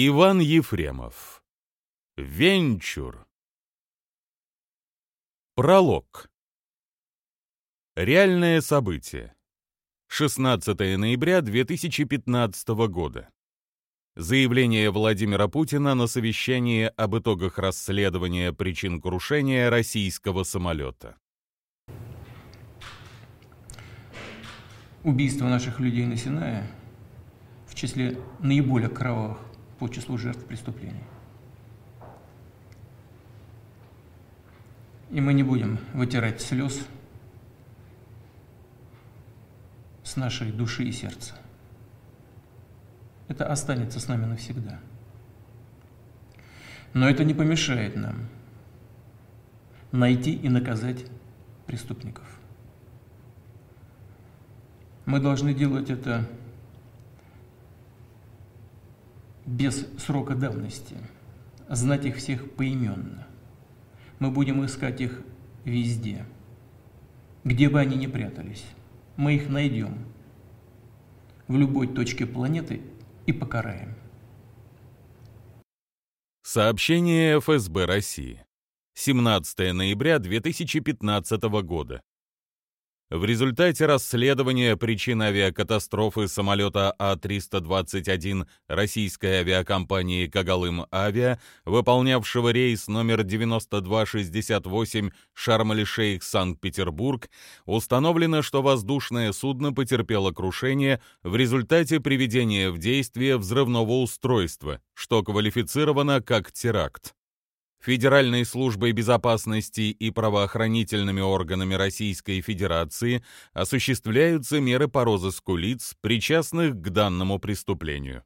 Иван Ефремов. Венчур. Пролог. Реальное событие. 16 ноября 2015 года. Заявление Владимира Путина на совещании об итогах расследования причин крушения российского самолета. Убийство наших людей на Синае в числе наиболее кровавых по числу жертв преступлений. И мы не будем вытирать слез с нашей души и сердца. Это останется с нами навсегда. Но это не помешает нам найти и наказать преступников. Мы должны делать это без срока давности, знать их всех поименно. Мы будем искать их везде, где бы они ни прятались. Мы их найдем в любой точке планеты и покараем. Сообщение ФСБ России. 17 ноября 2015 года. В результате расследования причин авиакатастрофы самолета А-321 российской авиакомпании «Кагалым-Авиа», выполнявшего рейс номер 9268 Шарм-эль-Шейх, Санкт-Петербург, установлено, что воздушное судно потерпело крушение в результате приведения в действие взрывного устройства, что квалифицировано как теракт. Федеральной службой безопасности и правоохранительными органами Российской Федерации осуществляются меры по розыску лиц, причастных к данному преступлению.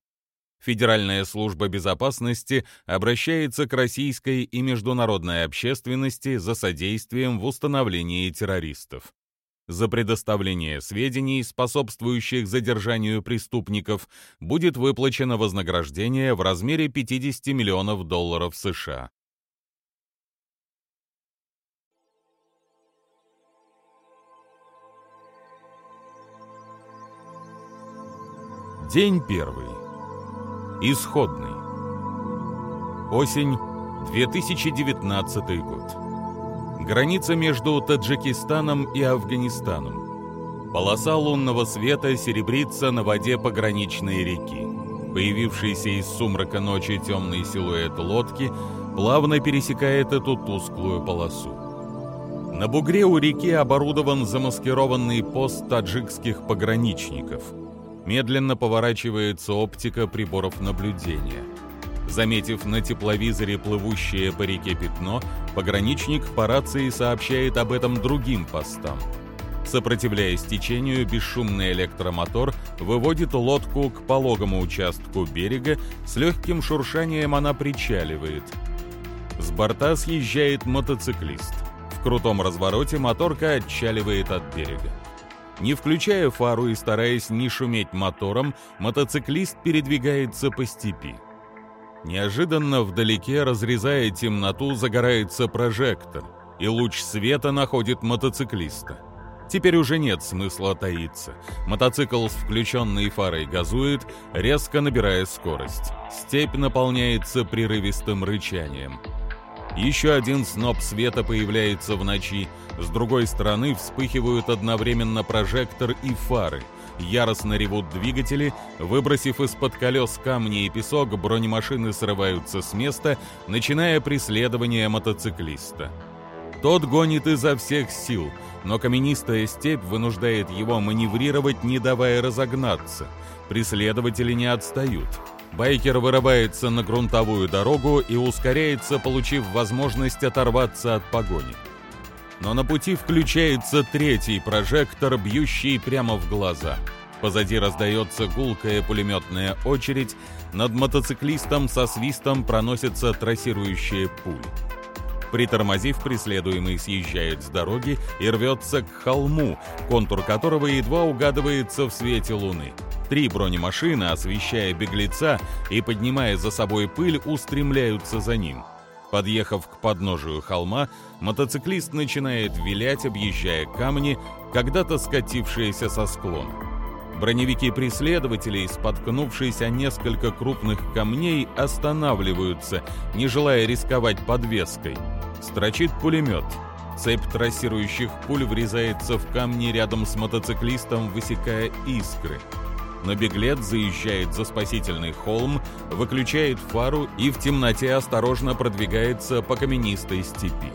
Федеральная служба безопасности обращается к российской и международной общественности за содействием в установлении террористов. За предоставление сведений, способствующих задержанию преступников, будет выплачено вознаграждение в размере 50 миллионов долларов США. День первый. Исходный. Осень 2019 год. Граница между Таджикистаном и Афганистаном. Полоса лунного света серебрится на воде пограничной реки. Появившийся из сумрака ночи темный силуэт лодки плавно пересекает эту тусклую полосу. На бугре у реки оборудован замаскированный пост таджикских пограничников – Медленно поворачивается оптика приборов наблюдения. Заметив на тепловизоре плывущее по реке пятно, пограничник по рации сообщает об этом другим постам. Сопротивляясь течению, бесшумный электромотор выводит лодку к пологому участку берега, с легким шуршанием она причаливает. С борта съезжает мотоциклист. В крутом развороте моторка отчаливает от берега. Не включая фару и стараясь не шуметь мотором, мотоциклист передвигается по степи. Неожиданно вдалеке, разрезая темноту, загорается прожектор, и луч света находит мотоциклиста. Теперь уже нет смысла таиться. Мотоцикл с включенной фарой газует, резко набирая скорость. Степь наполняется прерывистым рычанием. Еще один сноп света появляется в ночи, с другой стороны вспыхивают одновременно прожектор и фары. Яростно ревут двигатели, выбросив из-под колес камни и песок, бронемашины срываются с места, начиная преследование мотоциклиста. Тот гонит изо всех сил, но каменистая степь вынуждает его маневрировать, не давая разогнаться. Преследователи не отстают. Байкер вырывается на грунтовую дорогу и ускоряется, получив возможность оторваться от погони. Но на пути включается третий прожектор, бьющий прямо в глаза. Позади раздается гулкая пулеметная очередь, над мотоциклистом со свистом проносятся трассирующие пули. Притормозив, преследуемый съезжает с дороги и рвется к холму, контур которого едва угадывается в свете луны. Три бронемашины, освещая беглеца и поднимая за собой пыль, устремляются за ним. Подъехав к подножию холма, мотоциклист начинает вилять, объезжая камни, когда-то скатившиеся со склона. Броневики преследователей, споткнувшись о несколько крупных камней, останавливаются, не желая рисковать подвеской. Строчит пулемет. Цепь трассирующих пуль врезается в камни рядом с мотоциклистом, высекая искры. Но беглец заезжает за спасительный холм, выключает фару и в темноте осторожно продвигается по каменистой степи.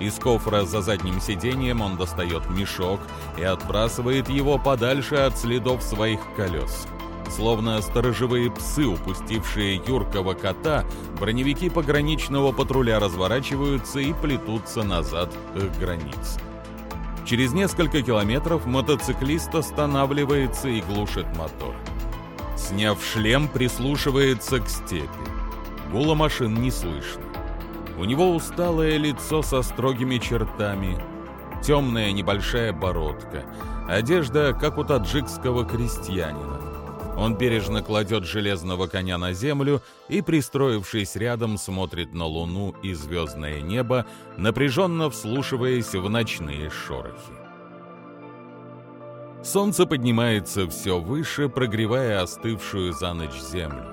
Из кофра за задним сиденьем он достает мешок и отбрасывает его подальше от следов своих колес. Словно сторожевые псы, упустившие юркого кота, броневики пограничного патруля разворачиваются и плетутся назад к границе. Через несколько километров мотоциклист останавливается и глушит мотор. Сняв шлем, прислушивается к степи. Гула машин не слышно. У него усталое лицо со строгими чертами, темная небольшая бородка, одежда, как у таджикского крестьянина. Он бережно кладет железного коня на землю и, пристроившись рядом, смотрит на луну и звездное небо, напряженно вслушиваясь в ночные шорохи. Солнце поднимается все выше, прогревая остывшую за ночь землю.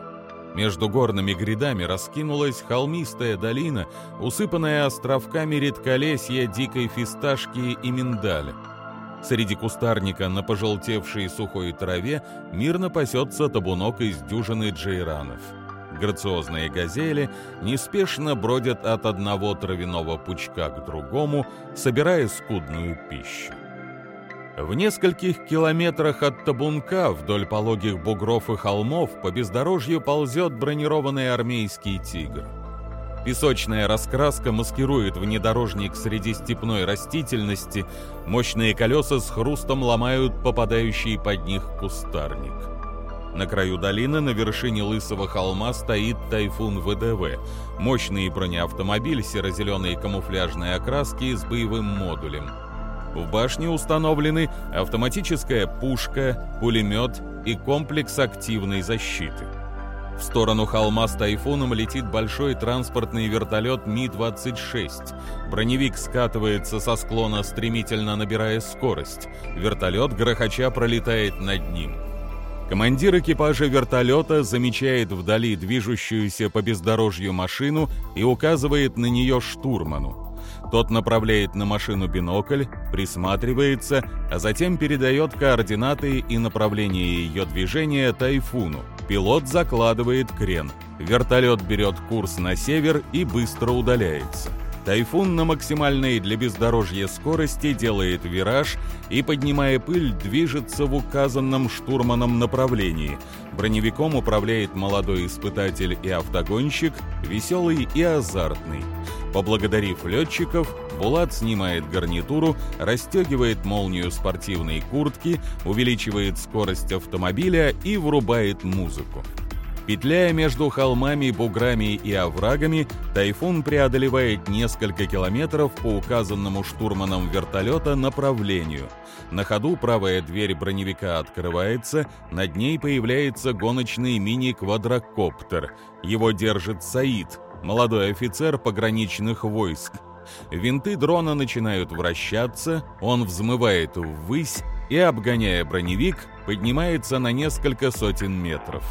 Между горными грядами раскинулась холмистая долина, усыпанная островками редколесья дикой фисташки и миндаля. Среди кустарника на пожелтевшей сухой траве мирно пасется табунок из дюжины джейранов. Грациозные газели неспешно бродят от одного травяного пучка к другому, собирая скудную пищу. В нескольких километрах от табунка вдоль пологих бугров и холмов по бездорожью ползет бронированный армейский тигр. Песочная раскраска маскирует внедорожник среди степной растительности, мощные колеса с хрустом ломают попадающий под них кустарник. На краю долины на вершине Лысого холма стоит «Тайфун ВДВ», мощный бронеавтомобиль серо-зеленой камуфляжной окраски с боевым модулем – в башне установлены автоматическая пушка, пулемет и комплекс активной защиты. В сторону холма с тайфуном летит большой транспортный вертолет Ми-26. Броневик скатывается со склона, стремительно набирая скорость. Вертолет грохоча пролетает над ним. Командир экипажа вертолета замечает вдали движущуюся по бездорожью машину и указывает на нее штурману. Тот направляет на машину бинокль, присматривается, а затем передает координаты и направление ее движения «Тайфуну». Пилот закладывает крен. Вертолет берет курс на север и быстро удаляется. Тайфун на максимальной для бездорожья скорости делает вираж и, поднимая пыль, движется в указанном штурманом направлении. Броневиком управляет молодой испытатель и автогонщик, веселый и азартный. Поблагодарив летчиков, Булат снимает гарнитуру, расстегивает молнию спортивной куртки, увеличивает скорость автомобиля и врубает музыку. Петляя между холмами, буграми и оврагами, «Тайфун» преодолевает несколько километров по указанному штурманом вертолета направлению. На ходу правая дверь броневика открывается, над ней появляется гоночный мини-квадрокоптер. Его держит Саид, молодой офицер пограничных войск. Винты дрона начинают вращаться, он взмывает ввысь и, обгоняя броневик, поднимается на несколько сотен метров.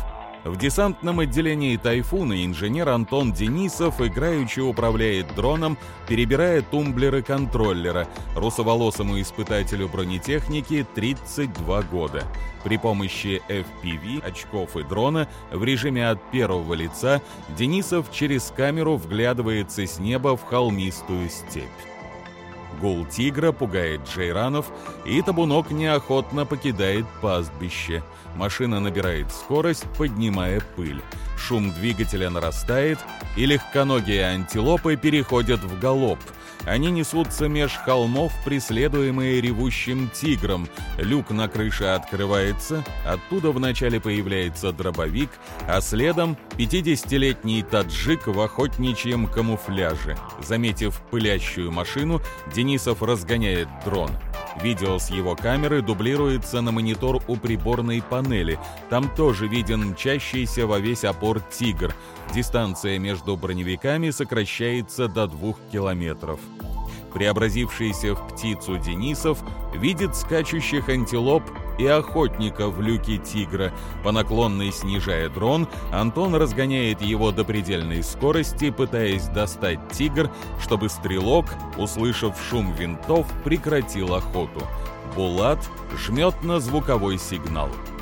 В десантном отделении «Тайфуна» инженер Антон Денисов играючи управляет дроном, перебирая тумблеры контроллера. Русоволосому испытателю бронетехники 32 года. При помощи FPV, очков и дрона в режиме от первого лица Денисов через камеру вглядывается с неба в холмистую степь. Гул тигра пугает джейранов, и табунок неохотно покидает пастбище. Машина набирает скорость, поднимая пыль. Шум двигателя нарастает, и легконогие антилопы переходят в галоп – они несутся меж холмов, преследуемые ревущим тигром. Люк на крыше открывается, оттуда вначале появляется дробовик, а следом 50-летний таджик в охотничьем камуфляже. Заметив пылящую машину, Денисов разгоняет дрон. Видео с его камеры дублируется на монитор у приборной панели. Там тоже виден мчащийся во весь опор «Тигр». Дистанция между броневиками сокращается до двух километров. Преобразившийся в птицу Денисов видит скачущих антилоп и охотника в люке «Тигра». По наклонной снижая дрон, Антон разгоняет его до предельной скорости, пытаясь достать «Тигр», чтобы стрелок, услышав шум винтов, прекратил охоту. Булат жмет на звуковой сигнал. «Тигр»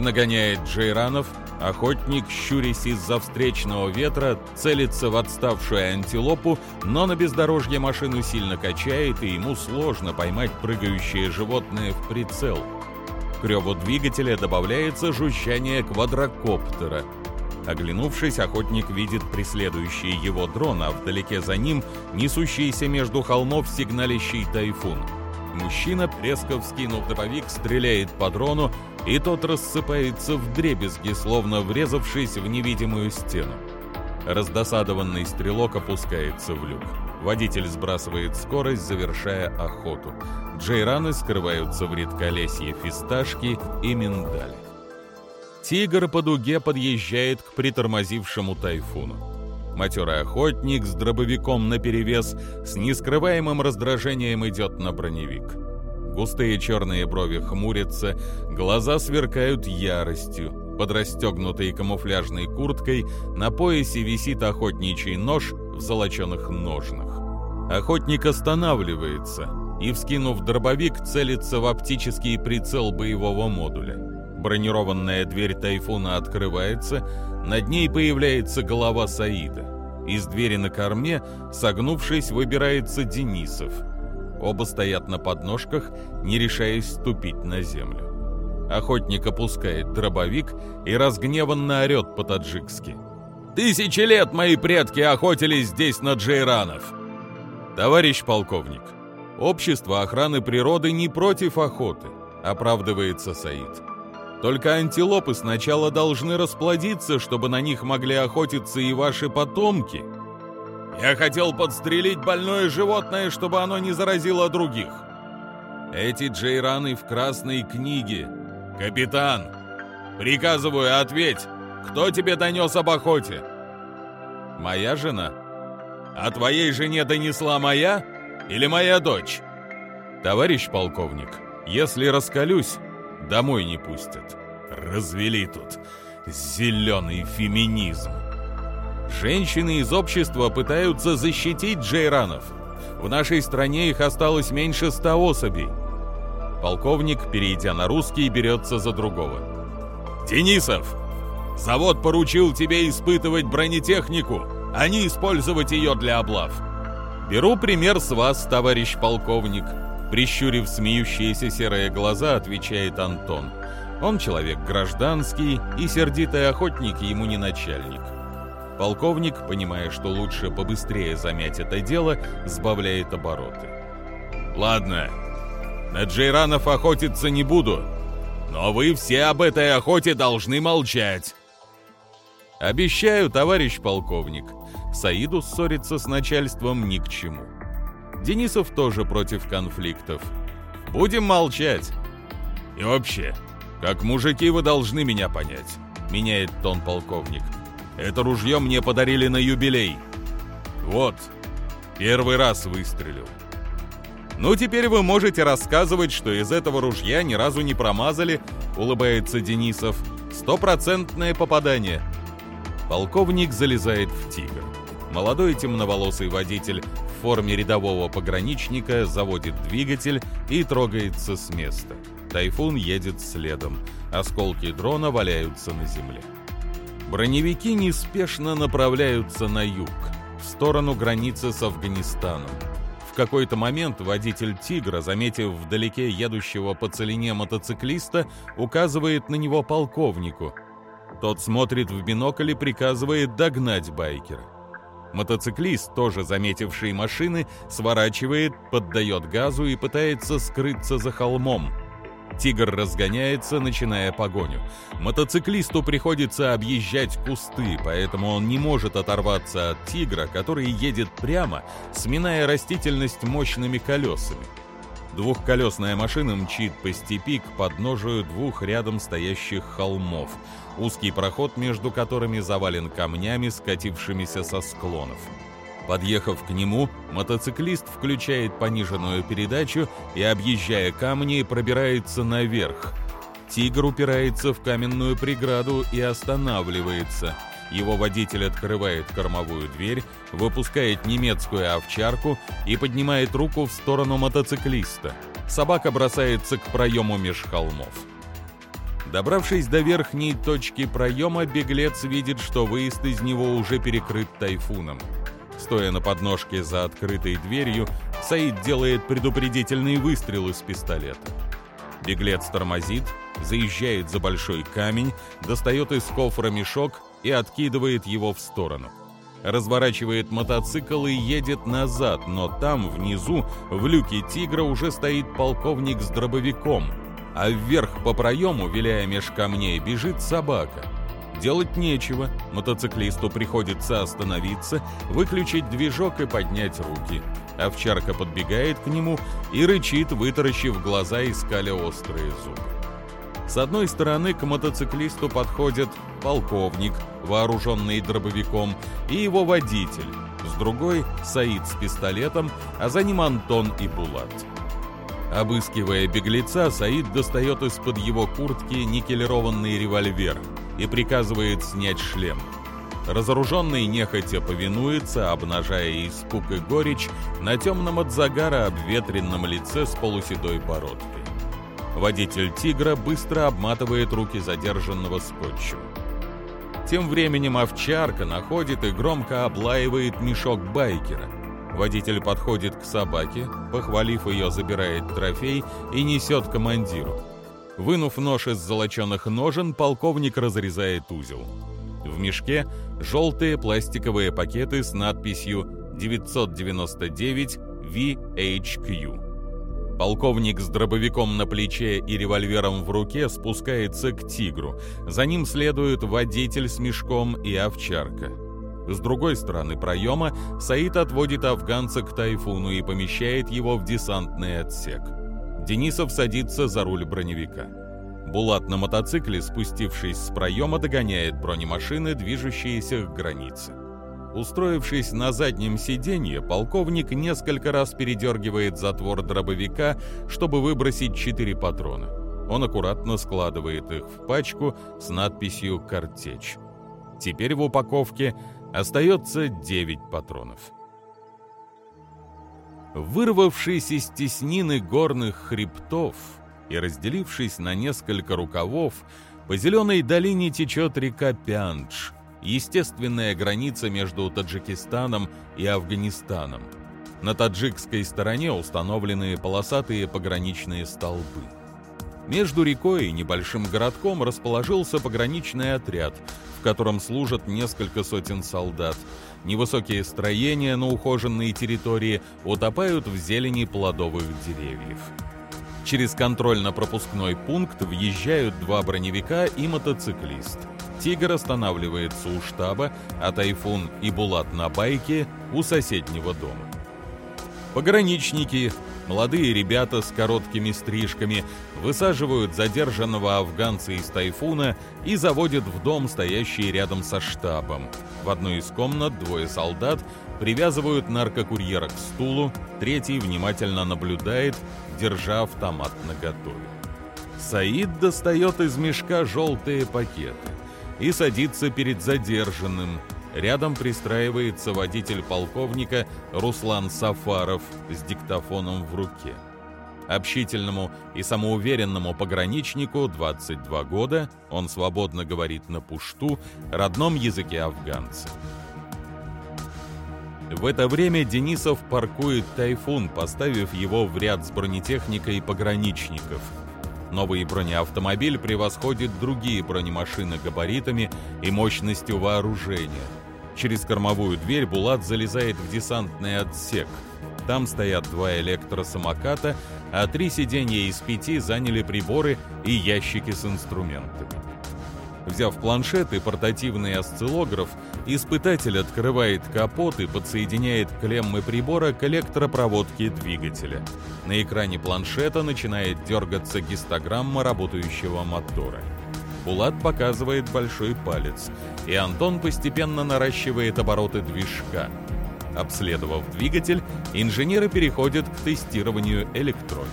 нагоняет джейранов, Охотник, щурясь из-за встречного ветра, целится в отставшую антилопу, но на бездорожье машину сильно качает, и ему сложно поймать прыгающее животное в прицел. К реву двигателя добавляется жужжание квадрокоптера. Оглянувшись, охотник видит преследующий его дрон, а вдалеке за ним несущийся между холмов сигналищий тайфун. Мужчина, резко вскинув дробовик, стреляет по дрону, и тот рассыпается в дребезги, словно врезавшись в невидимую стену. Раздосадованный стрелок опускается в люк. Водитель сбрасывает скорость, завершая охоту. Джейраны скрываются в редколесье фисташки и миндаль. Тигр по дуге подъезжает к притормозившему тайфуну. Матерый охотник с дробовиком наперевес с нескрываемым раздражением идет на броневик. Густые черные брови хмурятся, глаза сверкают яростью. Под расстегнутой камуфляжной курткой на поясе висит охотничий нож в золоченых ножнах. Охотник останавливается и, вскинув дробовик, целится в оптический прицел боевого модуля. Бронированная дверь тайфуна открывается, над ней появляется голова Саида. Из двери на корме, согнувшись, выбирается Денисов – Оба стоят на подножках, не решаясь ступить на землю. Охотник опускает дробовик и разгневанно орет по-таджикски. «Тысячи лет мои предки охотились здесь на джейранов!» «Товарищ полковник, общество охраны природы не против охоты», оправдывается Саид. «Только антилопы сначала должны расплодиться, чтобы на них могли охотиться и ваши потомки», я хотел подстрелить больное животное, чтобы оно не заразило других. Эти джейраны в красной книге. Капитан, приказываю, ответь, кто тебе донес об охоте? Моя жена. А твоей жене донесла моя или моя дочь? Товарищ полковник, если раскалюсь, домой не пустят. Развели тут зеленый феминизм. Женщины из общества пытаются защитить джейранов. В нашей стране их осталось меньше ста особей. Полковник, перейдя на русский, берется за другого. «Денисов, завод поручил тебе испытывать бронетехнику, а не использовать ее для облав. Беру пример с вас, товарищ полковник», прищурив смеющиеся серые глаза, отвечает Антон. Он человек гражданский, и сердитый охотник ему не начальник. Полковник, понимая, что лучше побыстрее замять это дело, сбавляет обороты. «Ладно, на Джейранов охотиться не буду, но вы все об этой охоте должны молчать». «Обещаю, товарищ полковник, Саиду ссориться с начальством ни к чему. Денисов тоже против конфликтов. Будем молчать. И вообще, как мужики вы должны меня понять», — меняет тон полковник. Это ружье мне подарили на юбилей. Вот, первый раз выстрелил. Ну, теперь вы можете рассказывать, что из этого ружья ни разу не промазали, улыбается Денисов. Стопроцентное попадание. Полковник залезает в тигр. Молодой темноволосый водитель форме рядового пограничника заводит двигатель и трогается с места. Тайфун едет следом. Осколки дрона валяются на земле. Броневики неспешно направляются на юг, в сторону границы с Афганистаном. В какой-то момент водитель «Тигра», заметив вдалеке едущего по целине мотоциклиста, указывает на него полковнику. Тот смотрит в бинокль и приказывает догнать байкера. Мотоциклист, тоже заметивший машины, сворачивает, поддает газу и пытается скрыться за холмом – Тигр разгоняется, начиная погоню. Мотоциклисту приходится объезжать кусты, поэтому он не может оторваться от тигра, который едет прямо, сминая растительность мощными колесами. Двухколесная машина мчит по степи к подножию двух рядом стоящих холмов, узкий проход между которыми завален камнями, скатившимися со склонов. Подъехав к нему, мотоциклист включает пониженную передачу и, объезжая камни, пробирается наверх. Тигр упирается в каменную преграду и останавливается. Его водитель открывает кормовую дверь, выпускает немецкую овчарку и поднимает руку в сторону мотоциклиста. Собака бросается к проему меж холмов. Добравшись до верхней точки проема, беглец видит, что выезд из него уже перекрыт тайфуном. Стоя на подножке за открытой дверью, Саид делает предупредительный выстрел из пистолета. Беглец тормозит, заезжает за большой камень, достает из кофра мешок и откидывает его в сторону. Разворачивает мотоцикл и едет назад, но там, внизу, в люке «Тигра» уже стоит полковник с дробовиком, а вверх по проему, виляя меж камней, бежит собака. Делать нечего, мотоциклисту приходится остановиться, выключить движок и поднять руки. Овчарка подбегает к нему и рычит, вытаращив глаза и скаля острые зубы. С одной стороны к мотоциклисту подходит полковник, вооруженный дробовиком, и его водитель, с другой — Саид с пистолетом, а за ним Антон и Булат. Обыскивая беглеца, Саид достает из-под его куртки никелированный револьвер — и приказывает снять шлем. Разоруженный нехотя повинуется, обнажая испуг и горечь на темном от загара обветренном лице с полуседой бородкой. Водитель «Тигра» быстро обматывает руки задержанного скотчем. Тем временем овчарка находит и громко облаивает мешок байкера. Водитель подходит к собаке, похвалив ее, забирает трофей и несет командиру. Вынув нож из золоченых ножен, полковник разрезает узел. В мешке желтые пластиковые пакеты с надписью 999 VHQ. Полковник с дробовиком на плече и револьвером в руке спускается к тигру. За ним следуют водитель с мешком и овчарка. С другой стороны проема Саид отводит афганца к тайфуну и помещает его в десантный отсек. Денисов садится за руль броневика. Булат на мотоцикле, спустившись с проема, догоняет бронемашины, движущиеся к границе. Устроившись на заднем сиденье, полковник несколько раз передергивает затвор дробовика, чтобы выбросить четыре патрона. Он аккуратно складывает их в пачку с надписью «Картечь». Теперь в упаковке остается 9 патронов. Вырвавшись из теснины горных хребтов и разделившись на несколько рукавов, по зеленой долине течет река Пяндж, естественная граница между Таджикистаном и Афганистаном. На таджикской стороне установлены полосатые пограничные столбы. Между рекой и небольшим городком расположился пограничный отряд, котором служат несколько сотен солдат – Невысокие строения на ухоженной территории утопают в зелени плодовых деревьев. Через контрольно-пропускной пункт въезжают два броневика и мотоциклист. «Тигр» останавливается у штаба, а «Тайфун» и «Булат» на байке у соседнего дома. Пограничники, молодые ребята с короткими стрижками, высаживают задержанного афганца из «Тайфуна» и заводят в дом, стоящий рядом со штабом. В одной из комнат двое солдат привязывают наркокурьера к стулу, третий внимательно наблюдает, держа автомат наготове. Саид достает из мешка желтые пакеты и садится перед задержанным. Рядом пристраивается водитель полковника Руслан Сафаров с диктофоном в руке. Общительному и самоуверенному пограничнику 22 года, он свободно говорит на пушту, родном языке афганца. В это время Денисов паркует «Тайфун», поставив его в ряд с бронетехникой пограничников. Новый бронеавтомобиль превосходит другие бронемашины габаритами и мощностью вооружения. Через кормовую дверь Булат залезает в десантный отсек – там стоят два электросамоката, а три сиденья из пяти заняли приборы и ящики с инструментами. Взяв планшет и портативный осциллограф, испытатель открывает капот и подсоединяет клеммы прибора к электропроводке двигателя. На экране планшета начинает дергаться гистограмма работающего мотора. Булат показывает большой палец, и Антон постепенно наращивает обороты движка – Обследовав двигатель, инженеры переходят к тестированию электроники.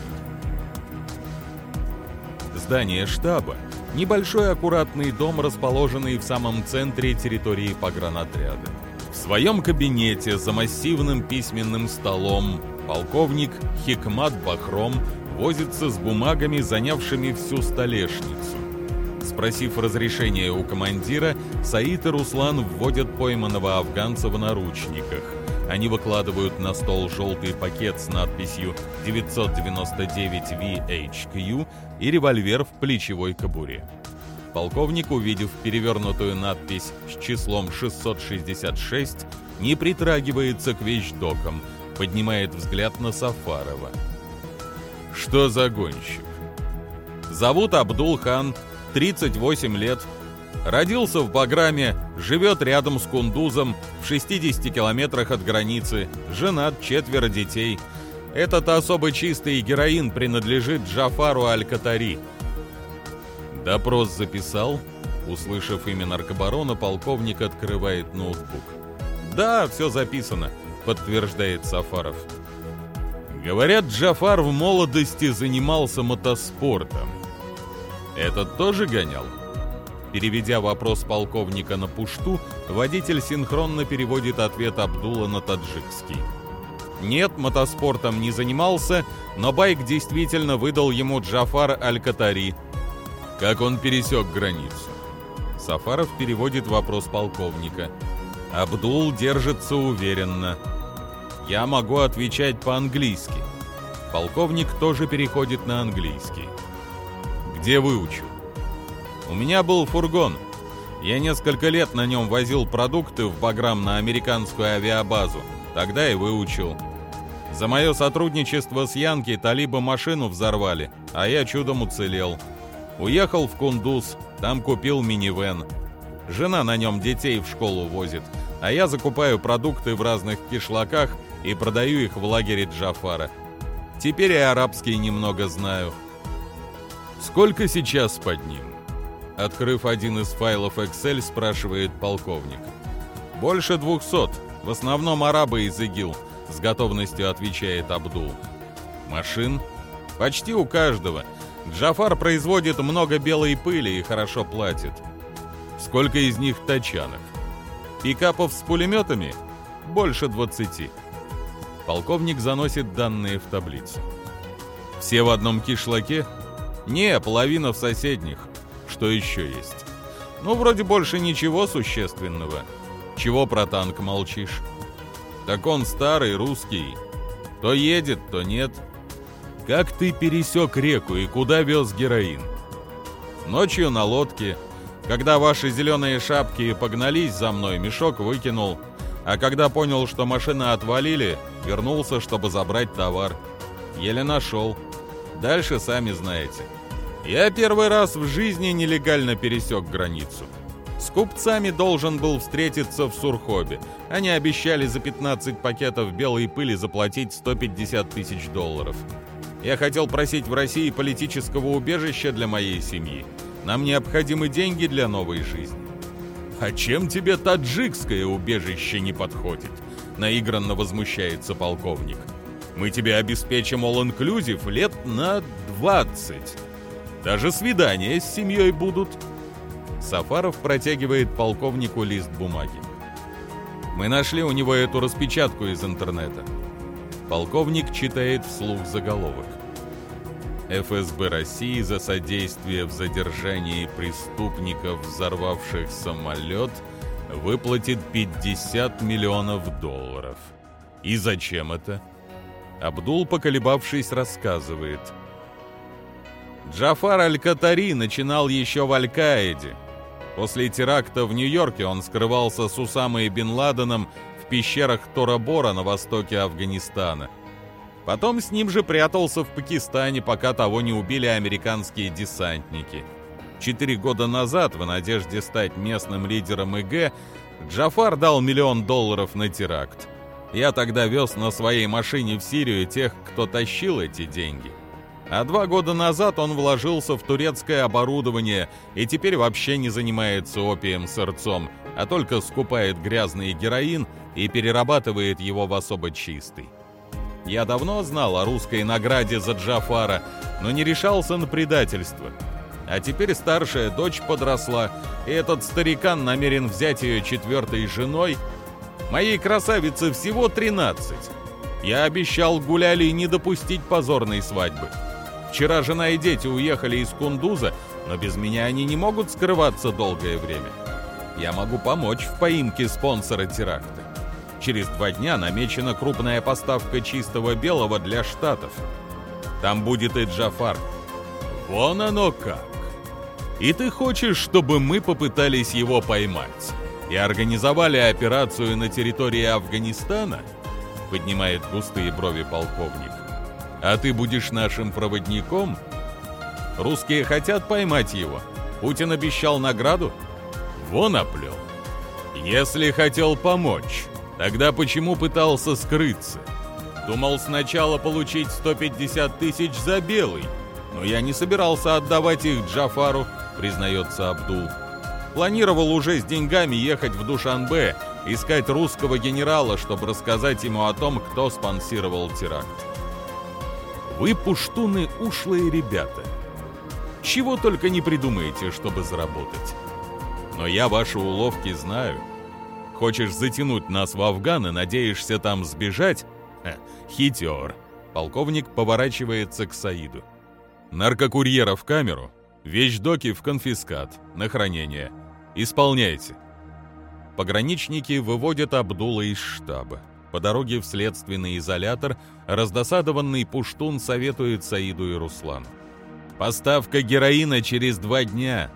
Здание штаба – небольшой аккуратный дом, расположенный в самом центре территории погранотряда. В своем кабинете за массивным письменным столом полковник Хикмат Бахром возится с бумагами, занявшими всю столешницу. Спросив разрешения у командира, Саид и Руслан вводят пойманного афганца в наручниках. Они выкладывают на стол желтый пакет с надписью 999 VHQ и револьвер в плечевой кобуре. Полковник, увидев перевернутую надпись с числом 666, не притрагивается к вещдокам, поднимает взгляд на Сафарова. «Что за гонщик?» «Зовут Абдул-хан, 38 лет, Родился в Баграме, живет рядом с Кундузом, в 60 километрах от границы, женат, четверо детей. Этот особо чистый героин принадлежит Джафару Аль-Катари. Допрос записал. Услышав имя наркобарона, полковник открывает ноутбук. «Да, все записано», — подтверждает Сафаров. Говорят, Джафар в молодости занимался мотоспортом. Этот тоже гонял? Переведя вопрос полковника на пушту, водитель синхронно переводит ответ Абдула на таджикский. Нет, мотоспортом не занимался, но байк действительно выдал ему Джафар Аль-Катари. Как он пересек границу? Сафаров переводит вопрос полковника. Абдул держится уверенно. Я могу отвечать по-английски. Полковник тоже переходит на английский. Где выучил? У меня был фургон. Я несколько лет на нем возил продукты в Баграм на американскую авиабазу. Тогда и выучил. За мое сотрудничество с Янки талибы машину взорвали, а я чудом уцелел. Уехал в Кундуз, там купил минивэн. Жена на нем детей в школу возит, а я закупаю продукты в разных кишлаках и продаю их в лагере Джафара. Теперь и арабский немного знаю. Сколько сейчас под ним? Открыв один из файлов Excel, спрашивает полковник. «Больше двухсот. В основном арабы из ИГИЛ», — с готовностью отвечает Абдул. «Машин? Почти у каждого. Джафар производит много белой пыли и хорошо платит. Сколько из них тачанок? Пикапов с пулеметами? Больше 20. Полковник заносит данные в таблицу. Все в одном кишлаке? Не, половина в соседних. Что еще есть? Ну, вроде больше ничего существенного. Чего про танк молчишь? Так он старый, русский. То едет, то нет. Как ты пересек реку и куда вез героин? Ночью на лодке. Когда ваши зеленые шапки погнались за мной, мешок выкинул. А когда понял, что машины отвалили, вернулся, чтобы забрать товар. Еле нашел. Дальше сами знаете. Я первый раз в жизни нелегально пересек границу. С купцами должен был встретиться в Сурхобе. Они обещали за 15 пакетов белой пыли заплатить 150 тысяч долларов. Я хотел просить в России политического убежища для моей семьи. Нам необходимы деньги для новой жизни. А чем тебе таджикское убежище не подходит? Наигранно возмущается полковник. Мы тебе обеспечим all-inclusive лет на 20. Даже свидания с семьей будут. Сафаров протягивает полковнику лист бумаги. Мы нашли у него эту распечатку из интернета. Полковник читает вслух заголовок. ФСБ России за содействие в задержании преступников, взорвавших самолет, выплатит 50 миллионов долларов. И зачем это? Абдул, поколебавшись, рассказывает – Джафар Аль-Катари начинал еще в Аль-Каиде. После теракта в Нью-Йорке он скрывался с Усамой бен Ладеном в пещерах Тора-Бора на востоке Афганистана. Потом с ним же прятался в Пакистане, пока того не убили американские десантники. Четыре года назад, в надежде стать местным лидером ИГ, Джафар дал миллион долларов на теракт. Я тогда вез на своей машине в Сирию тех, кто тащил эти деньги. А два года назад он вложился в турецкое оборудование и теперь вообще не занимается опием сырцом, а только скупает грязный героин и перерабатывает его в особо чистый. Я давно знал о русской награде за Джафара, но не решался на предательство. А теперь старшая дочь подросла, и этот старикан намерен взять ее четвертой женой. Моей красавице всего 13. Я обещал Гуляли не допустить позорной свадьбы. Вчера жена и дети уехали из Кундуза, но без меня они не могут скрываться долгое время. Я могу помочь в поимке спонсора теракта. Через два дня намечена крупная поставка чистого белого для Штатов. Там будет и Джафар. Вон оно как. И ты хочешь, чтобы мы попытались его поймать? И организовали операцию на территории Афганистана? Поднимает густые брови полковник. А ты будешь нашим проводником? Русские хотят поймать его. Путин обещал награду? Вон оплел. Если хотел помочь, тогда почему пытался скрыться? Думал сначала получить 150 тысяч за белый, но я не собирался отдавать их Джафару, признается Абдул. Планировал уже с деньгами ехать в Душанбе, искать русского генерала, чтобы рассказать ему о том, кто спонсировал теракт. Вы, пуштуны, ушлые ребята. Чего только не придумаете, чтобы заработать. Но я ваши уловки знаю. Хочешь затянуть нас в Афган и надеешься там сбежать? Ха, хитер. Полковник поворачивается к Саиду. Наркокурьера в камеру, вещдоки в конфискат, на хранение. Исполняйте. Пограничники выводят Абдула из штаба. По дороге в следственный изолятор раздосадованный Пуштун советует Саиду и Руслану. «Поставка героина через два дня.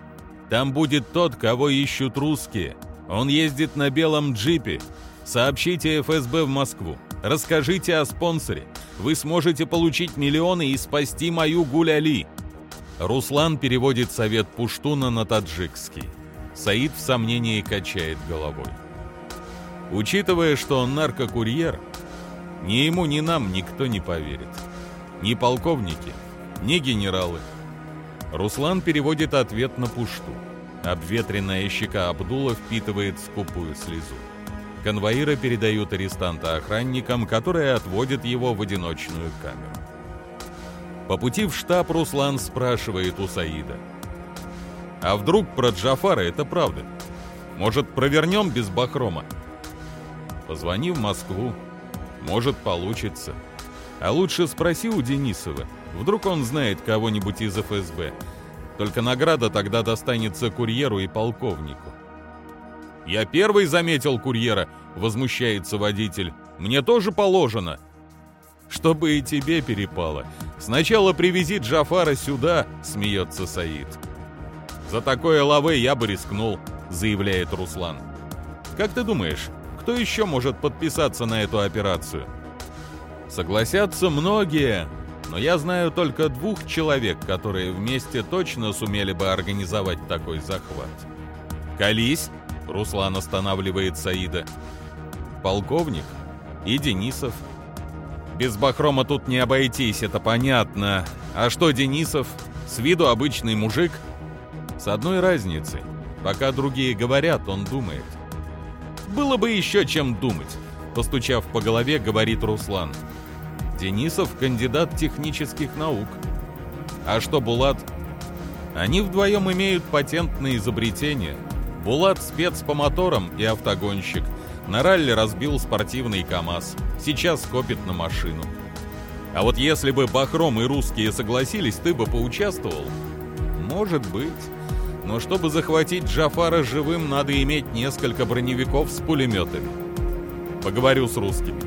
Там будет тот, кого ищут русские. Он ездит на белом джипе. Сообщите ФСБ в Москву. Расскажите о спонсоре. Вы сможете получить миллионы и спасти мою Гуляли». Руслан переводит совет Пуштуна на таджикский. Саид в сомнении качает головой. Учитывая, что он наркокурьер, ни ему, ни нам никто не поверит. Ни полковники, ни генералы. Руслан переводит ответ на пушту. Обветренная щека Абдула впитывает скупую слезу. Конвоиры передают арестанта охранникам, которые отводят его в одиночную камеру. По пути в штаб Руслан спрашивает у Саида. «А вдруг про Джафара это правда? Может, провернем без Бахрома?» Позвони в Москву. Может, получится. А лучше спроси у Денисова. Вдруг он знает кого-нибудь из ФСБ. Только награда тогда достанется курьеру и полковнику. «Я первый заметил курьера», — возмущается водитель. «Мне тоже положено». «Чтобы и тебе перепало. Сначала привези Джафара сюда», — смеется Саид. «За такое лаве я бы рискнул», — заявляет Руслан. «Как ты думаешь, кто еще может подписаться на эту операцию? Согласятся многие, но я знаю только двух человек, которые вместе точно сумели бы организовать такой захват. «Колись!» — Руслан останавливает Саида. «Полковник и Денисов». Без Бахрома тут не обойтись, это понятно. А что Денисов? С виду обычный мужик. С одной разницей. Пока другие говорят, он думает. Было бы еще чем думать, постучав по голове, говорит Руслан. Денисов кандидат технических наук. А что Булат? Они вдвоем имеют патент на изобретение. Булат спец по моторам и автогонщик. На ралли разбил спортивный КАМАЗ. Сейчас копит на машину. А вот если бы Бахром и русские согласились, ты бы поучаствовал? Может быть. Но чтобы захватить Джафара живым, надо иметь несколько броневиков с пулеметами. Поговорю с русскими.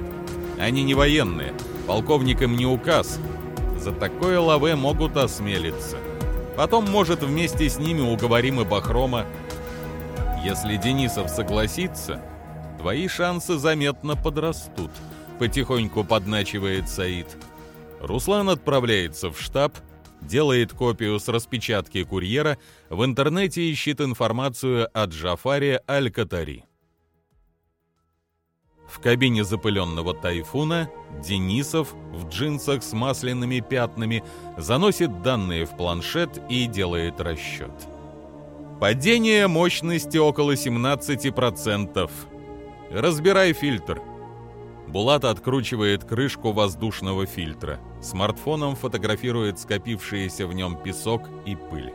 Они не военные, полковникам не указ. За такое лаве могут осмелиться. Потом, может, вместе с ними уговорим и Бахрома. Если Денисов согласится, твои шансы заметно подрастут, потихоньку подначивает Саид. Руслан отправляется в штаб, делает копию с распечатки курьера, в интернете ищет информацию о Джафаре Аль-Катари. В кабине запыленного тайфуна Денисов в джинсах с масляными пятнами заносит данные в планшет и делает расчет. Падение мощности около 17%. Разбирай фильтр. Булат откручивает крышку воздушного фильтра. Смартфоном фотографирует скопившиеся в нем песок и пыль.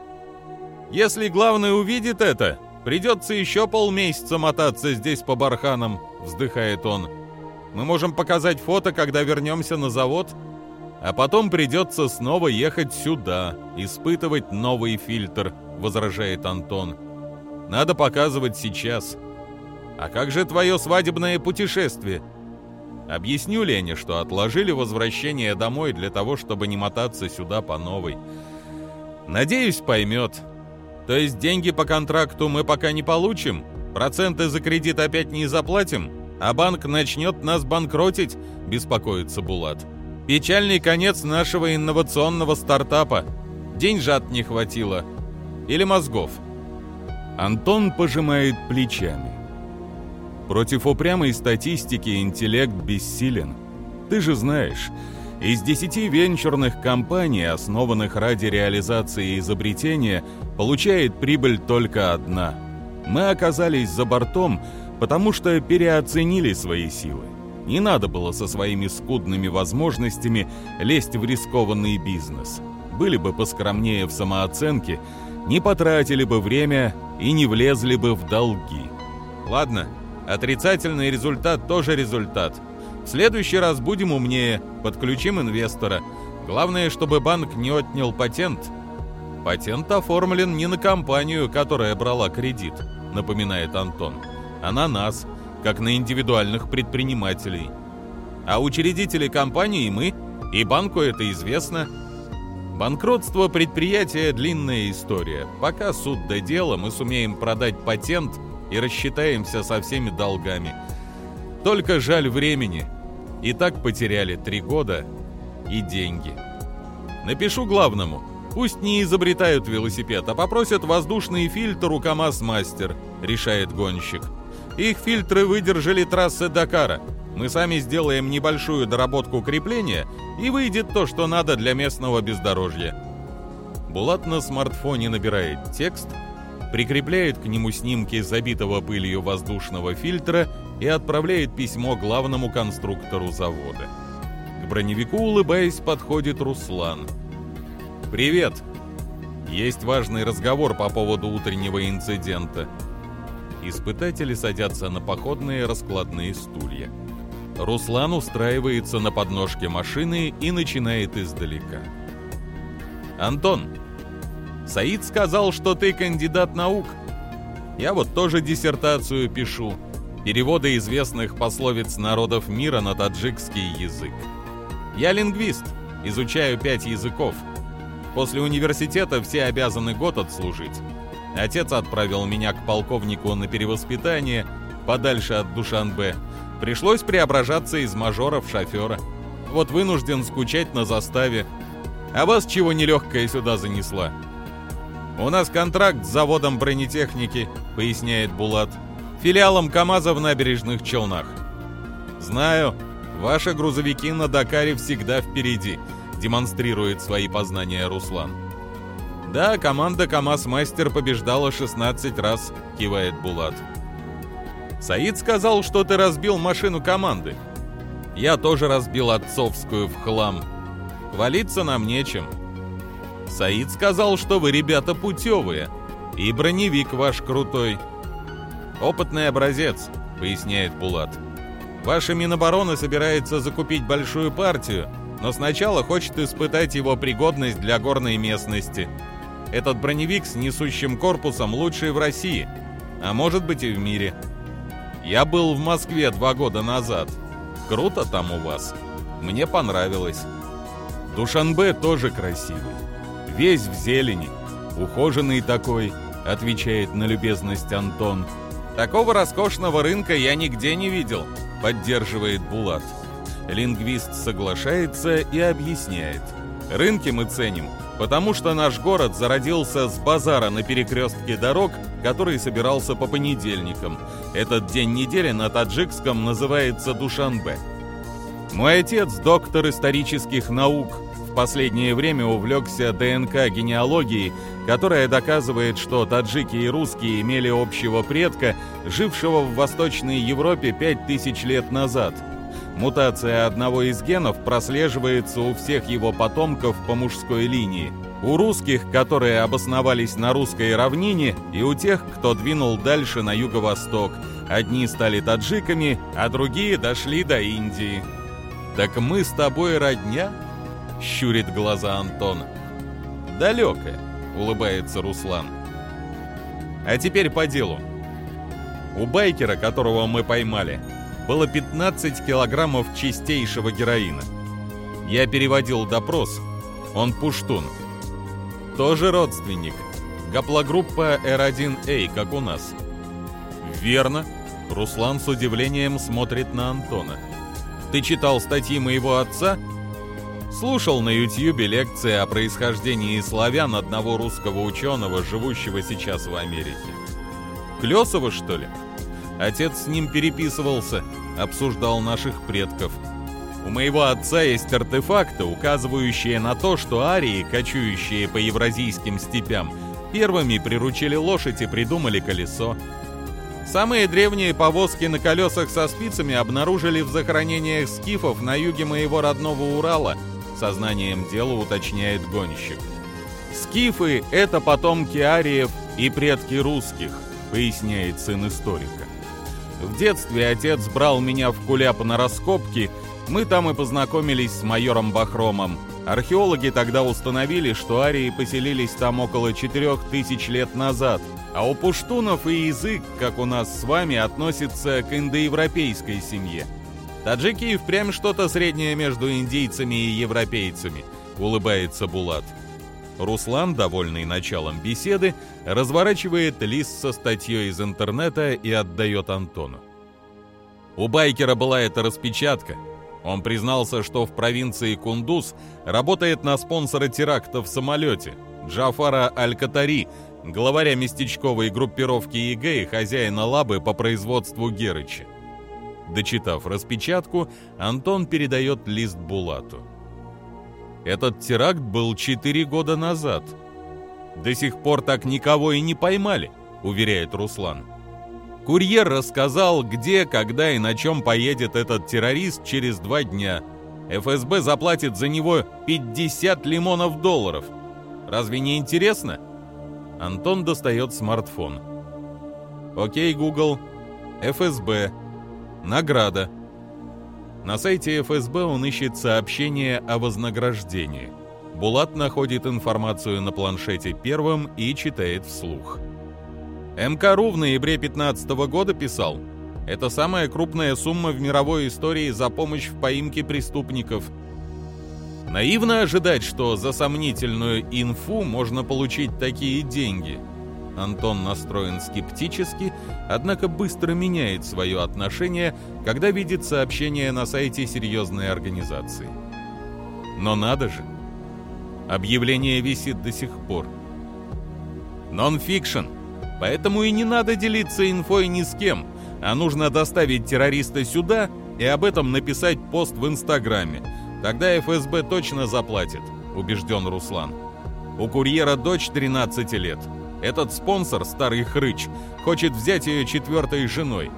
«Если главный увидит это, придется еще полмесяца мотаться здесь по барханам», — вздыхает он. «Мы можем показать фото, когда вернемся на завод, а потом придется снова ехать сюда, испытывать новый фильтр», — возражает Антон. «Надо показывать сейчас». «А как же твое свадебное путешествие?» Объясню Лене, что отложили возвращение домой для того, чтобы не мотаться сюда по новой. Надеюсь, поймет. То есть деньги по контракту мы пока не получим, проценты за кредит опять не заплатим, а банк начнет нас банкротить, беспокоится Булат. Печальный конец нашего инновационного стартапа. Деньжат не хватило. Или мозгов. Антон пожимает плечами. Против упрямой статистики интеллект бессилен. Ты же знаешь, из десяти венчурных компаний, основанных ради реализации изобретения, получает прибыль только одна. Мы оказались за бортом, потому что переоценили свои силы. Не надо было со своими скудными возможностями лезть в рискованный бизнес. Были бы поскромнее в самооценке, не потратили бы время и не влезли бы в долги. Ладно, Отрицательный результат тоже результат. В следующий раз будем умнее, подключим инвестора. Главное, чтобы банк не отнял патент. Патент оформлен не на компанию, которая брала кредит, напоминает Антон, а на нас, как на индивидуальных предпринимателей. А учредители компании мы, и банку это известно. Банкротство предприятия – длинная история. Пока суд до дела, мы сумеем продать патент – и рассчитаемся со всеми долгами. Только жаль времени. И так потеряли три года и деньги. Напишу главному. Пусть не изобретают велосипед, а попросят воздушный фильтр у КамАЗ-мастер, решает гонщик. Их фильтры выдержали трассы Дакара. Мы сами сделаем небольшую доработку крепления, и выйдет то, что надо для местного бездорожья. Булат на смартфоне набирает текст – прикрепляет к нему снимки забитого пылью воздушного фильтра и отправляет письмо главному конструктору завода. К броневику, улыбаясь, подходит Руслан. «Привет! Есть важный разговор по поводу утреннего инцидента». Испытатели садятся на походные раскладные стулья. Руслан устраивается на подножке машины и начинает издалека. «Антон, Саид сказал, что ты кандидат наук. Я вот тоже диссертацию пишу. Переводы известных пословиц народов мира на таджикский язык. Я лингвист, изучаю пять языков. После университета все обязаны год отслужить. Отец отправил меня к полковнику на перевоспитание, подальше от Душанбе. Пришлось преображаться из мажора в шофера. Вот вынужден скучать на заставе. А вас чего нелегкая сюда занесла? «У нас контракт с заводом бронетехники», — поясняет Булат. «Филиалом КАМАЗа в набережных Челнах». «Знаю, ваши грузовики на Дакаре всегда впереди», — демонстрирует свои познания Руслан. «Да, команда КАМАЗ-мастер побеждала 16 раз», — кивает Булат. «Саид сказал, что ты разбил машину команды. Я тоже разбил отцовскую в хлам. Хвалиться нам нечем». Саид сказал, что вы, ребята, путевые. И броневик ваш крутой. Опытный образец, поясняет Булат. Ваша Минобороны собирается закупить большую партию, но сначала хочет испытать его пригодность для горной местности. Этот броневик с несущим корпусом лучший в России, а может быть и в мире. Я был в Москве два года назад. Круто там у вас. Мне понравилось. Душанбе тоже красивый весь в зелени, ухоженный такой, отвечает на любезность Антон. Такого роскошного рынка я нигде не видел, поддерживает Булат. Лингвист соглашается и объясняет. Рынки мы ценим, потому что наш город зародился с базара на перекрестке дорог, который собирался по понедельникам. Этот день недели на таджикском называется Душанбе. Мой отец доктор исторических наук, последнее время увлекся ДНК-генеалогией, которая доказывает, что таджики и русские имели общего предка, жившего в Восточной Европе 5000 лет назад. Мутация одного из генов прослеживается у всех его потомков по мужской линии. У русских, которые обосновались на русской равнине, и у тех, кто двинул дальше на юго-восток. Одни стали таджиками, а другие дошли до Индии. «Так мы с тобой родня?» — щурит глаза Антон. «Далекая», — улыбается Руслан. «А теперь по делу. У байкера, которого мы поймали, было 15 килограммов чистейшего героина. Я переводил допрос. Он пуштун. Тоже родственник. Гаплогруппа R1A, как у нас. Верно. Руслан с удивлением смотрит на Антона. Ты читал статьи моего отца? Слушал на Ютьюбе лекции о происхождении славян одного русского ученого, живущего сейчас в Америке. Клесова, что ли? Отец с ним переписывался, обсуждал наших предков. У моего отца есть артефакты, указывающие на то, что арии, кочующие по евразийским степям, первыми приручили лошадь и придумали колесо. Самые древние повозки на колесах со спицами обнаружили в захоронениях скифов на юге моего родного Урала, сознанием дела уточняет гонщик. Скифы — это потомки ариев и предки русских, поясняет сын историка. В детстве отец брал меня в Куляп на раскопки, мы там и познакомились с майором Бахромом. Археологи тогда установили, что арии поселились там около 4000 лет назад — а у пуштунов и язык, как у нас с вами, относится к индоевропейской семье. Таджики и впрямь что-то среднее между индийцами и европейцами, улыбается Булат. Руслан, довольный началом беседы, разворачивает лист со статьей из интернета и отдает Антону. У байкера была эта распечатка. Он признался, что в провинции Кундуз работает на спонсора теракта в самолете, Джафара Аль-Катари, главаря местечковой группировки ЕГЭ и хозяина лабы по производству Герыча. Дочитав распечатку, Антон передает лист Булату. Этот теракт был 4 года назад. До сих пор так никого и не поймали, уверяет Руслан. Курьер рассказал, где, когда и на чем поедет этот террорист через два дня. ФСБ заплатит за него 50 лимонов долларов. Разве не интересно? Антон достает смартфон. Окей, Google. ФСБ. Награда. На сайте ФСБ он ищет сообщение о вознаграждении. Булат находит информацию на планшете первым и читает вслух. МКРУ в ноябре 15 года писал, «Это самая крупная сумма в мировой истории за помощь в поимке преступников – Наивно ожидать, что за сомнительную инфу можно получить такие деньги. Антон настроен скептически, однако быстро меняет свое отношение, когда видит сообщение на сайте серьезной организации. Но надо же! Объявление висит до сих пор. Нон-фикшн, поэтому и не надо делиться инфой ни с кем, а нужно доставить террориста сюда и об этом написать пост в Инстаграме – Тогда ФСБ точно заплатит, убежден Руслан. У курьера дочь 13 лет. Этот спонсор, старый хрыч, хочет взять ее четвертой женой.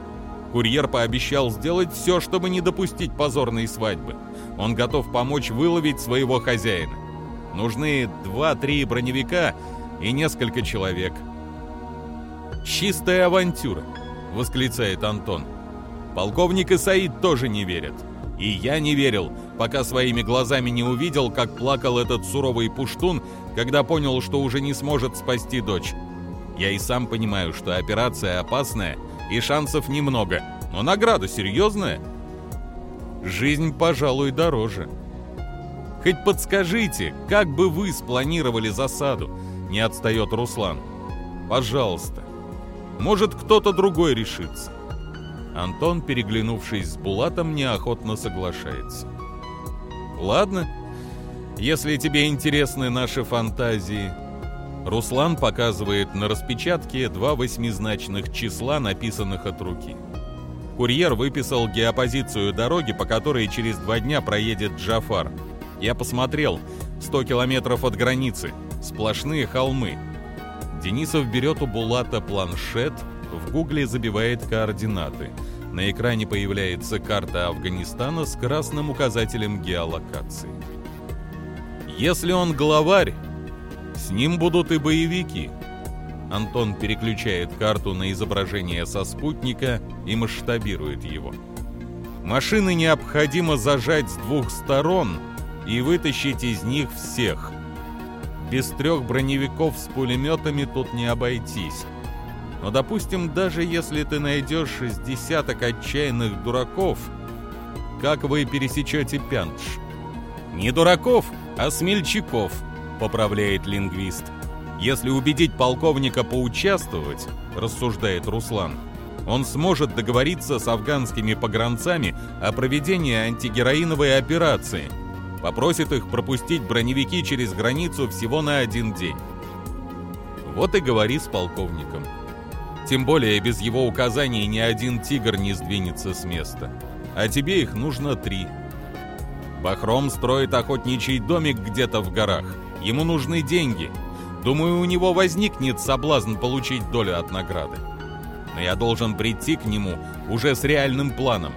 Курьер пообещал сделать все, чтобы не допустить позорной свадьбы. Он готов помочь выловить своего хозяина. Нужны 2-3 броневика и несколько человек. «Чистая авантюра!» — восклицает Антон. Полковник и Саид тоже не верят. И я не верил, пока своими глазами не увидел, как плакал этот суровый пуштун, когда понял, что уже не сможет спасти дочь. Я и сам понимаю, что операция опасная и шансов немного, но награда серьезная. Жизнь, пожалуй, дороже. Хоть подскажите, как бы вы спланировали засаду? Не отстает Руслан. Пожалуйста. Может, кто-то другой решится. Антон, переглянувшись с Булатом, неохотно соглашается. «Ладно, если тебе интересны наши фантазии». Руслан показывает на распечатке два восьмизначных числа, написанных от руки. Курьер выписал геопозицию дороги, по которой через два дня проедет Джафар. Я посмотрел. 100 километров от границы. Сплошные холмы. Денисов берет у Булата планшет, в гугле забивает координаты. На экране появляется карта Афганистана с красным указателем геолокации. Если он главарь, с ним будут и боевики. Антон переключает карту на изображение со спутника и масштабирует его. Машины необходимо зажать с двух сторон и вытащить из них всех. Без трех броневиков с пулеметами тут не обойтись. Но, допустим, даже если ты найдешь из десяток отчаянных дураков, как вы пересечете Пянтш? Не дураков, а смельчаков, поправляет лингвист. Если убедить полковника поучаствовать, рассуждает Руслан, он сможет договориться с афганскими погранцами о проведении антигероиновой операции. Попросит их пропустить броневики через границу всего на один день. Вот и говори с полковником. Тем более без его указаний ни один тигр не сдвинется с места. А тебе их нужно три. Бахром строит охотничий домик где-то в горах. Ему нужны деньги. Думаю, у него возникнет соблазн получить долю от награды. Но я должен прийти к нему уже с реальным планом.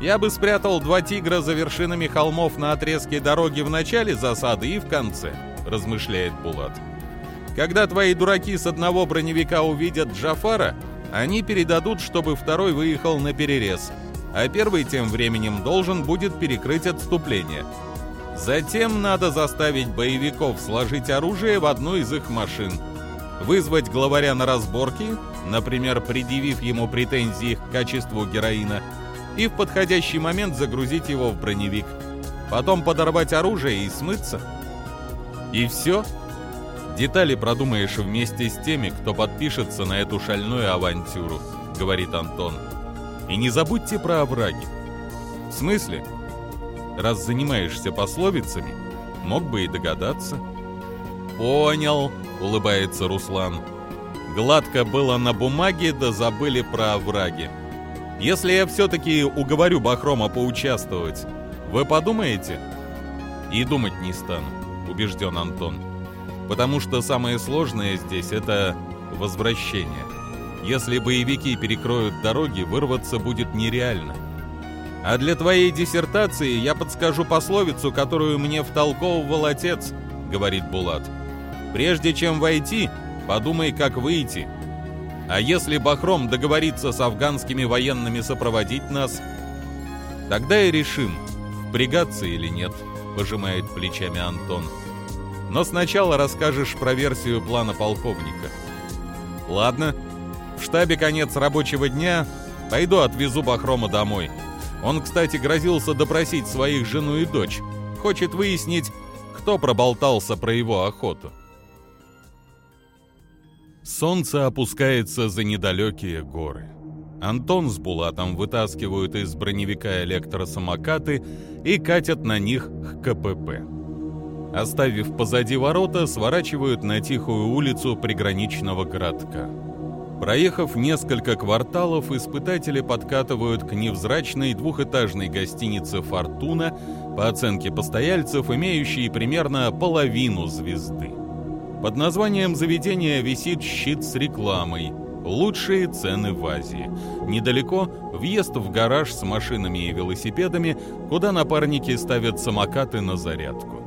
Я бы спрятал два тигра за вершинами холмов на отрезке дороги в начале засады и в конце, размышляет Булат. Когда твои дураки с одного броневика увидят Джафара, они передадут, чтобы второй выехал на перерез, а первый тем временем должен будет перекрыть отступление. Затем надо заставить боевиков сложить оружие в одну из их машин, вызвать главаря на разборки, например, предъявив ему претензии к качеству героина, и в подходящий момент загрузить его в броневик. Потом подорвать оружие и смыться. И все. Детали продумаешь вместе с теми, кто подпишется на эту шальную авантюру, говорит Антон. И не забудьте про овраги. В смысле? Раз занимаешься пословицами, мог бы и догадаться. Понял, улыбается Руслан. Гладко было на бумаге, да забыли про овраги. Если я все-таки уговорю Бахрома поучаствовать, вы подумаете? И думать не стану, убежден Антон потому что самое сложное здесь — это возвращение. Если боевики перекроют дороги, вырваться будет нереально. А для твоей диссертации я подскажу пословицу, которую мне втолковывал отец, говорит Булат. Прежде чем войти, подумай, как выйти. А если Бахром договорится с афганскими военными сопроводить нас, тогда и решим, впрягаться или нет, пожимает плечами Антон. Но сначала расскажешь про версию плана полковника. Ладно, в штабе конец рабочего дня, пойду отвезу Бахрома домой. Он, кстати, грозился допросить своих жену и дочь. Хочет выяснить, кто проболтался про его охоту. Солнце опускается за недалекие горы. Антон с Булатом вытаскивают из броневика электросамокаты и катят на них к КПП. Оставив позади ворота, сворачивают на тихую улицу приграничного городка. Проехав несколько кварталов, испытатели подкатывают к невзрачной двухэтажной гостинице «Фортуна», по оценке постояльцев, имеющей примерно половину звезды. Под названием заведения висит щит с рекламой «Лучшие цены в Азии». Недалеко въезд в гараж с машинами и велосипедами, куда напарники ставят самокаты на зарядку.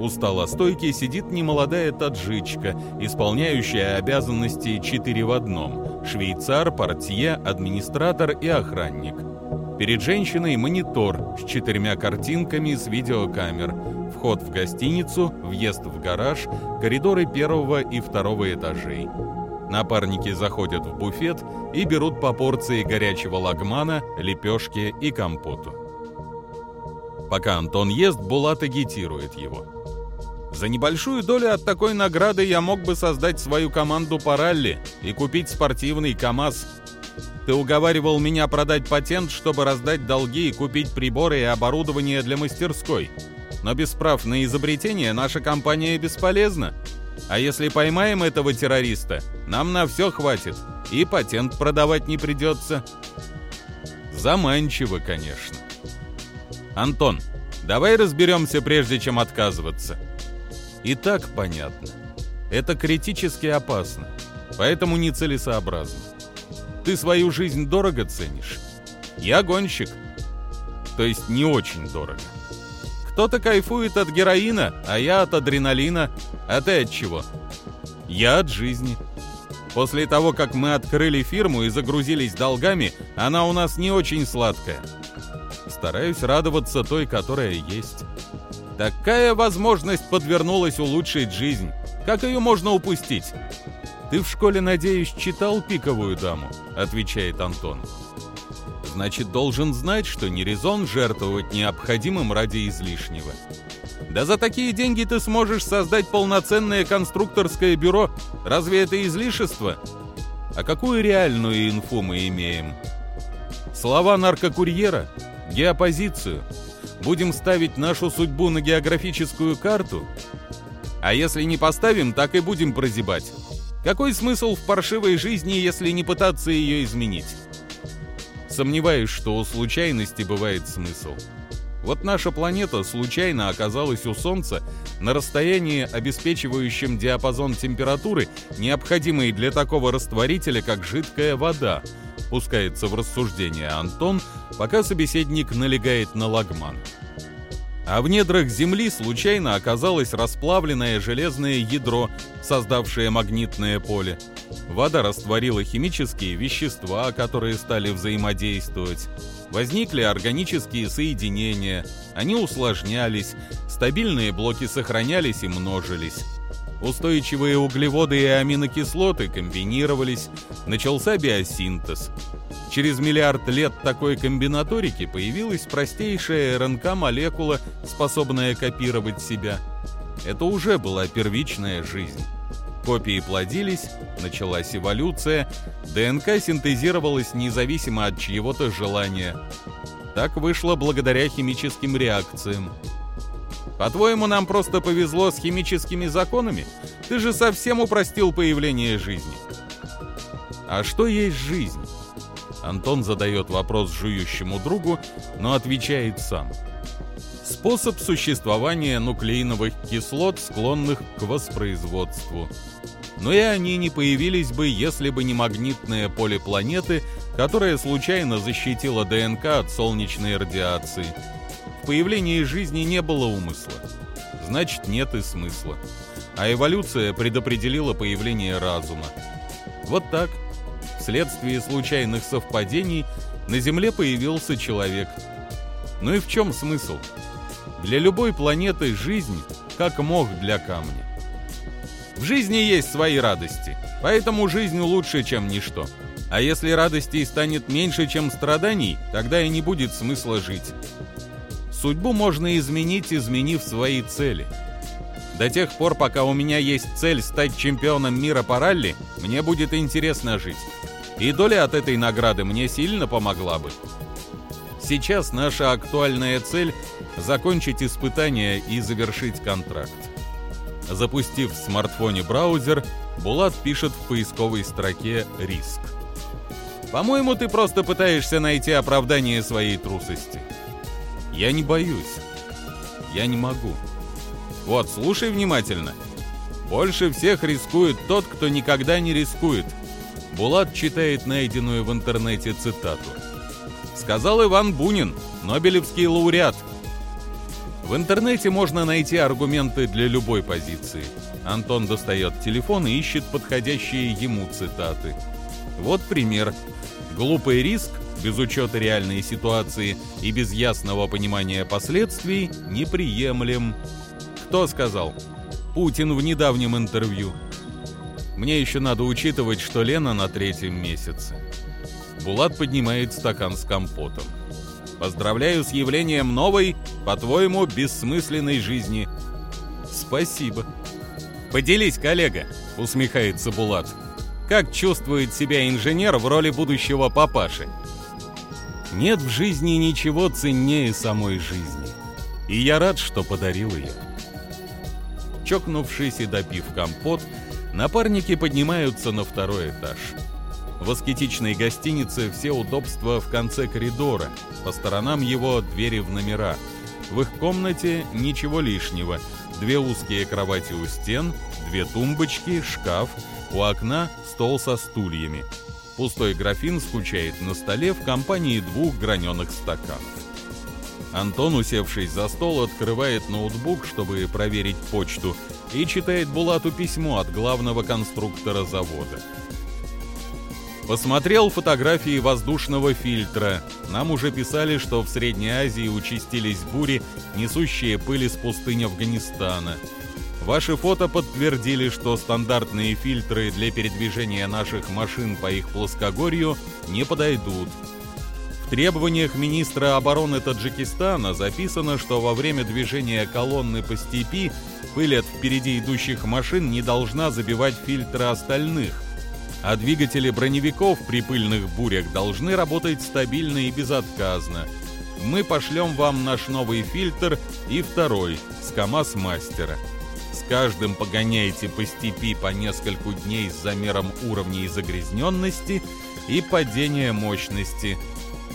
У стола стойки сидит немолодая таджичка, исполняющая обязанности четыре в одном – швейцар, портье, администратор и охранник. Перед женщиной монитор с четырьмя картинками с видеокамер, вход в гостиницу, въезд в гараж, коридоры первого и второго этажей. Напарники заходят в буфет и берут по порции горячего лагмана, лепешки и компоту. Пока Антон ест, Булат агитирует его. За небольшую долю от такой награды я мог бы создать свою команду по ралли и купить спортивный КАМАЗ. Ты уговаривал меня продать патент, чтобы раздать долги и купить приборы и оборудование для мастерской. Но без прав на изобретение наша компания бесполезна. А если поймаем этого террориста, нам на все хватит, и патент продавать не придется. Заманчиво, конечно. Антон, Давай разберемся, прежде чем отказываться. И так понятно. Это критически опасно, поэтому нецелесообразно. Ты свою жизнь дорого ценишь? Я гонщик. То есть не очень дорого. Кто-то кайфует от героина, а я от адреналина. А ты от чего? Я от жизни. После того, как мы открыли фирму и загрузились долгами, она у нас не очень сладкая. Стараюсь радоваться той, которая есть. Такая возможность подвернулась улучшить жизнь. Как ее можно упустить? Ты в школе, надеюсь, читал «Пиковую даму», отвечает Антон. Значит, должен знать, что не резон жертвовать необходимым ради излишнего. Да за такие деньги ты сможешь создать полноценное конструкторское бюро. Разве это излишество? А какую реальную инфу мы имеем? Слова наркокурьера? Геопозицию? Будем ставить нашу судьбу на географическую карту? А если не поставим, так и будем прозябать. Какой смысл в паршивой жизни, если не пытаться ее изменить? Сомневаюсь, что у случайности бывает смысл. Вот наша планета случайно оказалась у Солнца на расстоянии, обеспечивающем диапазон температуры, необходимый для такого растворителя, как жидкая вода, пускается в рассуждение Антон, пока собеседник налегает на лагман. А в недрах Земли случайно оказалось расплавленное железное ядро, создавшее магнитное поле. Вода растворила химические вещества, которые стали взаимодействовать. Возникли органические соединения, они усложнялись, стабильные блоки сохранялись и множились. Устойчивые углеводы и аминокислоты комбинировались, начался биосинтез. Через миллиард лет такой комбинаторики появилась простейшая РНК-молекула, способная копировать себя. Это уже была первичная жизнь. Копии плодились, началась эволюция, ДНК синтезировалась независимо от чьего-то желания. Так вышло благодаря химическим реакциям. По-твоему, нам просто повезло с химическими законами? Ты же совсем упростил появление жизни. А что есть жизнь? Антон задает вопрос жующему другу, но отвечает сам. Способ существования нуклеиновых кислот, склонных к воспроизводству. Но и они не появились бы, если бы не магнитное поле планеты, которое случайно защитило ДНК от солнечной радиации. В появлении жизни не было умысла. Значит, нет и смысла. А эволюция предопределила появление разума. Вот так. Вследствие случайных совпадений на Земле появился человек. Ну и в чем смысл? Для любой планеты жизнь как мох для камня. В жизни есть свои радости, поэтому жизнь лучше, чем ничто. А если радостей станет меньше, чем страданий, тогда и не будет смысла жить. Судьбу можно изменить, изменив свои цели. До тех пор, пока у меня есть цель стать чемпионом мира по ралли, мне будет интересно жить. И доля от этой награды мне сильно помогла бы. Сейчас наша актуальная цель – закончить испытания и завершить контракт. Запустив в смартфоне браузер, Булат пишет в поисковой строке «Риск». «По-моему, ты просто пытаешься найти оправдание своей трусости». «Я не боюсь. Я не могу». «Вот, слушай внимательно. Больше всех рискует тот, кто никогда не рискует – Булат читает найденную в интернете цитату. Сказал Иван Бунин, Нобелевский лауреат. В интернете можно найти аргументы для любой позиции. Антон достает телефон и ищет подходящие ему цитаты. Вот пример. Глупый риск, без учета реальной ситуации и без ясного понимания последствий, неприемлем. Кто сказал? Путин в недавнем интервью. Мне еще надо учитывать, что Лена на третьем месяце. Булат поднимает стакан с компотом. Поздравляю с явлением новой, по-твоему, бессмысленной жизни. Спасибо. Поделись, коллега, усмехается Булат. Как чувствует себя инженер в роли будущего папаши? Нет в жизни ничего ценнее самой жизни. И я рад, что подарил ее. Чокнувшись и допив компот, Напарники поднимаются на второй этаж. В аскетичной гостинице все удобства в конце коридора, по сторонам его двери в номера. В их комнате ничего лишнего. Две узкие кровати у стен, две тумбочки, шкаф, у окна стол со стульями. Пустой графин скучает на столе в компании двух граненых стаканов. Антон, усевшись за стол, открывает ноутбук, чтобы проверить почту, и читает Булату письмо от главного конструктора завода. Посмотрел фотографии воздушного фильтра. Нам уже писали, что в Средней Азии участились бури, несущие пыль из пустынь Афганистана. Ваши фото подтвердили, что стандартные фильтры для передвижения наших машин по их плоскогорью не подойдут. В требованиях министра обороны Таджикистана записано, что во время движения колонны по степи пыль от впереди идущих машин не должна забивать фильтры остальных, а двигатели броневиков при пыльных бурях должны работать стабильно и безотказно. Мы пошлем вам наш новый фильтр и второй с КАМАЗ-мастера. Каждым погоняйте по степи по нескольку дней с замером уровней загрязненности и падения мощности.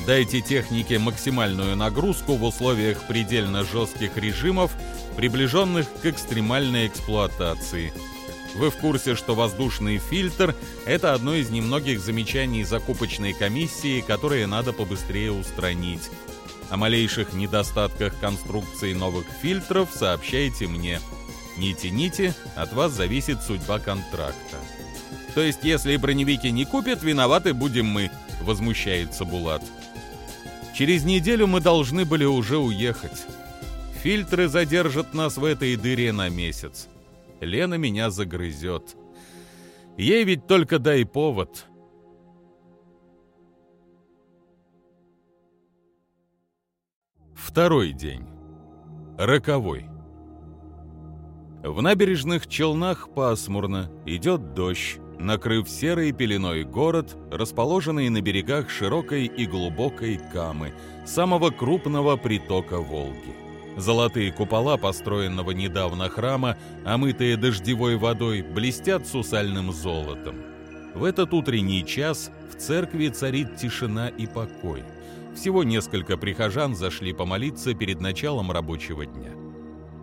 Дайте технике максимальную нагрузку в условиях предельно жестких режимов, приближенных к экстремальной эксплуатации. Вы в курсе, что воздушный фильтр – это одно из немногих замечаний закупочной комиссии, которые надо побыстрее устранить. О малейших недостатках конструкции новых фильтров сообщайте мне. Не тяните, от вас зависит судьба контракта. То есть, если броневики не купят, виноваты будем мы, возмущается Булат. Через неделю мы должны были уже уехать. Фильтры задержат нас в этой дыре на месяц. Лена меня загрызет. Ей ведь только дай повод. Второй день. Роковой. В набережных Челнах пасмурно, идет дождь, накрыв серой пеленой город, расположенный на берегах широкой и глубокой Камы, самого крупного притока Волги. Золотые купола построенного недавно храма, омытые дождевой водой, блестят сусальным золотом. В этот утренний час в церкви царит тишина и покой. Всего несколько прихожан зашли помолиться перед началом рабочего дня.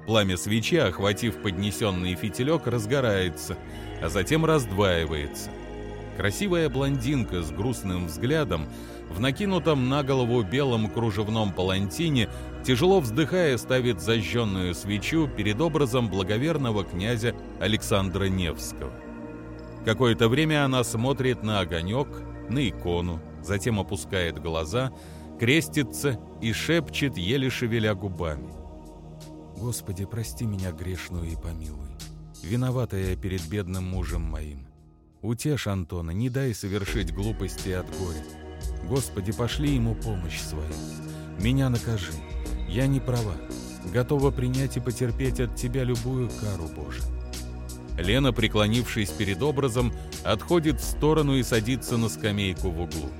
Пламя свечи, охватив поднесенный фитилек, разгорается, а затем раздваивается. Красивая блондинка с грустным взглядом в накинутом на голову белом кружевном палантине, тяжело вздыхая, ставит зажженную свечу перед образом благоверного князя Александра Невского. Какое-то время она смотрит на огонек, на икону, затем опускает глаза, крестится и шепчет, еле шевеля губами. «Господи, прости меня грешную и помилуй. Виновата я перед бедным мужем моим. Утешь Антона, не дай совершить глупости от горя. Господи, пошли ему помощь свою. Меня накажи. Я не права. Готова принять и потерпеть от тебя любую кару Божию. Лена, преклонившись перед образом, отходит в сторону и садится на скамейку в углу.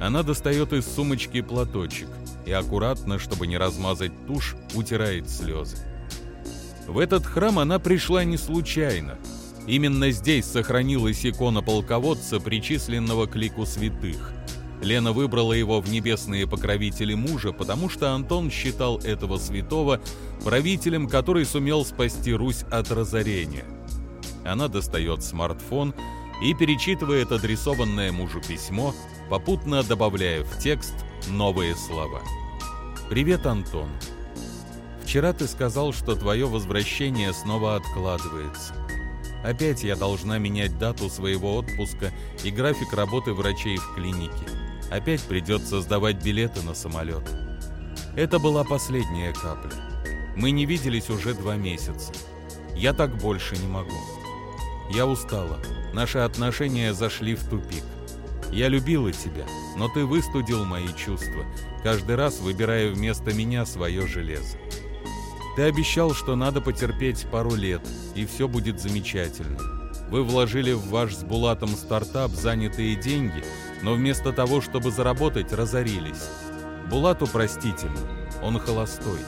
Она достает из сумочки платочек и аккуратно, чтобы не размазать тушь, утирает слезы. В этот храм она пришла не случайно. Именно здесь сохранилась икона полководца, причисленного к лику святых – Лена выбрала его в небесные покровители мужа, потому что Антон считал этого святого правителем, который сумел спасти Русь от разорения. Она достает смартфон и перечитывает адресованное мужу письмо, попутно добавляя в текст новые слова. «Привет, Антон. Вчера ты сказал, что твое возвращение снова откладывается. Опять я должна менять дату своего отпуска и график работы врачей в клинике. Опять придется сдавать билеты на самолет. Это была последняя капля. Мы не виделись уже два месяца. Я так больше не могу. Я устала. Наши отношения зашли в тупик. Я любила тебя, но ты выстудил мои чувства, каждый раз выбирая вместо меня свое железо. Ты обещал, что надо потерпеть пару лет, и все будет замечательно. Вы вложили в ваш с Булатом стартап занятые деньги, но вместо того, чтобы заработать, разорились. Булату простительно, он холостой.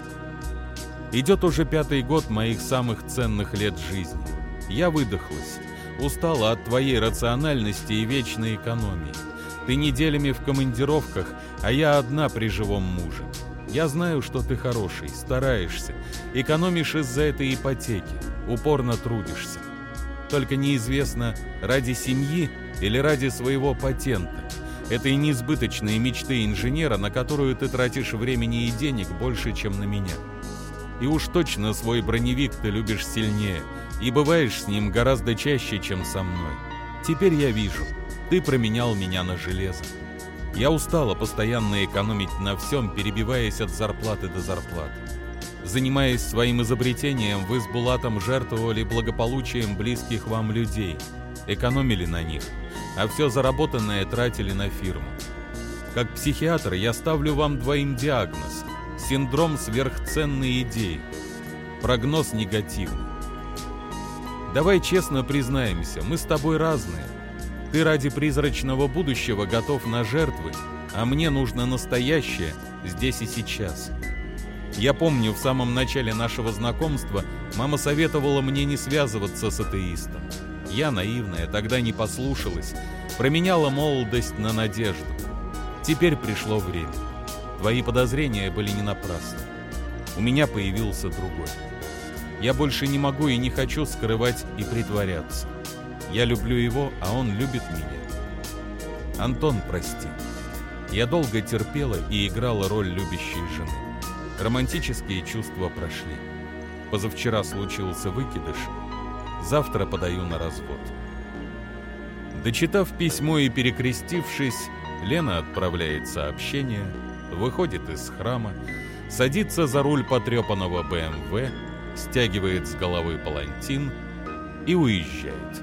Идет уже пятый год моих самых ценных лет жизни. Я выдохлась, устала от твоей рациональности и вечной экономии. Ты неделями в командировках, а я одна при живом муже. Я знаю, что ты хороший, стараешься, экономишь из-за этой ипотеки, упорно трудишься. Только неизвестно, ради семьи или ради своего патента. Это и несбыточные мечты инженера, на которую ты тратишь времени и денег больше, чем на меня. И уж точно свой броневик ты любишь сильнее, и бываешь с ним гораздо чаще, чем со мной. Теперь я вижу, ты променял меня на железо. Я устала постоянно экономить на всем, перебиваясь от зарплаты до зарплаты. Занимаясь своим изобретением, вы с Булатом жертвовали благополучием близких вам людей, экономили на них, а все заработанное тратили на фирму. Как психиатр я ставлю вам двоим диагноз – синдром сверхценной идеи. Прогноз негативный. Давай честно признаемся, мы с тобой разные. Ты ради призрачного будущего готов на жертвы, а мне нужно настоящее здесь и сейчас. Я помню, в самом начале нашего знакомства мама советовала мне не связываться с атеистом. Я, наивная, тогда не послушалась, променяла молодость на надежду. Теперь пришло время. Твои подозрения были не напрасны. У меня появился другой. Я больше не могу и не хочу скрывать и притворяться. Я люблю его, а он любит меня. Антон, прости. Я долго терпела и играла роль любящей жены. Романтические чувства прошли. Позавчера случился выкидыш. Завтра подаю на развод. Дочитав письмо и перекрестившись, Лена отправляет сообщение, выходит из храма, садится за руль потрепанного БМВ, стягивает с головы палантин и уезжает.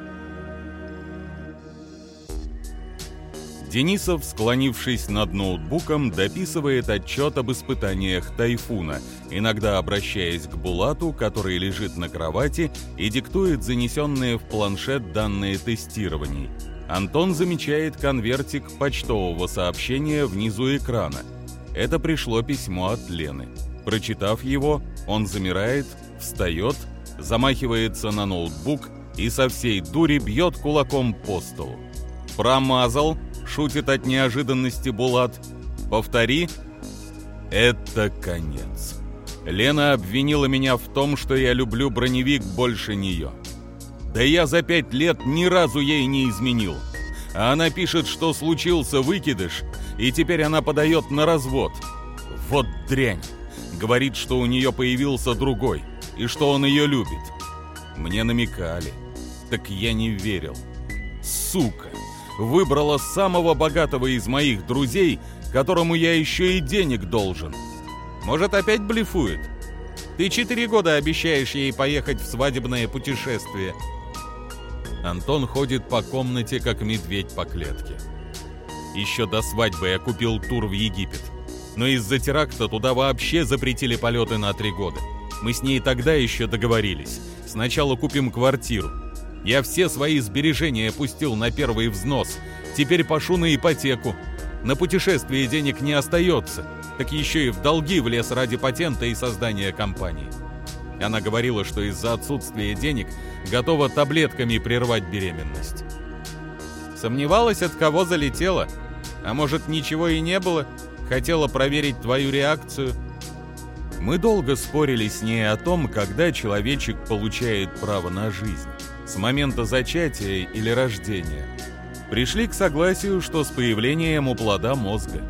Денисов, склонившись над ноутбуком, дописывает отчет об испытаниях «Тайфуна», иногда обращаясь к Булату, который лежит на кровати и диктует занесенные в планшет данные тестирований. Антон замечает конвертик почтового сообщения внизу экрана. Это пришло письмо от Лены. Прочитав его, он замирает, встает, замахивается на ноутбук и со всей дури бьет кулаком по столу. «Промазал!» шутит от неожиданности Булат. Повтори. Это конец. Лена обвинила меня в том, что я люблю броневик больше нее. Да я за пять лет ни разу ей не изменил. А она пишет, что случился выкидыш, и теперь она подает на развод. Вот дрянь. Говорит, что у нее появился другой, и что он ее любит. Мне намекали. Так я не верил. Сука выбрала самого богатого из моих друзей, которому я еще и денег должен. Может, опять блефует? Ты четыре года обещаешь ей поехать в свадебное путешествие. Антон ходит по комнате, как медведь по клетке. Еще до свадьбы я купил тур в Египет. Но из-за теракта туда вообще запретили полеты на три года. Мы с ней тогда еще договорились. Сначала купим квартиру, я все свои сбережения пустил на первый взнос. Теперь пошу на ипотеку. На путешествие денег не остается. Так еще и в долги влез ради патента и создания компании. Она говорила, что из-за отсутствия денег готова таблетками прервать беременность. Сомневалась, от кого залетела? А может, ничего и не было? Хотела проверить твою реакцию? Мы долго спорили с ней о том, когда человечек получает право на жизнь с момента зачатия или рождения, пришли к согласию, что с появлением у плода мозга.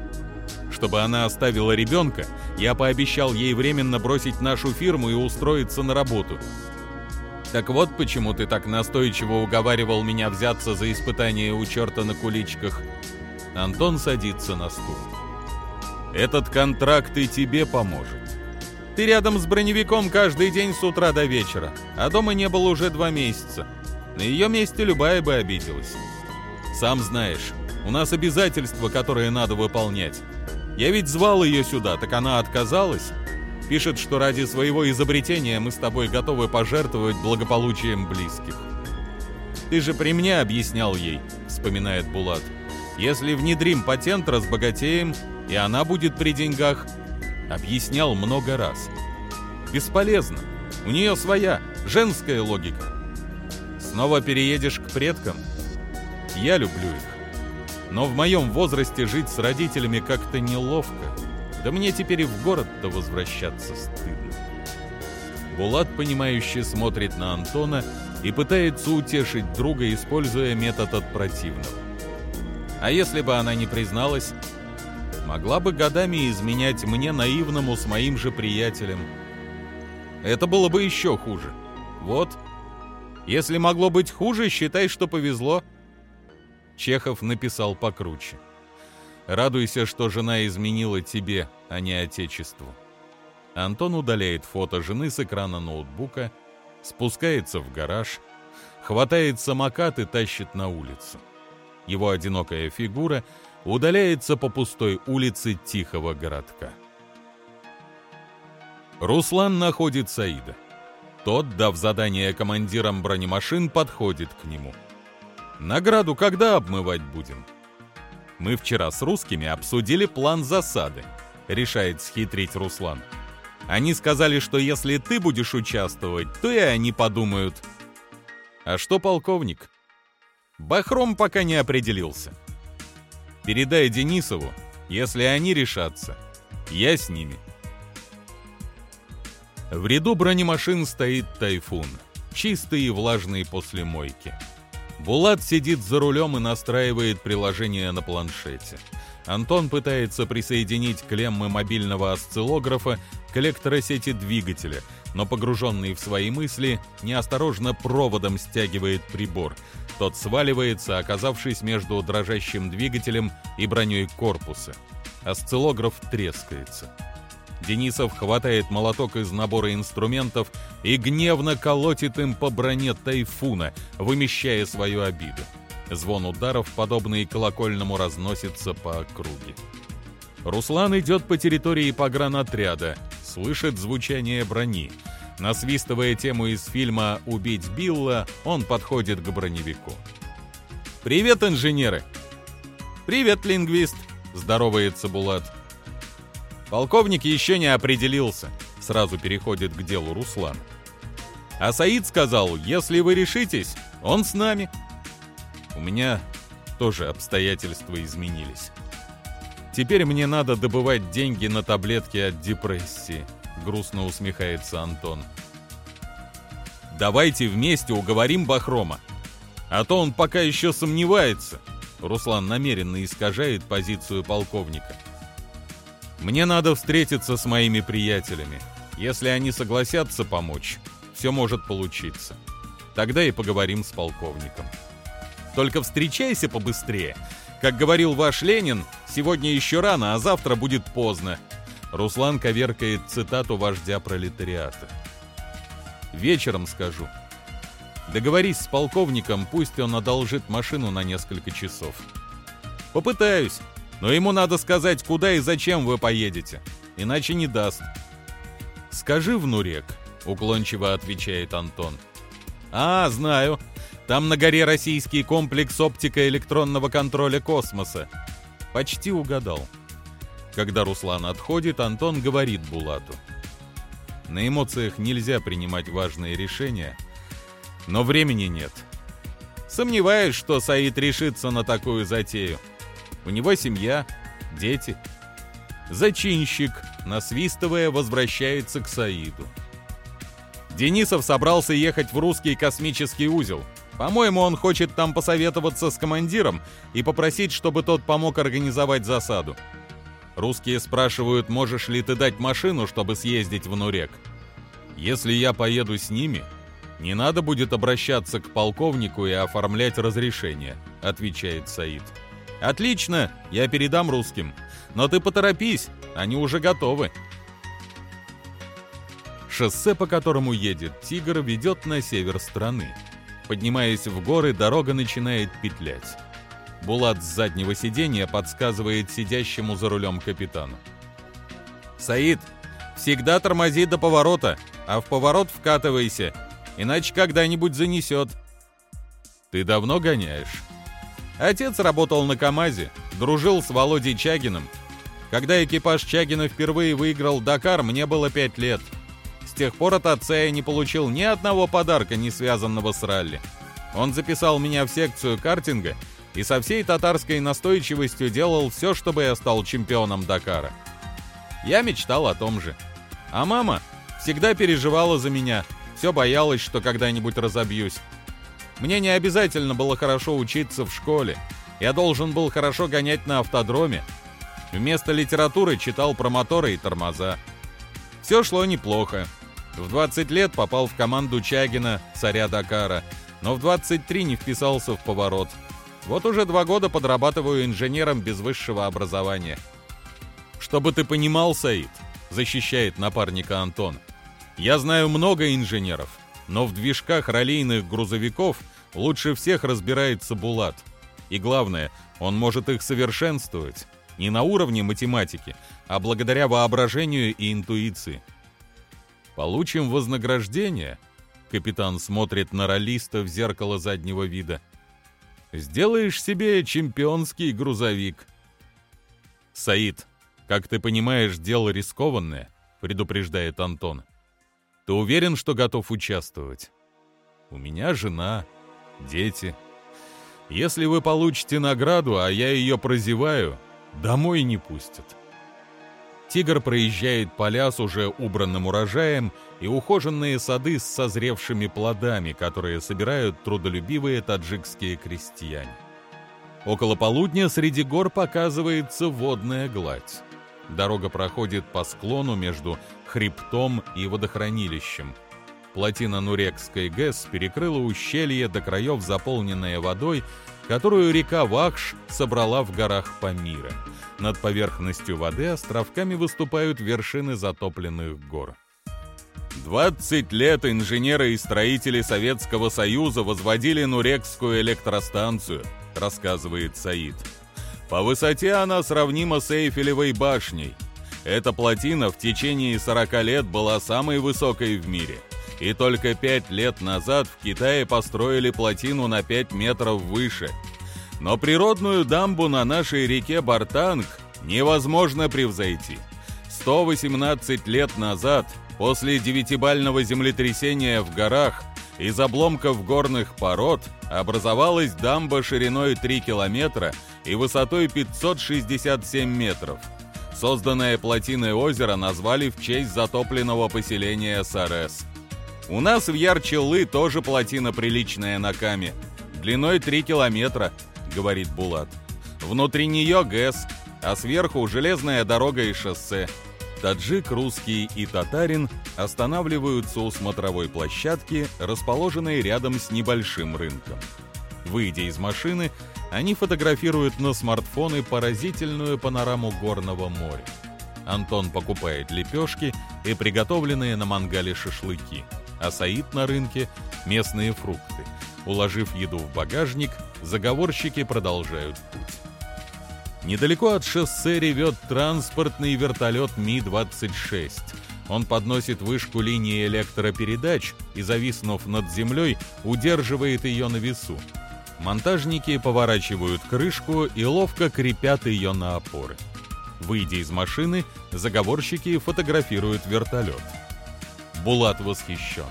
Чтобы она оставила ребенка, я пообещал ей временно бросить нашу фирму и устроиться на работу. Так вот почему ты так настойчиво уговаривал меня взяться за испытание у черта на куличках. Антон садится на стул. Этот контракт и тебе поможет. Ты рядом с броневиком каждый день с утра до вечера, а дома не было уже два месяца. На ее месте любая бы обиделась. Сам знаешь, у нас обязательства, которые надо выполнять. Я ведь звал ее сюда, так она отказалась. Пишет, что ради своего изобретения мы с тобой готовы пожертвовать благополучием близких. Ты же при мне объяснял ей, вспоминает Булат. Если внедрим патент, разбогатеем, и она будет при деньгах, Объяснял много раз. Бесполезно. У нее своя, женская логика. Снова переедешь к предкам? Я люблю их. Но в моем возрасте жить с родителями как-то неловко. Да мне теперь и в город-то возвращаться стыдно. Булат, понимающе смотрит на Антона и пытается утешить друга, используя метод от противного. А если бы она не призналась, могла бы годами изменять мне наивному с моим же приятелем. Это было бы еще хуже. Вот. Если могло быть хуже, считай, что повезло. Чехов написал покруче. Радуйся, что жена изменила тебе, а не отечеству. Антон удаляет фото жены с экрана ноутбука, спускается в гараж, хватает самокат и тащит на улицу. Его одинокая фигура удаляется по пустой улице тихого городка. Руслан находит Саида. Тот, дав задание командирам бронемашин, подходит к нему. «Награду когда обмывать будем?» «Мы вчера с русскими обсудили план засады», — решает схитрить Руслан. «Они сказали, что если ты будешь участвовать, то и они подумают». «А что полковник?» «Бахром пока не определился». «Передай Денисову, если они решатся, я с ними». В ряду бронемашин стоит «Тайфун», чистый и влажный после мойки. Булат сидит за рулем и настраивает приложение на планшете. Антон пытается присоединить клеммы мобильного осциллографа к электросети двигателя, но погруженный в свои мысли, неосторожно проводом стягивает прибор. Тот сваливается, оказавшись между дрожащим двигателем и броней корпуса. Осциллограф трескается. Денисов хватает молоток из набора инструментов и гневно колотит им по броне тайфуна, вымещая свою обиду. Звон ударов, подобный колокольному, разносится по округе. Руслан идет по территории погранотряда, слышит звучание брони. Насвистывая тему из фильма «Убить Билла», он подходит к броневику. «Привет, инженеры!» «Привет, лингвист!» – здоровается Булат. Полковник еще не определился. Сразу переходит к делу Руслан. А Саид сказал, если вы решитесь, он с нами. У меня тоже обстоятельства изменились. Теперь мне надо добывать деньги на таблетки от депрессии, грустно усмехается Антон. Давайте вместе уговорим Бахрома. А то он пока еще сомневается. Руслан намеренно искажает позицию полковника. Мне надо встретиться с моими приятелями. Если они согласятся помочь, все может получиться. Тогда и поговорим с полковником. Только встречайся побыстрее. Как говорил ваш Ленин, сегодня еще рано, а завтра будет поздно. Руслан коверкает цитату вождя пролетариата. Вечером скажу. Договорись с полковником, пусть он одолжит машину на несколько часов. Попытаюсь. Но ему надо сказать, куда и зачем вы поедете, иначе не даст. «Скажи в Нурек», — уклончиво отвечает Антон. «А, знаю. Там на горе российский комплекс оптика электронного контроля космоса». Почти угадал. Когда Руслан отходит, Антон говорит Булату. На эмоциях нельзя принимать важные решения, но времени нет. Сомневаюсь, что Саид решится на такую затею. У него семья, дети. Зачинщик, насвистывая, возвращается к Саиду. Денисов собрался ехать в русский космический узел. По-моему, он хочет там посоветоваться с командиром и попросить, чтобы тот помог организовать засаду. Русские спрашивают, можешь ли ты дать машину, чтобы съездить в Нурек. Если я поеду с ними, не надо будет обращаться к полковнику и оформлять разрешение, отвечает Саид. «Отлично, я передам русским. Но ты поторопись, они уже готовы». Шоссе, по которому едет «Тигр», ведет на север страны. Поднимаясь в горы, дорога начинает петлять. Булат с заднего сиденья подсказывает сидящему за рулем капитану. «Саид, всегда тормози до поворота, а в поворот вкатывайся, иначе когда-нибудь занесет». «Ты давно гоняешь?» Отец работал на КАМАЗе, дружил с Володей Чагиным. Когда экипаж Чагина впервые выиграл Дакар, мне было пять лет. С тех пор от отца я не получил ни одного подарка, не связанного с ралли. Он записал меня в секцию картинга и со всей татарской настойчивостью делал все, чтобы я стал чемпионом Дакара. Я мечтал о том же. А мама всегда переживала за меня, все боялась, что когда-нибудь разобьюсь. Мне не обязательно было хорошо учиться в школе. Я должен был хорошо гонять на автодроме. Вместо литературы читал про моторы и тормоза. Все шло неплохо. В 20 лет попал в команду Чагина, царя Дакара, но в 23 не вписался в поворот. Вот уже два года подрабатываю инженером без высшего образования. Чтобы ты понимал, Саид, защищает напарника Антон. Я знаю много инженеров, но в движках раллийных грузовиков лучше всех разбирается Булат. И главное, он может их совершенствовать. Не на уровне математики, а благодаря воображению и интуиции. Получим вознаграждение. Капитан смотрит на ролиста в зеркало заднего вида. Сделаешь себе чемпионский грузовик. Саид, как ты понимаешь, дело рискованное, предупреждает Антон. Ты уверен, что готов участвовать? У меня жена, дети. Если вы получите награду, а я ее прозеваю, домой не пустят. Тигр проезжает поля с уже убранным урожаем и ухоженные сады с созревшими плодами, которые собирают трудолюбивые таджикские крестьяне. Около полудня среди гор показывается водная гладь. Дорога проходит по склону между хребтом и водохранилищем. Плотина Нурекской ГЭС перекрыла ущелье до краев, заполненное водой, которую река Вахш собрала в горах Памира. Над поверхностью воды островками выступают вершины затопленных гор. 20 лет инженеры и строители Советского Союза возводили Нурекскую электростанцию, рассказывает Саид. По высоте она сравнима с Эйфелевой башней. Эта плотина в течение 40 лет была самой высокой в мире. И только 5 лет назад в Китае построили плотину на 5 метров выше – но природную дамбу на нашей реке Бартанг невозможно превзойти. 118 лет назад, после девятибального землетрясения в горах, из обломков горных пород образовалась дамба шириной 3 километра и высотой 567 метров. Созданное плотиной озеро назвали в честь затопленного поселения Сарес. У нас в Ярчелы тоже плотина приличная на Каме, длиной 3 километра, — говорит Булат. «Внутри нее ГЭС, а сверху железная дорога и шоссе. Таджик, русский и татарин останавливаются у смотровой площадки, расположенной рядом с небольшим рынком. Выйдя из машины, они фотографируют на смартфоны поразительную панораму горного моря. Антон покупает лепешки и приготовленные на мангале шашлыки, а Саид на рынке – местные фрукты. Уложив еду в багажник, заговорщики продолжают путь. Недалеко от шоссе ревет транспортный вертолет Ми-26. Он подносит вышку линии электропередач и, зависнув над землей, удерживает ее на весу. Монтажники поворачивают крышку и ловко крепят ее на опоры. Выйдя из машины, заговорщики фотографируют вертолет. Булат восхищен.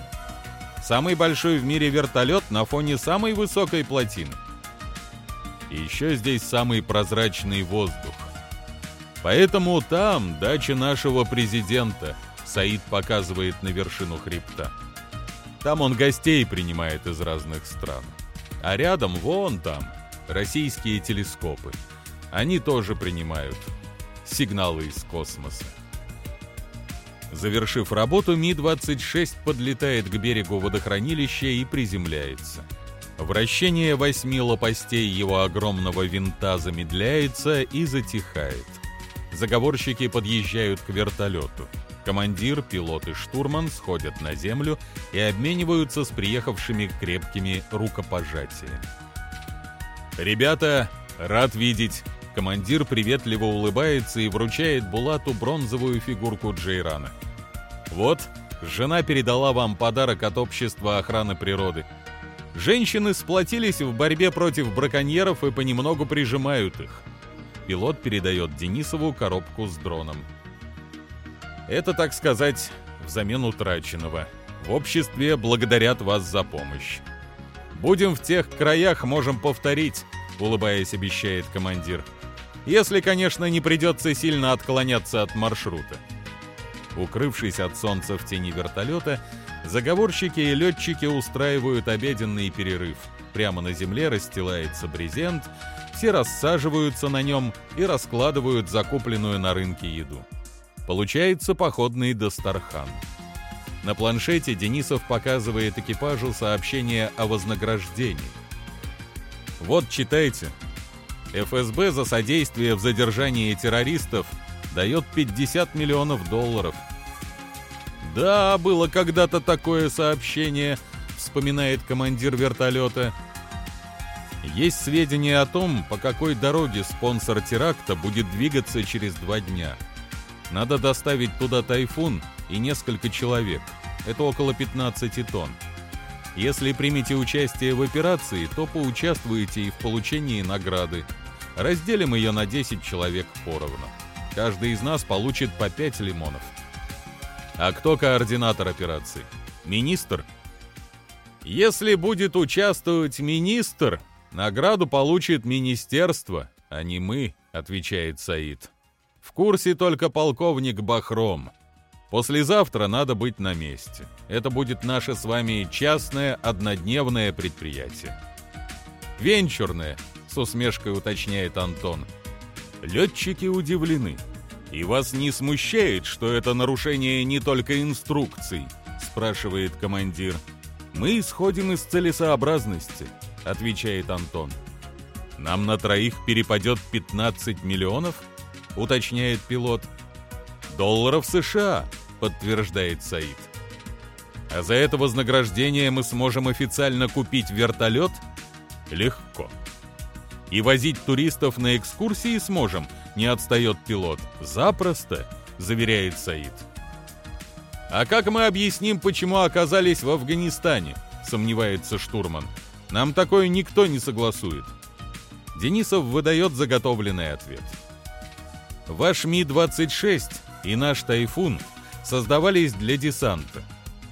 Самый большой в мире вертолет на фоне самой высокой плотины. И еще здесь самый прозрачный воздух. Поэтому там дача нашего президента, Саид показывает на вершину хребта. Там он гостей принимает из разных стран. А рядом, вон там, российские телескопы. Они тоже принимают сигналы из космоса. Завершив работу, Ми-26 подлетает к берегу водохранилища и приземляется. Вращение восьми лопастей его огромного винта замедляется и затихает. Заговорщики подъезжают к вертолету. Командир, пилот и штурман сходят на землю и обмениваются с приехавшими крепкими рукопожатиями. «Ребята, рад видеть!» Командир приветливо улыбается и вручает Булату бронзовую фигурку Джейрана. «Вот, жена передала вам подарок от Общества охраны природы. Женщины сплотились в борьбе против браконьеров и понемногу прижимают их. Пилот передает Денисову коробку с дроном. Это, так сказать, взамен утраченного. В обществе благодарят вас за помощь. Будем в тех краях, можем повторить, улыбаясь, обещает командир. Если, конечно, не придется сильно отклоняться от маршрута. Укрывшись от солнца в тени вертолета, заговорщики и летчики устраивают обеденный перерыв. Прямо на земле расстилается брезент, все рассаживаются на нем и раскладывают закупленную на рынке еду. Получается походный Дастархан. На планшете Денисов показывает экипажу сообщение о вознаграждении. Вот читайте. ФСБ за содействие в задержании террористов дает 50 миллионов долларов. Да, было когда-то такое сообщение, вспоминает командир вертолета. Есть сведения о том, по какой дороге спонсор теракта будет двигаться через два дня. Надо доставить туда тайфун и несколько человек. Это около 15 тонн. Если примете участие в операции, то поучаствуете и в получении награды. Разделим ее на 10 человек поровну. Каждый из нас получит по 5 лимонов. А кто координатор операции? Министр? Если будет участвовать министр, награду получит министерство, а не мы, отвечает Саид. В курсе только полковник Бахром. Послезавтра надо быть на месте. Это будет наше с вами частное однодневное предприятие. Венчурное, с усмешкой уточняет Антон. Летчики удивлены. И вас не смущает, что это нарушение не только инструкций? Спрашивает командир. Мы исходим из целесообразности, отвечает Антон. Нам на троих перепадет 15 миллионов? Уточняет пилот. Долларов США, подтверждает Саид. А за это вознаграждение мы сможем официально купить вертолет? Легко. И возить туристов на экскурсии сможем, не отстает пилот. Запросто, заверяет Саид. А как мы объясним, почему оказались в Афганистане? Сомневается штурман. Нам такое никто не согласует. Денисов выдает заготовленный ответ. Ваш Ми-26 и наш Тайфун создавались для десанта.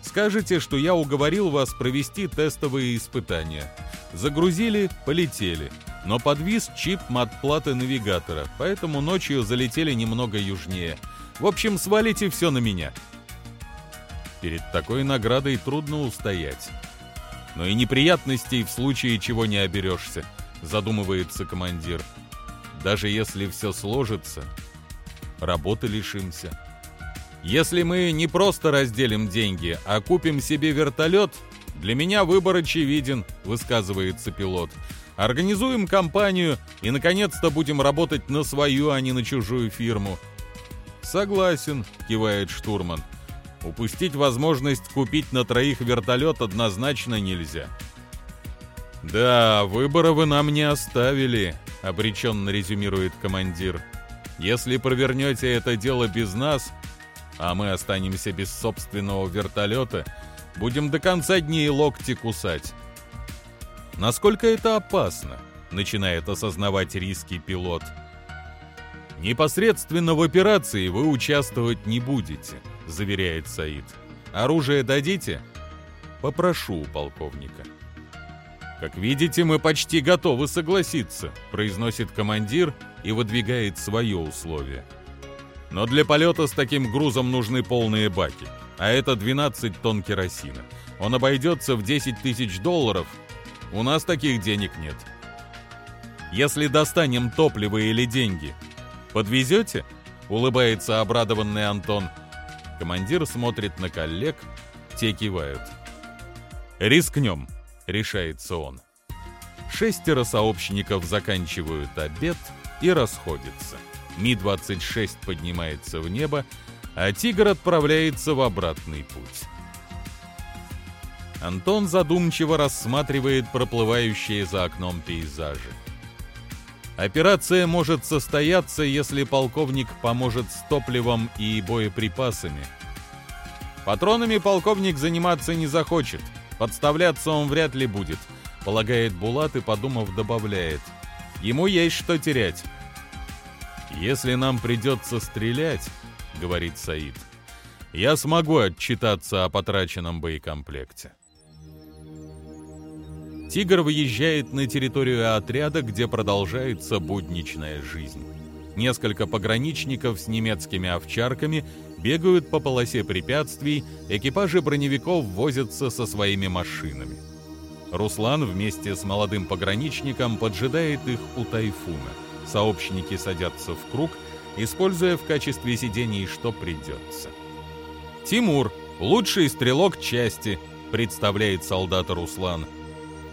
Скажите, что я уговорил вас провести тестовые испытания. Загрузили, полетели. Но подвис чип матплаты навигатора, поэтому ночью залетели немного южнее. В общем, свалите все на меня. Перед такой наградой трудно устоять. Но и неприятностей в случае чего не оберешься, задумывается командир. Даже если все сложится, работы лишимся. Если мы не просто разделим деньги, а купим себе вертолет, для меня выбор очевиден, высказывается пилот. Организуем компанию и, наконец-то, будем работать на свою, а не на чужую фирму. Согласен, кивает штурман. Упустить возможность купить на троих вертолет однозначно нельзя. «Да, выбора вы нам не оставили», — обреченно резюмирует командир. «Если провернете это дело без нас, а мы останемся без собственного вертолета, будем до конца дней локти кусать. Насколько это опасно, начинает осознавать риски пилот. Непосредственно в операции вы участвовать не будете, заверяет Саид. Оружие дадите? Попрошу у полковника. Как видите, мы почти готовы согласиться, произносит командир и выдвигает свое условие. Но для полета с таким грузом нужны полные баки, а это 12 тонн керосина. Он обойдется в 10 тысяч долларов. У нас таких денег нет. Если достанем топливо или деньги, подвезете? Улыбается обрадованный Антон. Командир смотрит на коллег, те кивают. «Рискнем», — решается он. Шестеро сообщников заканчивают обед и расходятся. Ми-26 поднимается в небо, а «Тигр» отправляется в обратный путь. Антон задумчиво рассматривает проплывающие за окном пейзажи. Операция может состояться, если полковник поможет с топливом и боеприпасами. Патронами полковник заниматься не захочет, подставляться он вряд ли будет, полагает Булат и, подумав, добавляет. Ему есть что терять. «Если нам придется стрелять», — говорит Саид, — «я смогу отчитаться о потраченном боекомплекте». Тигр выезжает на территорию отряда, где продолжается будничная жизнь. Несколько пограничников с немецкими овчарками бегают по полосе препятствий, экипажи броневиков возятся со своими машинами. Руслан вместе с молодым пограничником поджидает их у тайфуна. Сообщники садятся в круг, используя в качестве сидений, что придется. «Тимур, лучший стрелок части», — представляет солдата Руслан.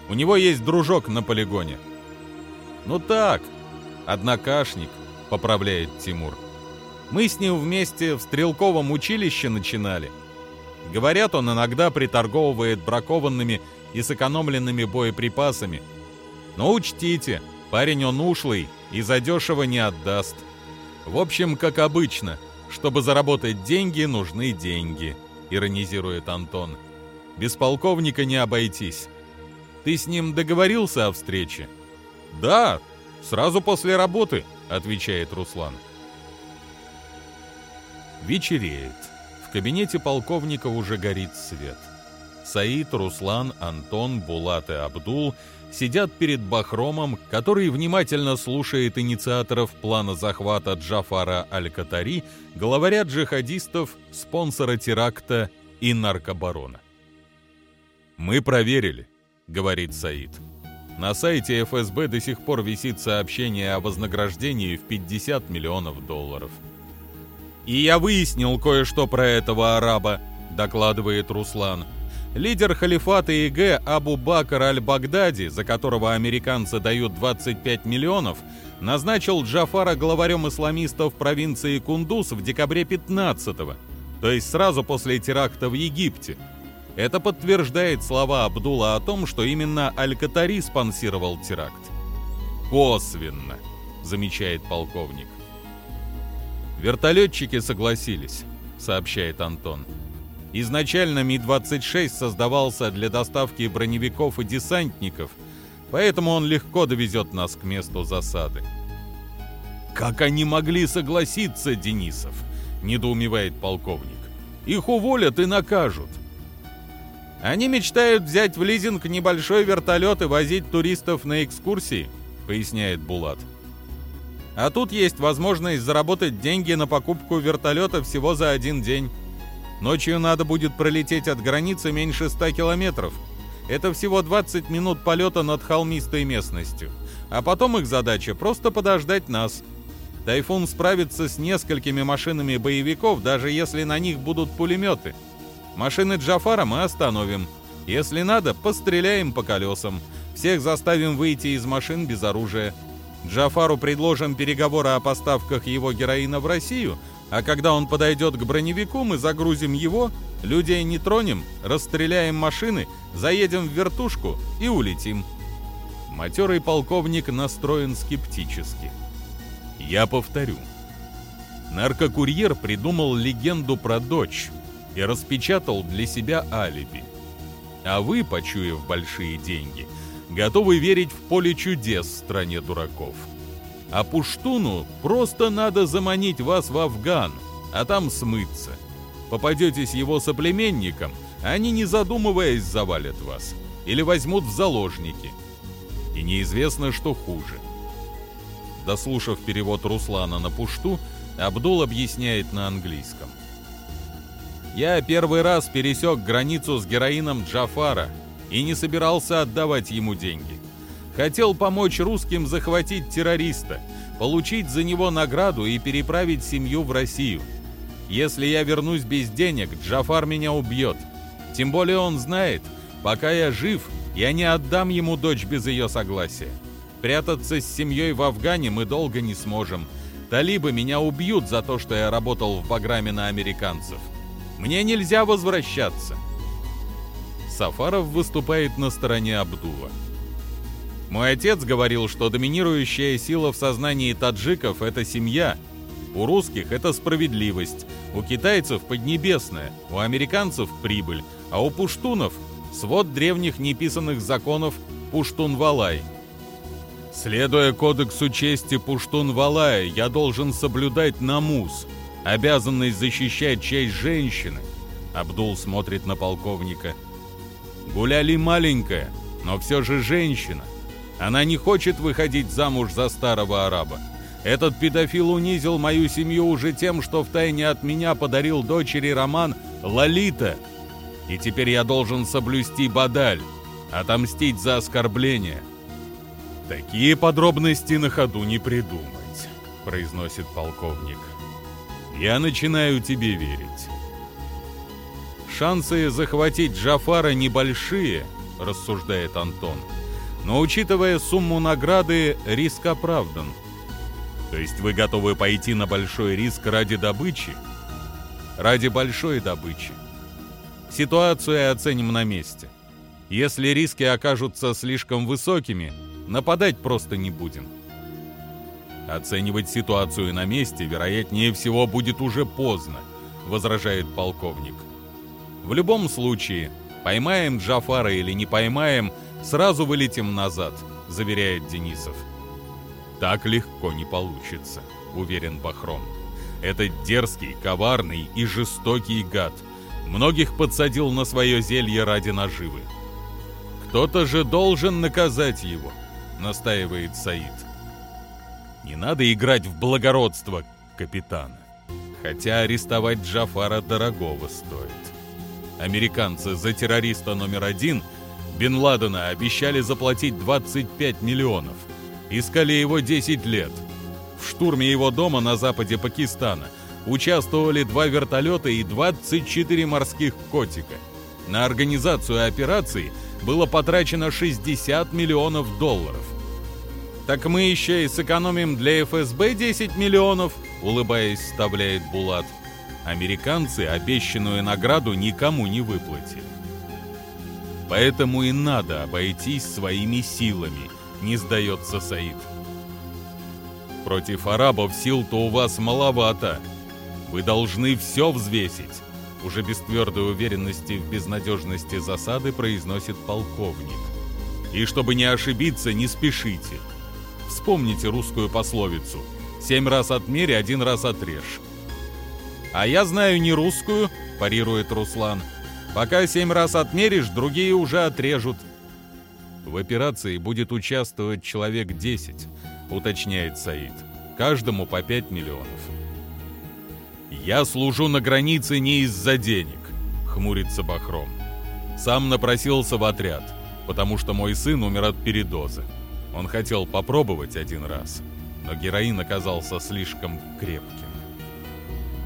«У него есть дружок на полигоне». «Ну так, однокашник», — поправляет Тимур. «Мы с ним вместе в стрелковом училище начинали. Говорят, он иногда приторговывает бракованными и сэкономленными боеприпасами. Но учтите, парень он ушлый и задешево не отдаст. В общем, как обычно, чтобы заработать деньги, нужны деньги, иронизирует Антон. Без полковника не обойтись. Ты с ним договорился о встрече? Да, сразу после работы, отвечает Руслан. Вечереет. В кабинете полковника уже горит свет. Саид, Руслан, Антон, Булат и Абдул сидят перед Бахромом, который внимательно слушает инициаторов плана захвата Джафара Аль-Катари, главаря джихадистов, спонсора теракта и наркобарона. «Мы проверили», — говорит Саид. На сайте ФСБ до сих пор висит сообщение о вознаграждении в 50 миллионов долларов. «И я выяснил кое-что про этого араба», — докладывает Руслан. Лидер халифата ИГ Абу Бакр аль-Багдади, за которого американцы дают 25 миллионов, назначил Джафара главарем исламистов провинции Кундус в декабре 15-го, то есть сразу после теракта в Египте. Это подтверждает слова Абдула о том, что именно Аль-Катари спонсировал теракт. «Косвенно», — замечает полковник. «Вертолетчики согласились», — сообщает Антон. Изначально Ми-26 создавался для доставки броневиков и десантников, поэтому он легко довезет нас к месту засады. «Как они могли согласиться, Денисов?» – недоумевает полковник. «Их уволят и накажут». «Они мечтают взять в лизинг небольшой вертолет и возить туристов на экскурсии», – поясняет Булат. «А тут есть возможность заработать деньги на покупку вертолета всего за один день». Ночью надо будет пролететь от границы меньше 100 километров. Это всего 20 минут полета над холмистой местностью. А потом их задача просто подождать нас. Тайфун справится с несколькими машинами боевиков, даже если на них будут пулеметы. Машины Джафара мы остановим. Если надо, постреляем по колесам. Всех заставим выйти из машин без оружия. Джафару предложим переговоры о поставках его героина в Россию – а когда он подойдет к броневику, мы загрузим его, людей не тронем, расстреляем машины, заедем в вертушку и улетим. Матерый полковник настроен скептически. Я повторю. Наркокурьер придумал легенду про дочь и распечатал для себя алиби. А вы, почуяв большие деньги, готовы верить в поле чудес в стране дураков. А Пуштуну просто надо заманить вас в Афган, а там смыться. Попадетесь его соплеменникам, они, не задумываясь, завалят вас. Или возьмут в заложники. И неизвестно, что хуже. Дослушав перевод Руслана на пушту, Абдул объясняет на английском. «Я первый раз пересек границу с героином Джафара и не собирался отдавать ему деньги. Хотел помочь русским захватить террориста, получить за него награду и переправить семью в Россию. Если я вернусь без денег, Джафар меня убьет. Тем более он знает, пока я жив, я не отдам ему дочь без ее согласия. Прятаться с семьей в Афгане мы долго не сможем. Талибы меня убьют за то, что я работал в программе на американцев. Мне нельзя возвращаться. Сафаров выступает на стороне Абдула. Мой отец говорил, что доминирующая сила в сознании таджиков – это семья. У русских – это справедливость. У китайцев – поднебесная. У американцев – прибыль. А у пуштунов – свод древних неписанных законов Пуштун-Валай. Следуя кодексу чести Пуштун-Валая, я должен соблюдать намус, обязанность защищать честь женщины. Абдул смотрит на полковника. Гуляли маленькая, Но все же женщина. Она не хочет выходить замуж за старого араба. Этот педофил унизил мою семью уже тем, что втайне от меня подарил дочери роман «Лолита». И теперь я должен соблюсти бадаль, отомстить за оскорбление. Такие подробности на ходу не придумать, произносит полковник. Я начинаю тебе верить. Шансы захватить Джафара небольшие, рассуждает Антон. Но учитывая сумму награды, риск оправдан. То есть вы готовы пойти на большой риск ради добычи? Ради большой добычи. Ситуацию оценим на месте. Если риски окажутся слишком высокими, нападать просто не будем. Оценивать ситуацию на месте, вероятнее всего, будет уже поздно, возражает полковник. В любом случае, поймаем Джафара или не поймаем, сразу вылетим назад, заверяет Денисов. Так легко не получится, уверен Бахром. Этот дерзкий, коварный и жестокий гад многих подсадил на свое зелье ради наживы. Кто-то же должен наказать его, настаивает Саид. Не надо играть в благородство, капитан. Хотя арестовать Джафара дорогого стоит. Американцы за террориста номер один Бен Ладена обещали заплатить 25 миллионов. Искали его 10 лет. В штурме его дома на западе Пакистана участвовали два вертолета и 24 морских котика. На организацию операции было потрачено 60 миллионов долларов. «Так мы еще и сэкономим для ФСБ 10 миллионов», — улыбаясь, вставляет Булат. Американцы обещанную награду никому не выплатили. Поэтому и надо обойтись своими силами, не сдается Саид. Против арабов сил-то у вас маловато. Вы должны все взвесить. Уже без твердой уверенности в безнадежности засады произносит полковник. И чтобы не ошибиться, не спешите. Вспомните русскую пословицу «Семь раз отмери, один раз отрежь». «А я знаю не русскую», – парирует Руслан. «Пока семь раз отмеришь, другие уже отрежут». В операции будет участвовать человек 10, уточняет Саид. Каждому по 5 миллионов. «Я служу на границе не из-за денег», — хмурится Бахром. «Сам напросился в отряд, потому что мой сын умер от передоза. Он хотел попробовать один раз, но героин оказался слишком крепким.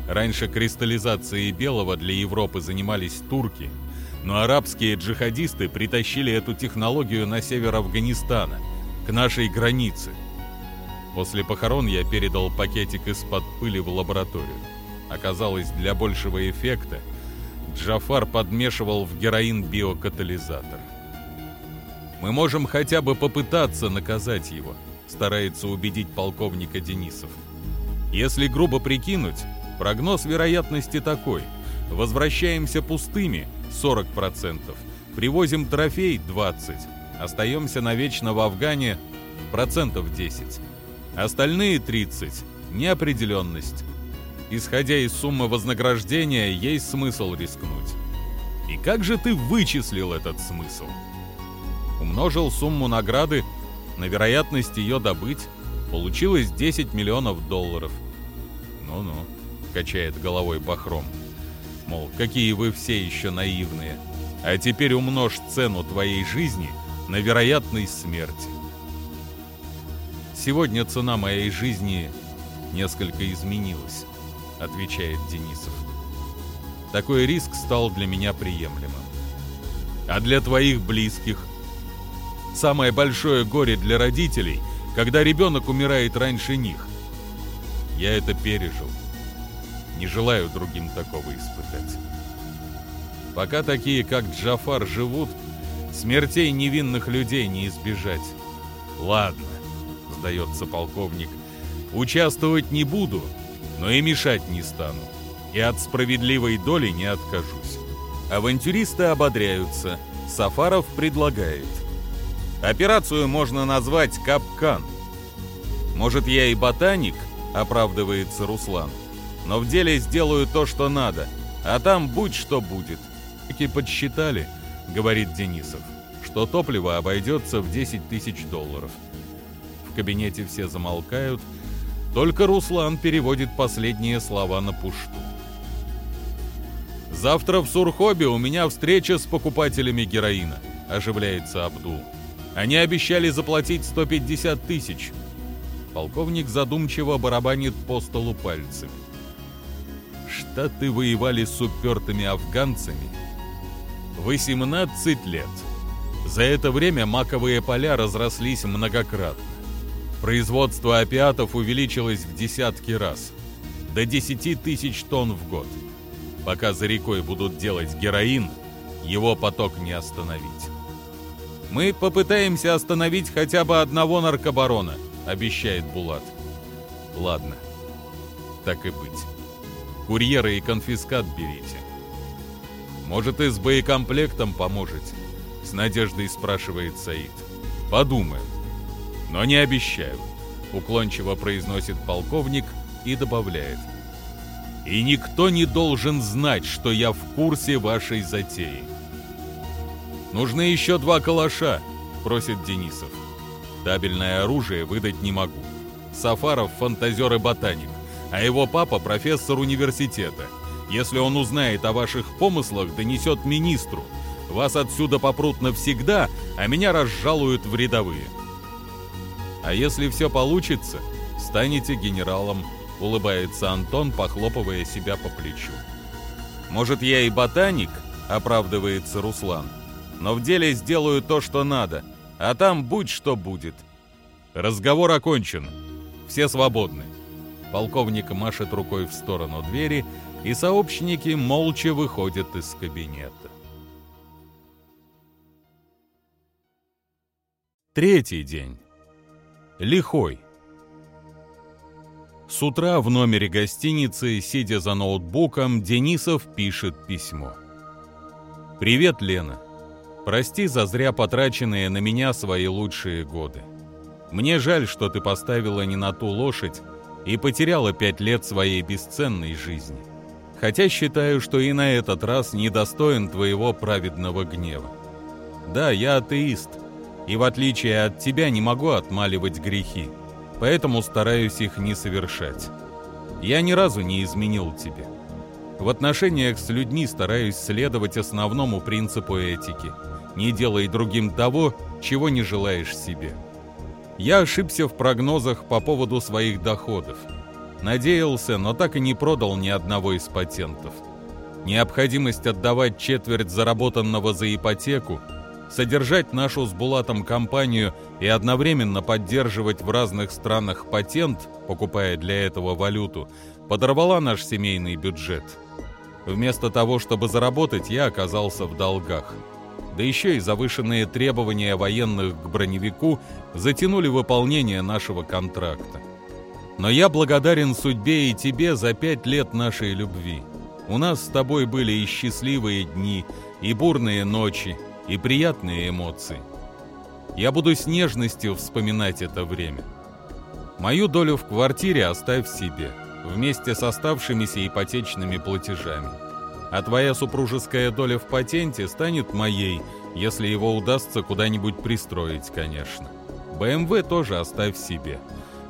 Раньше кристаллизацией белого для Европы занимались турки, но арабские джихадисты притащили эту технологию на север Афганистана, к нашей границе. После похорон я передал пакетик из-под пыли в лабораторию. Оказалось, для большего эффекта Джафар подмешивал в героин биокатализатор. Мы можем хотя бы попытаться наказать его, старается убедить полковника Денисов. Если грубо прикинуть, прогноз вероятности такой. Возвращаемся пустыми 40%, привозим трофей 20%, остаемся навечно в Афгане процентов 10%. Остальные 30% – неопределенность. Исходя из суммы вознаграждения, есть смысл рискнуть. И как же ты вычислил этот смысл? Умножил сумму награды на вероятность ее добыть, получилось 10 миллионов долларов. Ну-ну, качает головой Бахром. Мол, какие вы все еще наивные. А теперь умножь цену твоей жизни на вероятность смерти. Сегодня цена моей жизни несколько изменилась, отвечает Денисов. Такой риск стал для меня приемлемым. А для твоих близких Самое большое горе для родителей, когда ребенок умирает раньше них. Я это пережил. Не желаю другим такого испытать. Пока такие, как Джафар, живут, смертей невинных людей не избежать. Ладно, сдается полковник, участвовать не буду, но и мешать не стану. И от справедливой доли не откажусь. Авантюристы ободряются. Сафаров предлагает – Операцию можно назвать «Капкан». Может, я и ботаник, оправдывается Руслан, но в деле сделаю то, что надо, а там будь что будет. Таки подсчитали, говорит Денисов, что топливо обойдется в 10 тысяч долларов. В кабинете все замолкают, только Руслан переводит последние слова на пушту. «Завтра в Сурхобе у меня встреча с покупателями героина», — оживляется Абдул. «Они обещали заплатить 150 тысяч». Полковник задумчиво барабанит по столу пальцами. «Штаты воевали с упертыми афганцами 18 лет. За это время маковые поля разрослись многократно. Производство опиатов увеличилось в десятки раз, до 10 тысяч тонн в год. Пока за рекой будут делать героин, его поток не остановить. «Мы попытаемся остановить хотя бы одного наркобарона», — обещает Булат. «Ладно, так и быть. Курьеры и конфискат берите. Может, и с боекомплектом поможете?» — с надеждой спрашивает Саид. «Подумаем. Но не обещаю», — уклончиво произносит полковник и добавляет. «И никто не должен знать, что я в курсе вашей затеи». «Нужны еще два калаша», — просит Денисов. «Табельное оружие выдать не могу. Сафаров — фантазер и ботаник, а его папа — профессор университета. Если он узнает о ваших помыслах, донесет министру. Вас отсюда попрут навсегда, а меня разжалуют в рядовые». А если все получится, станете генералом, улыбается Антон, похлопывая себя по плечу. Может, я и ботаник, оправдывается Руслан, но в деле сделаю то, что надо, а там будь что будет. Разговор окончен. Все свободны. Полковник машет рукой в сторону двери, и сообщники молча выходят из кабинета. Третий день лихой. С утра в номере гостиницы, сидя за ноутбуком, Денисов пишет письмо. «Привет, Лена. Прости за зря потраченные на меня свои лучшие годы. Мне жаль, что ты поставила не на ту лошадь и потеряла пять лет своей бесценной жизни. Хотя считаю, что и на этот раз недостоин твоего праведного гнева. Да, я атеист, и в отличие от тебя не могу отмаливать грехи, поэтому стараюсь их не совершать. Я ни разу не изменил тебе. В отношениях с людьми стараюсь следовать основному принципу этики. Не делай другим того, чего не желаешь себе. Я ошибся в прогнозах по поводу своих доходов. Надеялся, но так и не продал ни одного из патентов. Необходимость отдавать четверть заработанного за ипотеку содержать нашу с Булатом компанию и одновременно поддерживать в разных странах патент, покупая для этого валюту, подорвала наш семейный бюджет. Вместо того, чтобы заработать, я оказался в долгах. Да еще и завышенные требования военных к броневику затянули выполнение нашего контракта. Но я благодарен судьбе и тебе за пять лет нашей любви. У нас с тобой были и счастливые дни, и бурные ночи, и приятные эмоции. Я буду с нежностью вспоминать это время. Мою долю в квартире оставь себе, вместе с оставшимися ипотечными платежами. А твоя супружеская доля в патенте станет моей, если его удастся куда-нибудь пристроить, конечно. БМВ тоже оставь себе.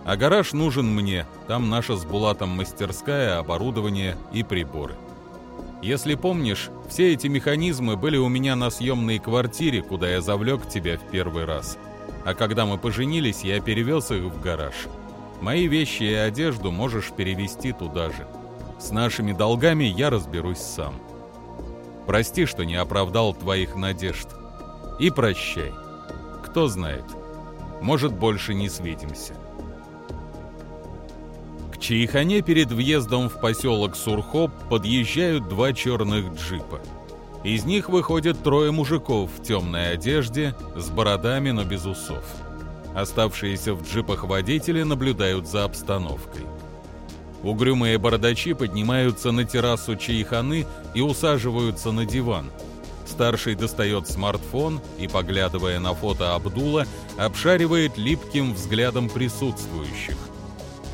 А гараж нужен мне, там наша с Булатом мастерская, оборудование и приборы. Если помнишь, все эти механизмы были у меня на съемной квартире, куда я завлек тебя в первый раз. А когда мы поженились, я перевез их в гараж. Мои вещи и одежду можешь перевезти туда же. С нашими долгами я разберусь сам. Прости, что не оправдал твоих надежд. И прощай. Кто знает, может, больше не свидимся. Чайхане перед въездом в поселок Сурхоп подъезжают два черных джипа. Из них выходят трое мужиков в темной одежде, с бородами, но без усов. Оставшиеся в джипах водители наблюдают за обстановкой. Угрюмые бородачи поднимаются на террасу Чайханы и усаживаются на диван. Старший достает смартфон и, поглядывая на фото Абдула, обшаривает липким взглядом присутствующих.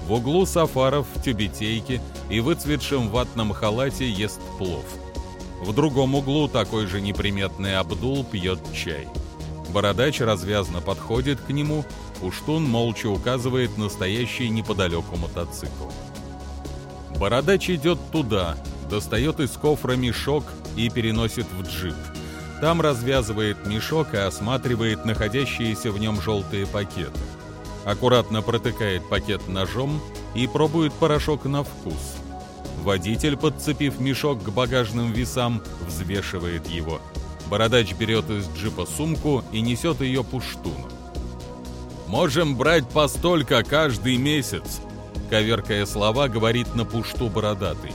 В углу Сафаров в тюбетейке и выцветшем ватном халате ест плов. В другом углу такой же неприметный Абдул пьет чай. Бородач развязно подходит к нему, Пуштун молча указывает настоящий неподалеку мотоцикл. Бородач идет туда, достает из кофра мешок и переносит в джип. Там развязывает мешок и осматривает находящиеся в нем желтые пакеты. Аккуратно протыкает пакет ножом и пробует порошок на вкус. Водитель, подцепив мешок к багажным весам, взвешивает его. Бородач берет из джипа сумку и несет ее пуштуну. «Можем брать по столько каждый месяц», — коверкая слова, говорит на пушту бородатый.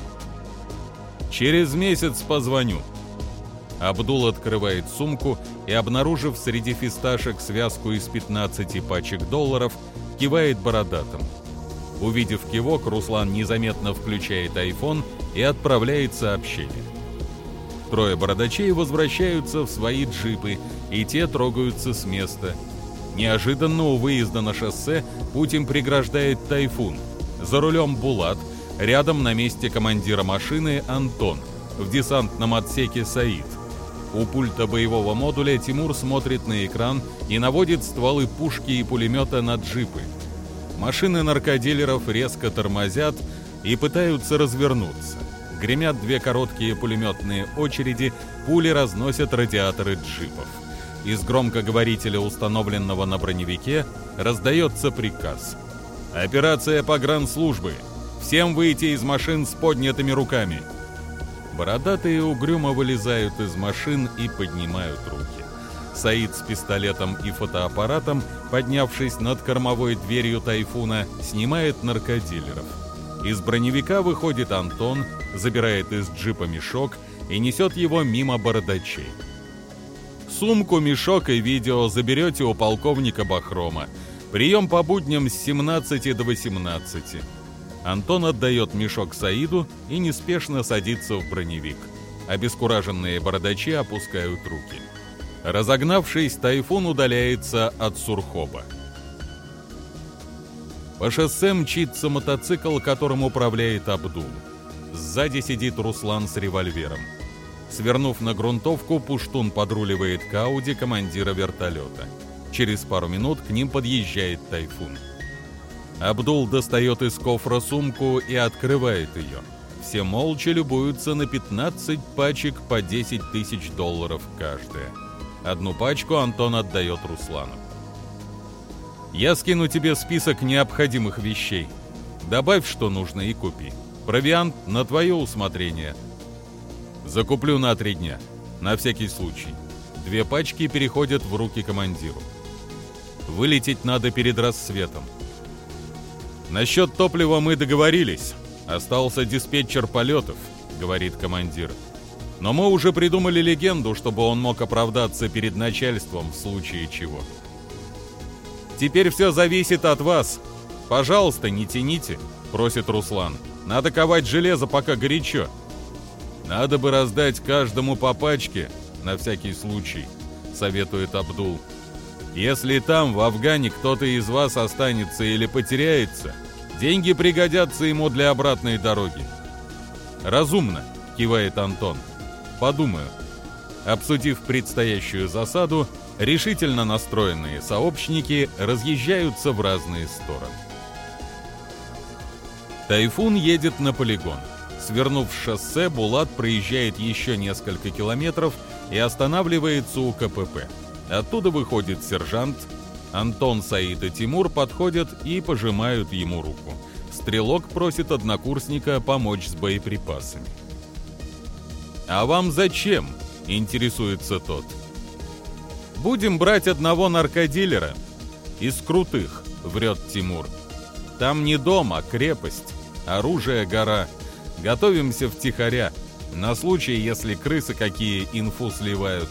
«Через месяц позвоню». Абдул открывает сумку и, обнаружив среди фисташек связку из 15 пачек долларов, кивает бородатым. Увидев кивок, Руслан незаметно включает iPhone и отправляет сообщение. Трое бородачей возвращаются в свои джипы, и те трогаются с места. Неожиданно у выезда на шоссе путь им преграждает тайфун. За рулем Булат, рядом на месте командира машины Антон, в десантном отсеке Саид. У пульта боевого модуля Тимур смотрит на экран и наводит стволы пушки и пулемета на джипы. Машины наркодилеров резко тормозят и пытаются развернуться. Гремят две короткие пулеметные очереди, пули разносят радиаторы джипов. Из громкоговорителя, установленного на броневике, раздается приказ. «Операция погранслужбы! Всем выйти из машин с поднятыми руками!» Бородатые угрюмо вылезают из машин и поднимают руки. Саид с пистолетом и фотоаппаратом, поднявшись над кормовой дверью тайфуна, снимает наркодилеров. Из броневика выходит Антон, забирает из джипа мешок и несет его мимо бородачей. Сумку, мешок и видео заберете у полковника Бахрома. Прием по будням с 17 до 18. Антон отдает мешок Саиду и неспешно садится в броневик. Обескураженные бородачи опускают руки. Разогнавшись, тайфун удаляется от Сурхоба. По шоссе мчится мотоцикл, которым управляет Абдул. Сзади сидит Руслан с револьвером. Свернув на грунтовку, Пуштун подруливает к Ауди командира вертолета. Через пару минут к ним подъезжает Тайфун. Абдул достает из кофра сумку и открывает ее. Все молча любуются на 15 пачек по 10 тысяч долларов каждая. Одну пачку Антон отдает Руслану. «Я скину тебе список необходимых вещей. Добавь, что нужно, и купи. Провиант на твое усмотрение. Закуплю на три дня. На всякий случай. Две пачки переходят в руки командиру. Вылететь надо перед рассветом. Насчет топлива мы договорились. Остался диспетчер полетов, говорит командир. Но мы уже придумали легенду, чтобы он мог оправдаться перед начальством в случае чего. Теперь все зависит от вас. Пожалуйста, не тяните, просит Руслан. Надо ковать железо, пока горячо. Надо бы раздать каждому по пачке, на всякий случай, советует Абдул. Если там, в Афгане, кто-то из вас останется или потеряется, деньги пригодятся ему для обратной дороги. Разумно, кивает Антон. Подумаю. Обсудив предстоящую засаду, решительно настроенные сообщники разъезжаются в разные стороны. Тайфун едет на полигон. Свернув шоссе, Булат проезжает еще несколько километров и останавливается у КПП. Оттуда выходит сержант. Антон, Саид и Тимур подходят и пожимают ему руку. Стрелок просит однокурсника помочь с боеприпасами. «А вам зачем?» – интересуется тот. «Будем брать одного наркодилера. Из крутых», – врет Тимур. «Там не дом, а крепость. Оружие гора. Готовимся втихаря, на случай, если крысы какие инфу сливают».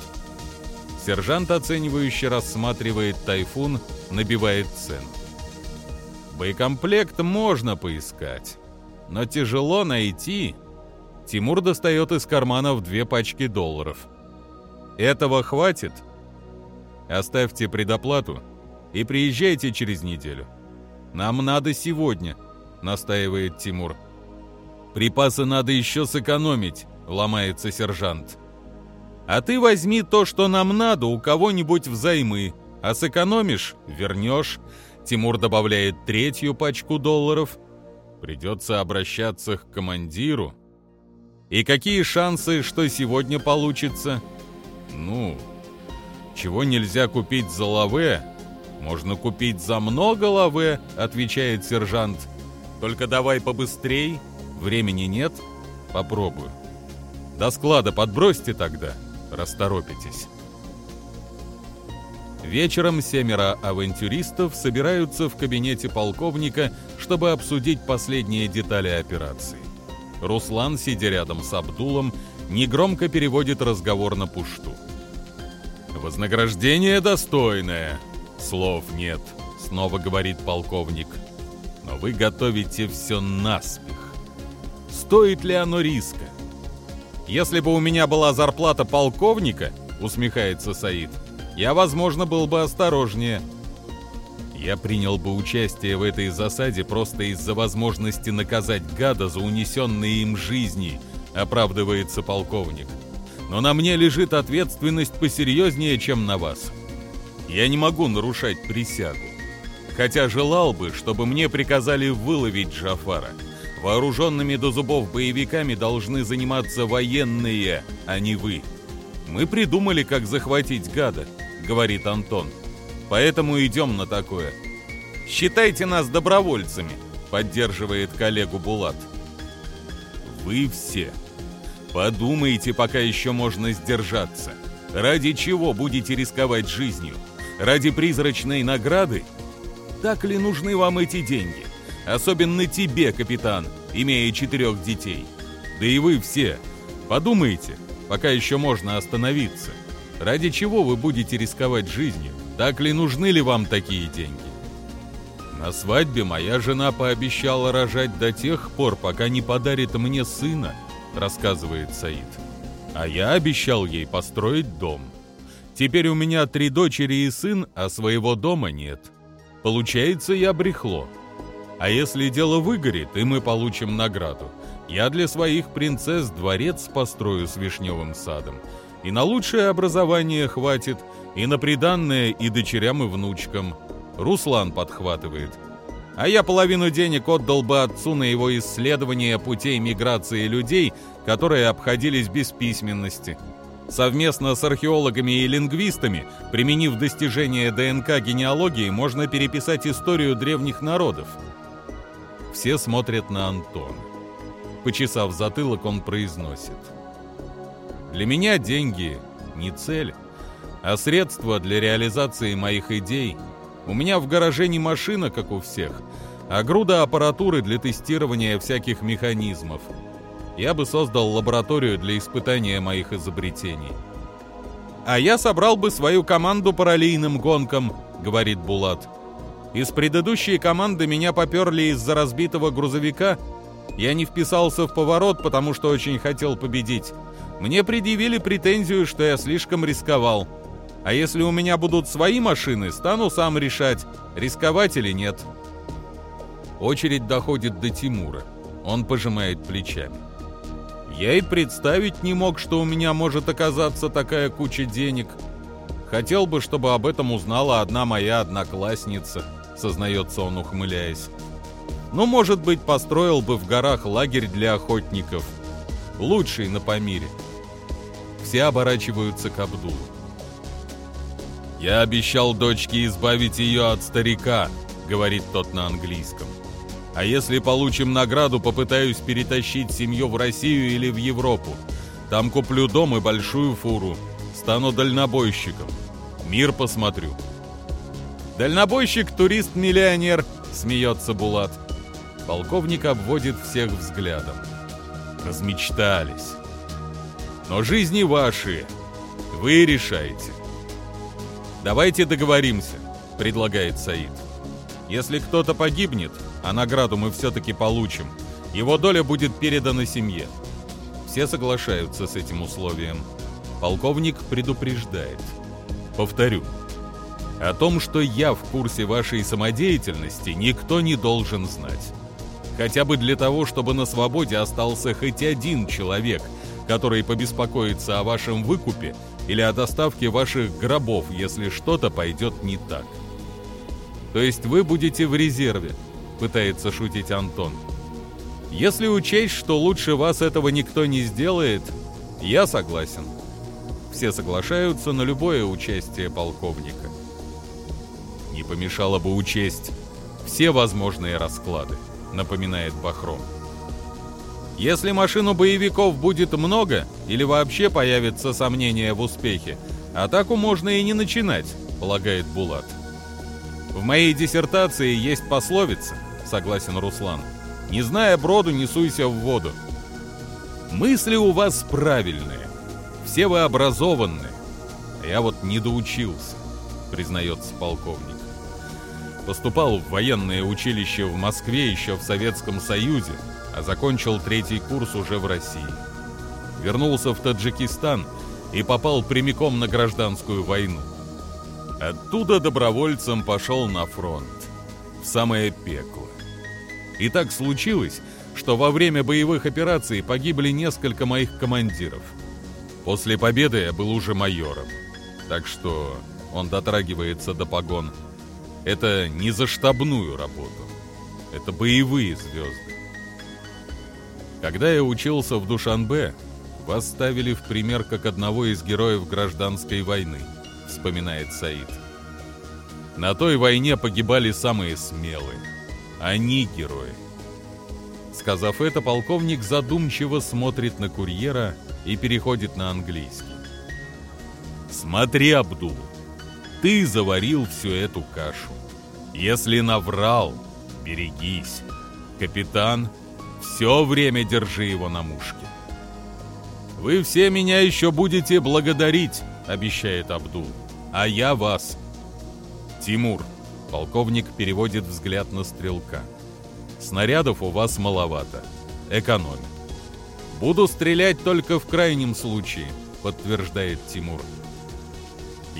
Сержант, оценивающе рассматривает тайфун, набивает цену. Боекомплект можно поискать, но тяжело найти Тимур достает из карманов две пачки долларов. «Этого хватит? Оставьте предоплату и приезжайте через неделю. Нам надо сегодня», — настаивает Тимур. «Припасы надо еще сэкономить», — ломается сержант. А ты возьми то, что нам надо, у кого-нибудь взаймы, а сэкономишь — вернешь. Тимур добавляет третью пачку долларов. Придется обращаться к командиру. И какие шансы, что сегодня получится? Ну, чего нельзя купить за лаве, можно купить за много лаве, отвечает сержант. Только давай побыстрей, времени нет, попробую. До склада подбросьте тогда, расторопитесь. Вечером семеро авантюристов собираются в кабинете полковника, чтобы обсудить последние детали операции. Руслан, сидя рядом с Абдулом, негромко переводит разговор на пушту. «Вознаграждение достойное. Слов нет», — снова говорит полковник. «Но вы готовите все наспех. Стоит ли оно риска?» «Если бы у меня была зарплата полковника», — усмехается Саид, — «я, возможно, был бы осторожнее». Я принял бы участие в этой засаде просто из-за возможности наказать гада за унесенные им жизни, оправдывается полковник. Но на мне лежит ответственность посерьезнее, чем на вас. Я не могу нарушать присягу. Хотя желал бы, чтобы мне приказали выловить Джафара. Вооруженными до зубов боевиками должны заниматься военные, а не вы. Мы придумали, как захватить гада, говорит Антон. Поэтому идем на такое. Считайте нас добровольцами, поддерживает коллегу Булат. Вы все подумайте, пока еще можно сдержаться. Ради чего будете рисковать жизнью? Ради призрачной награды? Так ли нужны вам эти деньги? Особенно тебе, капитан, имея четырех детей. Да и вы все. Подумайте, пока еще можно остановиться. Ради чего вы будете рисковать жизнью? Так ли нужны ли вам такие деньги? На свадьбе моя жена пообещала рожать до тех пор, пока не подарит мне сына, рассказывает Саид. А я обещал ей построить дом. Теперь у меня три дочери и сын, а своего дома нет. Получается, я брехло. А если дело выгорит, и мы получим награду, я для своих принцесс дворец построю с вишневым садом. И на лучшее образование хватит, и на приданное и дочерям, и внучкам. Руслан подхватывает. А я половину денег отдал бы отцу на его исследование путей миграции людей, которые обходились без письменности. Совместно с археологами и лингвистами, применив достижения ДНК генеалогии, можно переписать историю древних народов. Все смотрят на Антона. Почесав затылок, он произносит. «Для меня деньги не цель, а средство для реализации моих идей. У меня в гараже не машина, как у всех, а груда аппаратуры для тестирования всяких механизмов. Я бы создал лабораторию для испытания моих изобретений. «А я собрал бы свою команду параллельным гонкам», — говорит Булат. «Из предыдущей команды меня поперли из-за разбитого грузовика. Я не вписался в поворот, потому что очень хотел победить. Мне предъявили претензию, что я слишком рисковал. А если у меня будут свои машины, стану сам решать, рисковать или нет. Очередь доходит до Тимура. Он пожимает плечами. Я и представить не мог, что у меня может оказаться такая куча денег. Хотел бы, чтобы об этом узнала одна моя одноклассница, сознается он, ухмыляясь. Ну, может быть, построил бы в горах лагерь для охотников. Лучший на Памире. Все оборачиваются к Абдулу. «Я обещал дочке избавить ее от старика», — говорит тот на английском. «А если получим награду, попытаюсь перетащить семью в Россию или в Европу. Там куплю дом и большую фуру. Стану дальнобойщиком. Мир посмотрю». «Дальнобойщик, турист, миллионер», — смеется Булат. Полковник обводит всех взглядом. Размечтались. Но жизни ваши. Вы решаете. «Давайте договоримся», — предлагает Саид. «Если кто-то погибнет, а награду мы все-таки получим, его доля будет передана семье». Все соглашаются с этим условием. Полковник предупреждает. Повторю. О том, что я в курсе вашей самодеятельности, никто не должен знать. Хотя бы для того, чтобы на свободе остался хоть один человек, который побеспокоится о вашем выкупе или о доставке ваших гробов, если что-то пойдет не так. То есть вы будете в резерве, пытается шутить Антон. Если учесть, что лучше вас этого никто не сделает, я согласен. Все соглашаются на любое участие полковника. Не помешало бы учесть все возможные расклады, напоминает Бахром. Если машину боевиков будет много или вообще появится сомнение в успехе, атаку можно и не начинать, полагает Булат. В моей диссертации есть пословица, согласен Руслан. Не зная броду, не суйся в воду. Мысли у вас правильные. Все вы образованные. Я вот не доучился, признается полковник. Поступал в военное училище в Москве еще в Советском Союзе, а закончил третий курс уже в России. Вернулся в Таджикистан и попал прямиком на гражданскую войну. Оттуда добровольцем пошел на фронт, в самое пекло. И так случилось, что во время боевых операций погибли несколько моих командиров. После победы я был уже майором, так что он дотрагивается до погон. Это не за штабную работу, это боевые звезды. Когда я учился в Душанбе, вас ставили в пример как одного из героев гражданской войны, вспоминает Саид. На той войне погибали самые смелые. Они герои. Сказав это, полковник задумчиво смотрит на курьера и переходит на английский. «Смотри, Абдул, ты заварил всю эту кашу. Если наврал, берегись. Капитан, все время держи его на мушке. «Вы все меня еще будете благодарить», — обещает Абдул. «А я вас». «Тимур», — полковник переводит взгляд на стрелка. «Снарядов у вас маловато. Экономи». «Буду стрелять только в крайнем случае», — подтверждает Тимур.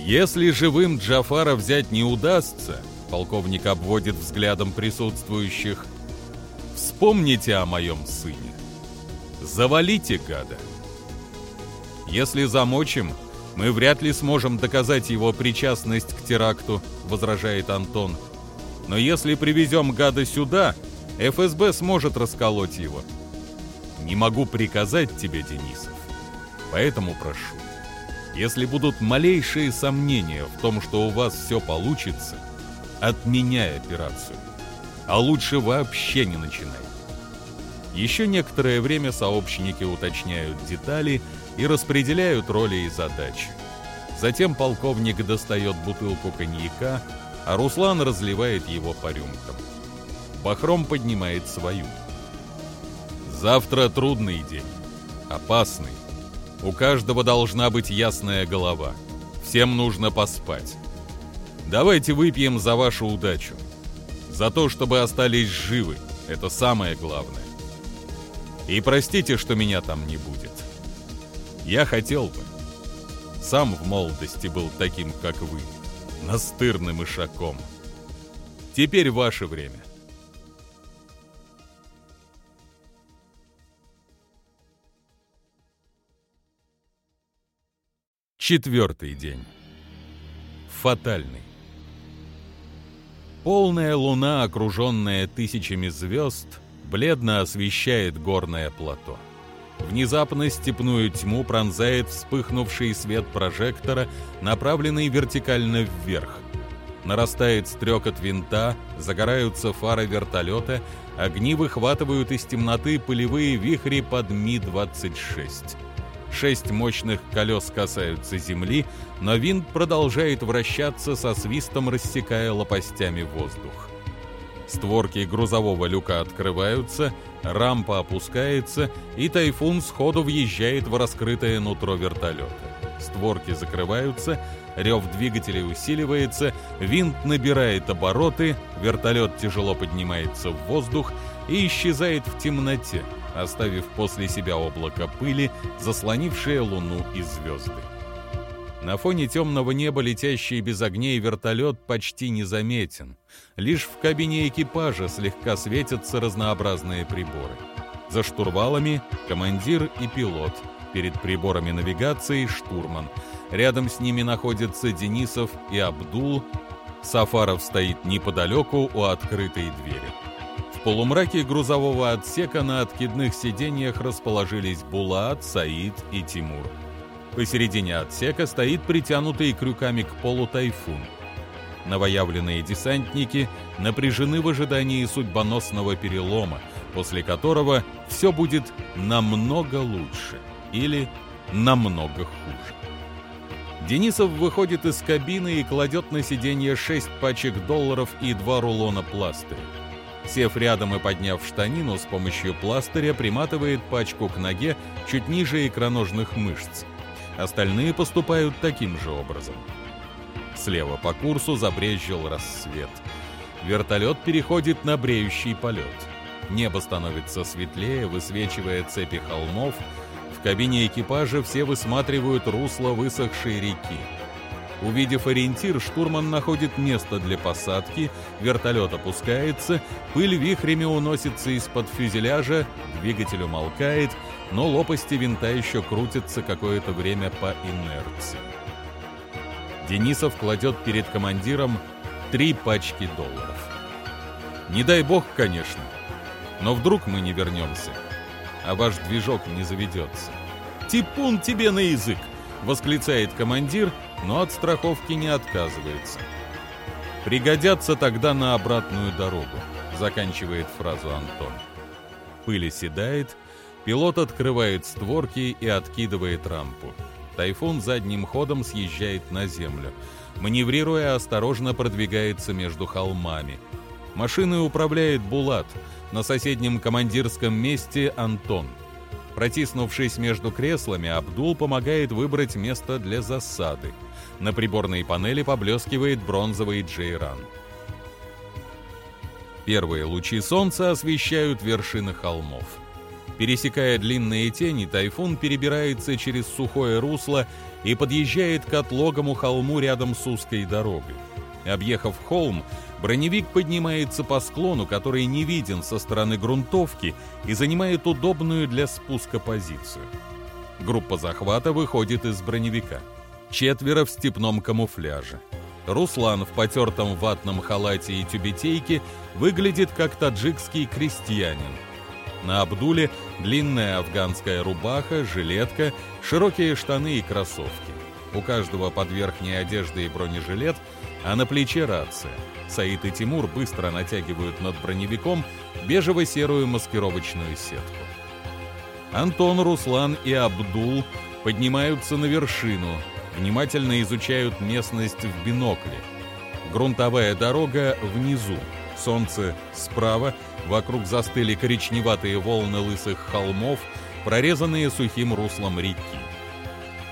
«Если живым Джафара взять не удастся», — полковник обводит взглядом присутствующих, — Вспомните о моем сыне. Завалите гада. Если замочим, мы вряд ли сможем доказать его причастность к теракту, возражает Антон. Но если привезем гада сюда, ФСБ сможет расколоть его. Не могу приказать тебе, Денисов. Поэтому прошу, если будут малейшие сомнения в том, что у вас все получится, отменяй операцию а лучше вообще не начинай. Еще некоторое время сообщники уточняют детали и распределяют роли и задачи. Затем полковник достает бутылку коньяка, а Руслан разливает его по рюмкам. Бахром поднимает свою. Завтра трудный день, опасный. У каждого должна быть ясная голова. Всем нужно поспать. Давайте выпьем за вашу удачу. За то, чтобы остались живы. Это самое главное. И простите, что меня там не будет. Я хотел бы. Сам в молодости был таким, как вы. Настырным ишаком. Теперь ваше время. Четвертый день. Фатальный. Полная луна, окруженная тысячами звезд, бледно освещает горное плато. Внезапно степную тьму пронзает вспыхнувший свет прожектора, направленный вертикально вверх. Нарастает стрекот винта, загораются фары вертолета, огни выхватывают из темноты пылевые вихри под Ми-26. Шесть мощных колес касаются земли, но винт продолжает вращаться со свистом, рассекая лопастями воздух. Створки грузового люка открываются, рампа опускается, и тайфун сходу въезжает в раскрытое нутро вертолета. Створки закрываются, рев двигателей усиливается, винт набирает обороты, вертолет тяжело поднимается в воздух и исчезает в темноте, оставив после себя облако пыли, заслонившее луну и звезды. На фоне темного неба летящий без огней вертолет почти незаметен. Лишь в кабине экипажа слегка светятся разнообразные приборы. За штурвалами командир и пилот, Перед приборами навигации штурман. Рядом с ними находятся Денисов и Абдул. Сафаров стоит неподалеку у открытой двери. В полумраке грузового отсека на откидных сиденьях расположились Булат, Саид и Тимур. Посередине отсека стоит притянутый крюками к полу тайфун. Новоявленные десантники напряжены в ожидании судьбоносного перелома, после которого все будет намного лучше или намного хуже. Денисов выходит из кабины и кладет на сиденье 6 пачек долларов и два рулона пластыря. Сев рядом и подняв штанину, с помощью пластыря приматывает пачку к ноге чуть ниже икроножных мышц. Остальные поступают таким же образом. Слева по курсу забрезжил рассвет. Вертолет переходит на бреющий полет. Небо становится светлее, высвечивая цепи холмов. В кабине экипажа все высматривают русло высохшей реки. Увидев ориентир, штурман находит место для посадки, вертолет опускается, пыль вихрями уносится из-под фюзеляжа, двигатель умолкает, но лопасти винта еще крутятся какое-то время по инерции. Денисов кладет перед командиром три пачки долларов. Не дай бог, конечно, но вдруг мы не вернемся, а ваш движок не заведется. «Типун тебе на язык!» — восклицает командир, но от страховки не отказывается. «Пригодятся тогда на обратную дорогу», — заканчивает фразу Антон. Пыль оседает, пилот открывает створки и откидывает рампу. Тайфун задним ходом съезжает на землю. Маневрируя, осторожно продвигается между холмами. Машиной управляет Булат, на соседнем командирском месте Антон. Протиснувшись между креслами, Абдул помогает выбрать место для засады. На приборной панели поблескивает бронзовый джейран. Первые лучи солнца освещают вершины холмов. Пересекая длинные тени, тайфун перебирается через сухое русло и подъезжает к отлогому холму рядом с узкой дорогой. Объехав холм, броневик поднимается по склону, который не виден со стороны грунтовки и занимает удобную для спуска позицию. Группа захвата выходит из броневика. Четверо в степном камуфляже. Руслан в потертом ватном халате и тюбетейке выглядит как таджикский крестьянин. На Абдуле длинная афганская рубаха, жилетка, широкие штаны и кроссовки. У каждого под верхней одеждой бронежилет, а на плече рация. Саид и Тимур быстро натягивают над броневиком бежево-серую маскировочную сетку. Антон, Руслан и Абдул поднимаются на вершину, внимательно изучают местность в бинокле. Грунтовая дорога внизу, солнце справа, вокруг застыли коричневатые волны лысых холмов, прорезанные сухим руслом реки.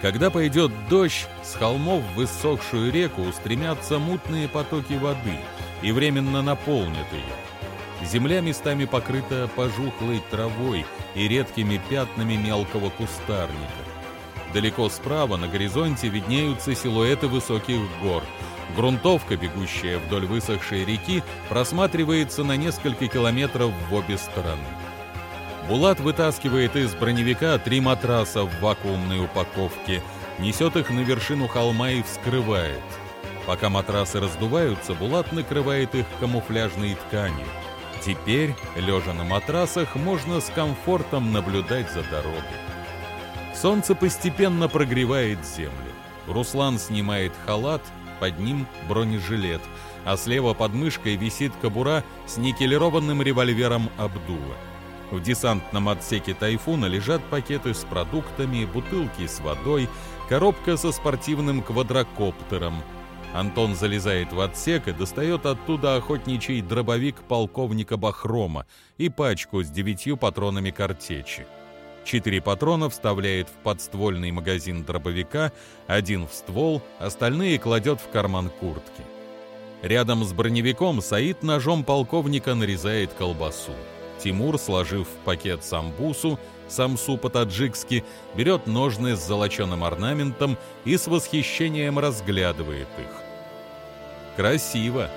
Когда пойдет дождь, с холмов в высохшую реку устремятся мутные потоки воды и временно наполнят ее. Земля местами покрыта пожухлой травой и редкими пятнами мелкого кустарника. Далеко справа на горизонте виднеются силуэты высоких гор. Грунтовка, бегущая вдоль высохшей реки, просматривается на несколько километров в обе стороны. Булат вытаскивает из броневика три матраса в вакуумной упаковке, несет их на вершину холма и вскрывает. Пока матрасы раздуваются, Булат накрывает их камуфляжной тканью. Теперь, лежа на матрасах, можно с комфортом наблюдать за дорогой. Солнце постепенно прогревает землю. Руслан снимает халат, под ним бронежилет, а слева под мышкой висит кобура с никелированным револьвером Абдула. В десантном отсеке «Тайфуна» лежат пакеты с продуктами, бутылки с водой, коробка со спортивным квадрокоптером. Антон залезает в отсек и достает оттуда охотничий дробовик полковника Бахрома и пачку с девятью патронами картечи. Четыре патрона вставляет в подствольный магазин дробовика, один в ствол, остальные кладет в карман куртки. Рядом с броневиком Саид ножом полковника нарезает колбасу. Тимур, сложив в пакет самбусу, самсу по-таджикски, берет ножны с золоченым орнаментом и с восхищением разглядывает их. Красиво!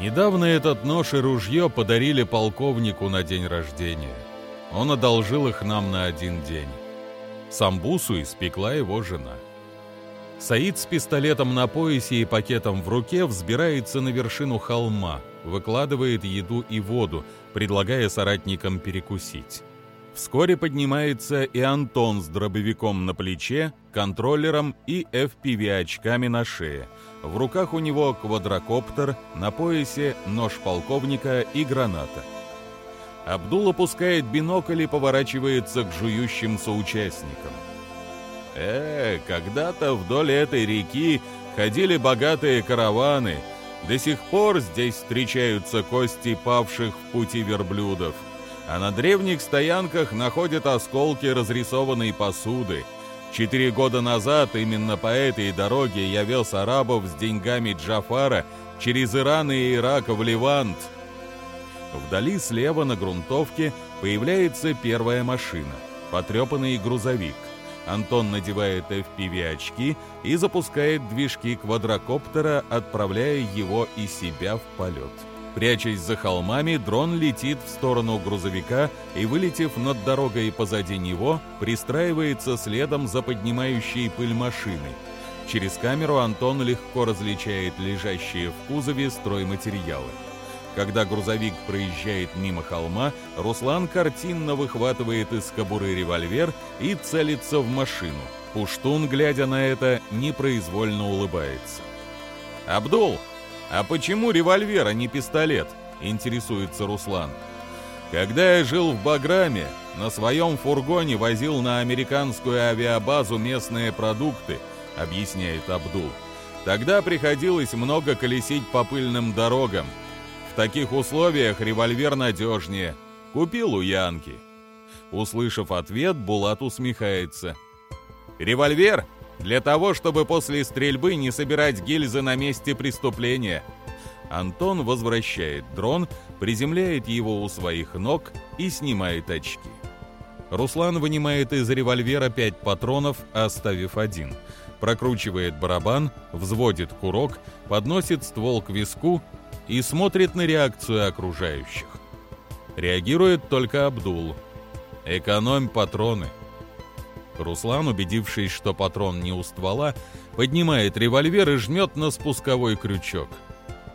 Недавно этот нож и ружье подарили полковнику на день рождения. Он одолжил их нам на один день. Самбусу испекла его жена. Саид с пистолетом на поясе и пакетом в руке взбирается на вершину холма, выкладывает еду и воду, предлагая соратникам перекусить. Вскоре поднимается и Антон с дробовиком на плече, контроллером и FPV-очками на шее. В руках у него квадрокоптер, на поясе нож полковника и граната. Абдул опускает бинокль и поворачивается к жующим соучастникам. Э, когда-то вдоль этой реки ходили богатые караваны. До сих пор здесь встречаются кости павших в пути верблюдов. А на древних стоянках находят осколки разрисованной посуды. Четыре года назад именно по этой дороге я вез арабов с деньгами Джафара через Иран и Ирак в Левант. Вдали слева на грунтовке появляется первая машина, потрепанный грузовик. Антон надевает FPV-очки и запускает движки квадрокоптера, отправляя его и себя в полет. Прячась за холмами, дрон летит в сторону грузовика и, вылетев над дорогой позади него, пристраивается следом за поднимающей пыль машиной. Через камеру Антон легко различает лежащие в кузове стройматериалы. Когда грузовик проезжает мимо холма, Руслан картинно выхватывает из кобуры револьвер и целится в машину. Пуштун, глядя на это, непроизвольно улыбается. «Абдул, а почему револьвер, а не пистолет?» – интересуется Руслан. «Когда я жил в Баграме, на своем фургоне возил на американскую авиабазу местные продукты», – объясняет Абдул. «Тогда приходилось много колесить по пыльным дорогам, в таких условиях револьвер надежнее. Купил у Янки. Услышав ответ, Булат усмехается. Револьвер? Для того, чтобы после стрельбы не собирать гильзы на месте преступления. Антон возвращает дрон, приземляет его у своих ног и снимает очки. Руслан вынимает из револьвера пять патронов, оставив один. Прокручивает барабан, взводит курок, подносит ствол к виску и смотрит на реакцию окружающих. Реагирует только Абдул. «Экономь патроны». Руслан, убедившись, что патрон не у ствола, поднимает револьвер и жмет на спусковой крючок.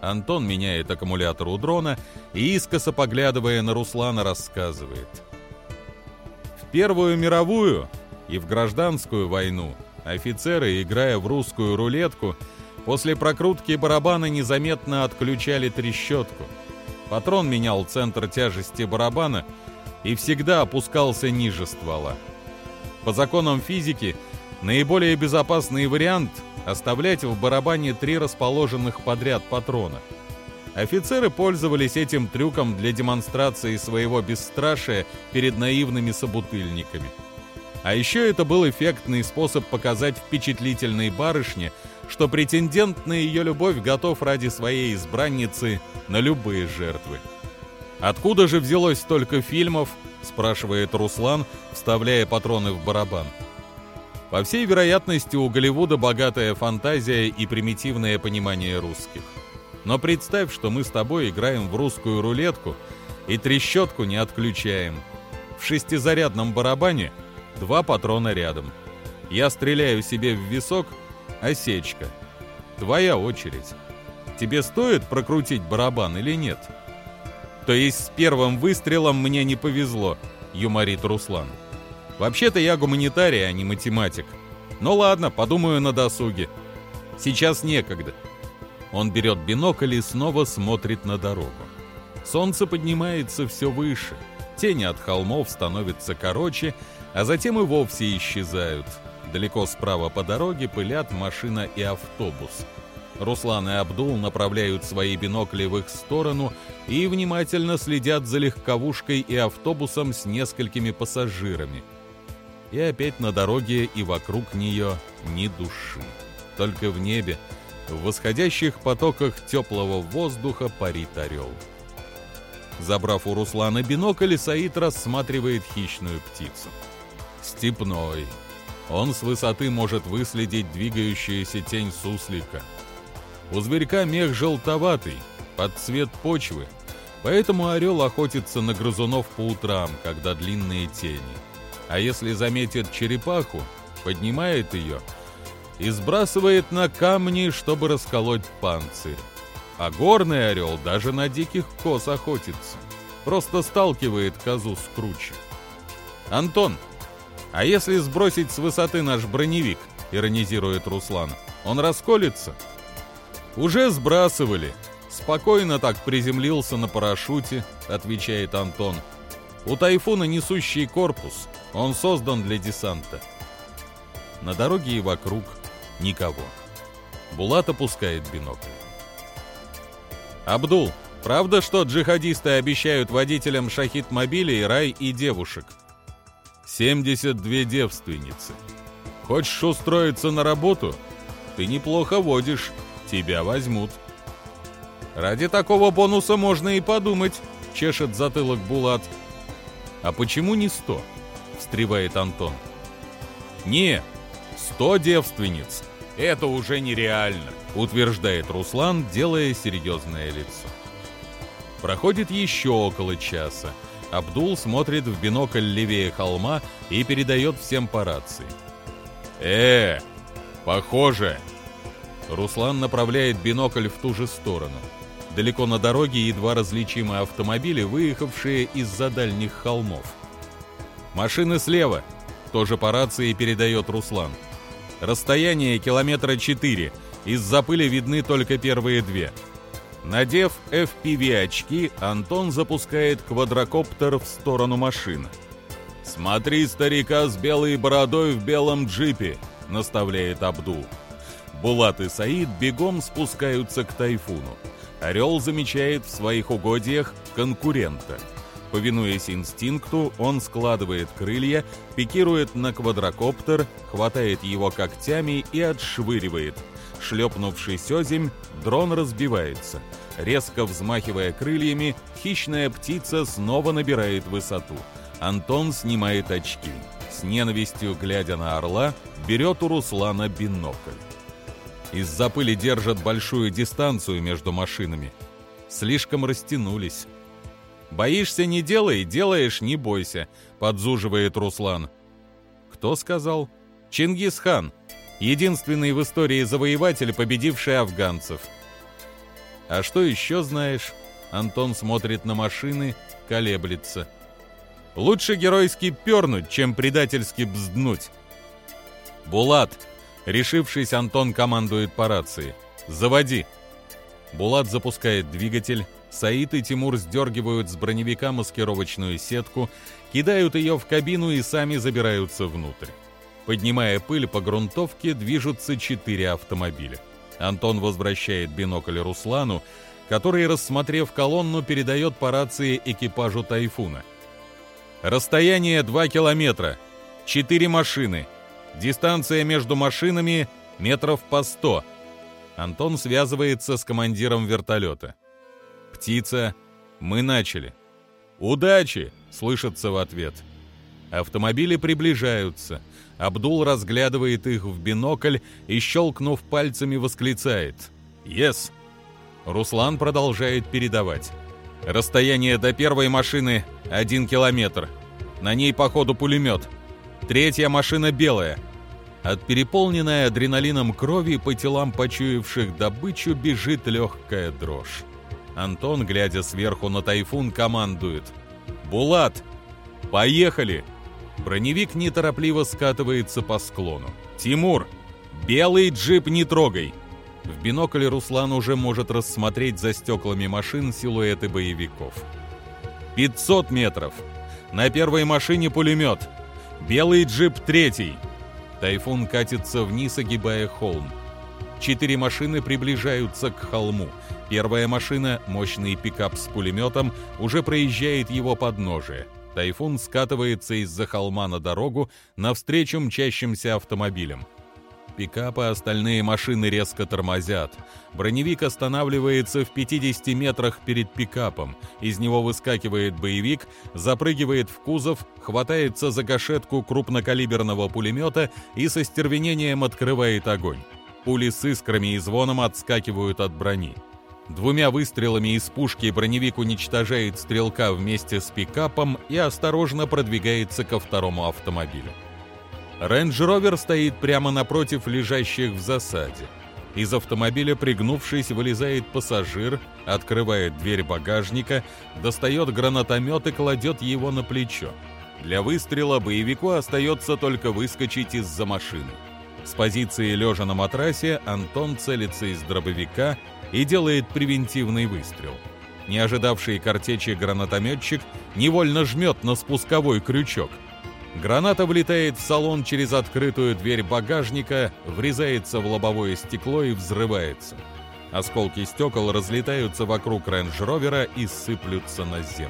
Антон меняет аккумулятор у дрона и, искоса поглядывая на Руслана, рассказывает. В Первую мировую и в гражданскую войну офицеры, играя в русскую рулетку, После прокрутки барабана незаметно отключали трещотку. Патрон менял центр тяжести барабана и всегда опускался ниже ствола. По законам физики, наиболее безопасный вариант – оставлять в барабане три расположенных подряд патрона. Офицеры пользовались этим трюком для демонстрации своего бесстрашия перед наивными собутыльниками. А еще это был эффектный способ показать впечатлительной барышне – что претендент на ее любовь готов ради своей избранницы на любые жертвы. «Откуда же взялось столько фильмов?» – спрашивает Руслан, вставляя патроны в барабан. По всей вероятности, у Голливуда богатая фантазия и примитивное понимание русских. Но представь, что мы с тобой играем в русскую рулетку и трещотку не отключаем. В шестизарядном барабане два патрона рядом. Я стреляю себе в висок – Осечка. Твоя очередь. Тебе стоит прокрутить барабан или нет? То есть с первым выстрелом мне не повезло, юморит Руслан. Вообще-то я гуманитарий, а не математик. Ну ладно, подумаю на досуге. Сейчас некогда. Он берет бинокль и снова смотрит на дорогу. Солнце поднимается все выше. Тени от холмов становятся короче, а затем и вовсе исчезают. Далеко справа по дороге пылят машина и автобус. Руслан и Абдул направляют свои бинокли в их сторону и внимательно следят за легковушкой и автобусом с несколькими пассажирами. И опять на дороге и вокруг нее ни души. Только в небе, в восходящих потоках теплого воздуха парит орел. Забрав у Руслана бинокль, Саид рассматривает хищную птицу. Степной, он с высоты может выследить двигающуюся тень суслика. У зверька мех желтоватый, под цвет почвы, поэтому орел охотится на грызунов по утрам, когда длинные тени. а если заметит черепаху, поднимает ее и сбрасывает на камни, чтобы расколоть панцирь. А горный орел даже на диких коз охотится. Просто сталкивает козу с круче. «Антон, а если сбросить с высоты наш броневик?» — иронизирует Руслан. «Он расколется?» «Уже сбрасывали. Спокойно так приземлился на парашюте», — отвечает Антон. «У тайфуна несущий корпус. Он создан для десанта». На дороге и вокруг никого. Булат опускает бинокль. «Абдул, правда, что джихадисты обещают водителям шахид-мобилей рай и девушек?» «72 девственницы. Хочешь устроиться на работу? Ты неплохо водишь, тебя возьмут». «Ради такого бонуса можно и подумать», — чешет затылок Булат. «А почему не сто?» — встревает Антон. «Не, сто девственниц. Это уже нереально», — утверждает Руслан, делая серьезное лицо. Проходит еще около часа. Абдул смотрит в бинокль левее холма и передает всем по рации. «Э, похоже!» Руслан направляет бинокль в ту же сторону. Далеко на дороге едва различимы автомобили, выехавшие из-за дальних холмов. «Машины слева!» — тоже по рации передает Руслан. Расстояние километра 4. Из-за пыли видны только первые две. Надев FPV-очки, Антон запускает квадрокоптер в сторону машин. «Смотри старика с белой бородой в белом джипе», — наставляет Абдул. Булат и Саид бегом спускаются к тайфуну. Орел замечает в своих угодьях конкурента — Повинуясь инстинкту, он складывает крылья, пикирует на квадрокоптер, хватает его когтями и отшвыривает. Шлепнувшись озимь, дрон разбивается. Резко взмахивая крыльями, хищная птица снова набирает высоту. Антон снимает очки. С ненавистью, глядя на орла, берет у Руслана бинокль. Из-за пыли держат большую дистанцию между машинами. Слишком растянулись. «Боишься, не делай, делаешь, не бойся», — подзуживает Руслан. Кто сказал? Чингисхан, единственный в истории завоеватель, победивший афганцев. А что еще знаешь? Антон смотрит на машины, колеблется. Лучше геройски пернуть, чем предательски бзднуть. Булат, решившись, Антон командует по рации. Заводи. Булат запускает двигатель, Саид и Тимур сдергивают с броневика маскировочную сетку, кидают ее в кабину и сами забираются внутрь. Поднимая пыль по грунтовке, движутся четыре автомобиля. Антон возвращает бинокль Руслану, который, рассмотрев колонну, передает по рации экипажу «Тайфуна». Расстояние 2 километра, четыре машины, дистанция между машинами метров по 100. Антон связывается с командиром вертолета. «Птица, мы начали». «Удачи!» — слышится в ответ. Автомобили приближаются. Абдул разглядывает их в бинокль и, щелкнув пальцами, восклицает «Yes!». Руслан продолжает передавать. Расстояние до первой машины — один километр. На ней, походу, пулемет. Третья машина белая. От переполненной адреналином крови по телам почуявших добычу бежит легкая дрожь. Антон, глядя сверху на тайфун, командует. «Булат, поехали!» Броневик неторопливо скатывается по склону. «Тимур, белый джип не трогай!» В бинокле Руслан уже может рассмотреть за стеклами машин силуэты боевиков. 500 метров. На первой машине пулемет. Белый джип третий. Тайфун катится вниз, огибая холм. Четыре машины приближаются к холму. Первая машина, мощный пикап с пулеметом, уже проезжает его подножие. Тайфун скатывается из-за холма на дорогу навстречу мчащимся автомобилям. Пикап и остальные машины резко тормозят. Броневик останавливается в 50 метрах перед пикапом. Из него выскакивает боевик, запрыгивает в кузов, хватается за гашетку крупнокалиберного пулемета и со стервенением открывает огонь. Пули с искрами и звоном отскакивают от брони. Двумя выстрелами из пушки броневик уничтожает стрелка вместе с пикапом и осторожно продвигается ко второму автомобилю. Рейндж-ровер стоит прямо напротив лежащих в засаде. Из автомобиля, пригнувшись, вылезает пассажир, открывает дверь багажника, достает гранатомет и кладет его на плечо. Для выстрела боевику остается только выскочить из-за машины. С позиции лежа на матрасе Антон целится из дробовика и делает превентивный выстрел. Не ожидавший картечи гранатометчик невольно жмет на спусковой крючок – Граната влетает в салон через открытую дверь багажника, врезается в лобовое стекло и взрывается. Осколки стекол разлетаются вокруг рейндж-ровера и сыплются на землю.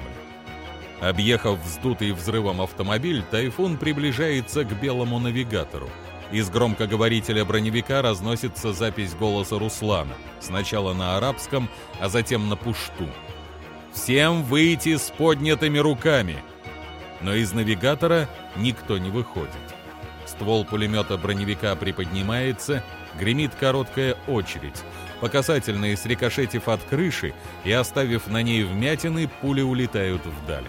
Объехав вздутый взрывом автомобиль, «Тайфун» приближается к белому навигатору. Из громкоговорителя броневика разносится запись голоса Руслана, сначала на арабском, а затем на пушту. «Всем выйти с поднятыми руками!» но из навигатора никто не выходит. Ствол пулемета броневика приподнимается, гремит короткая очередь. По касательной срикошетив от крыши и оставив на ней вмятины, пули улетают вдаль.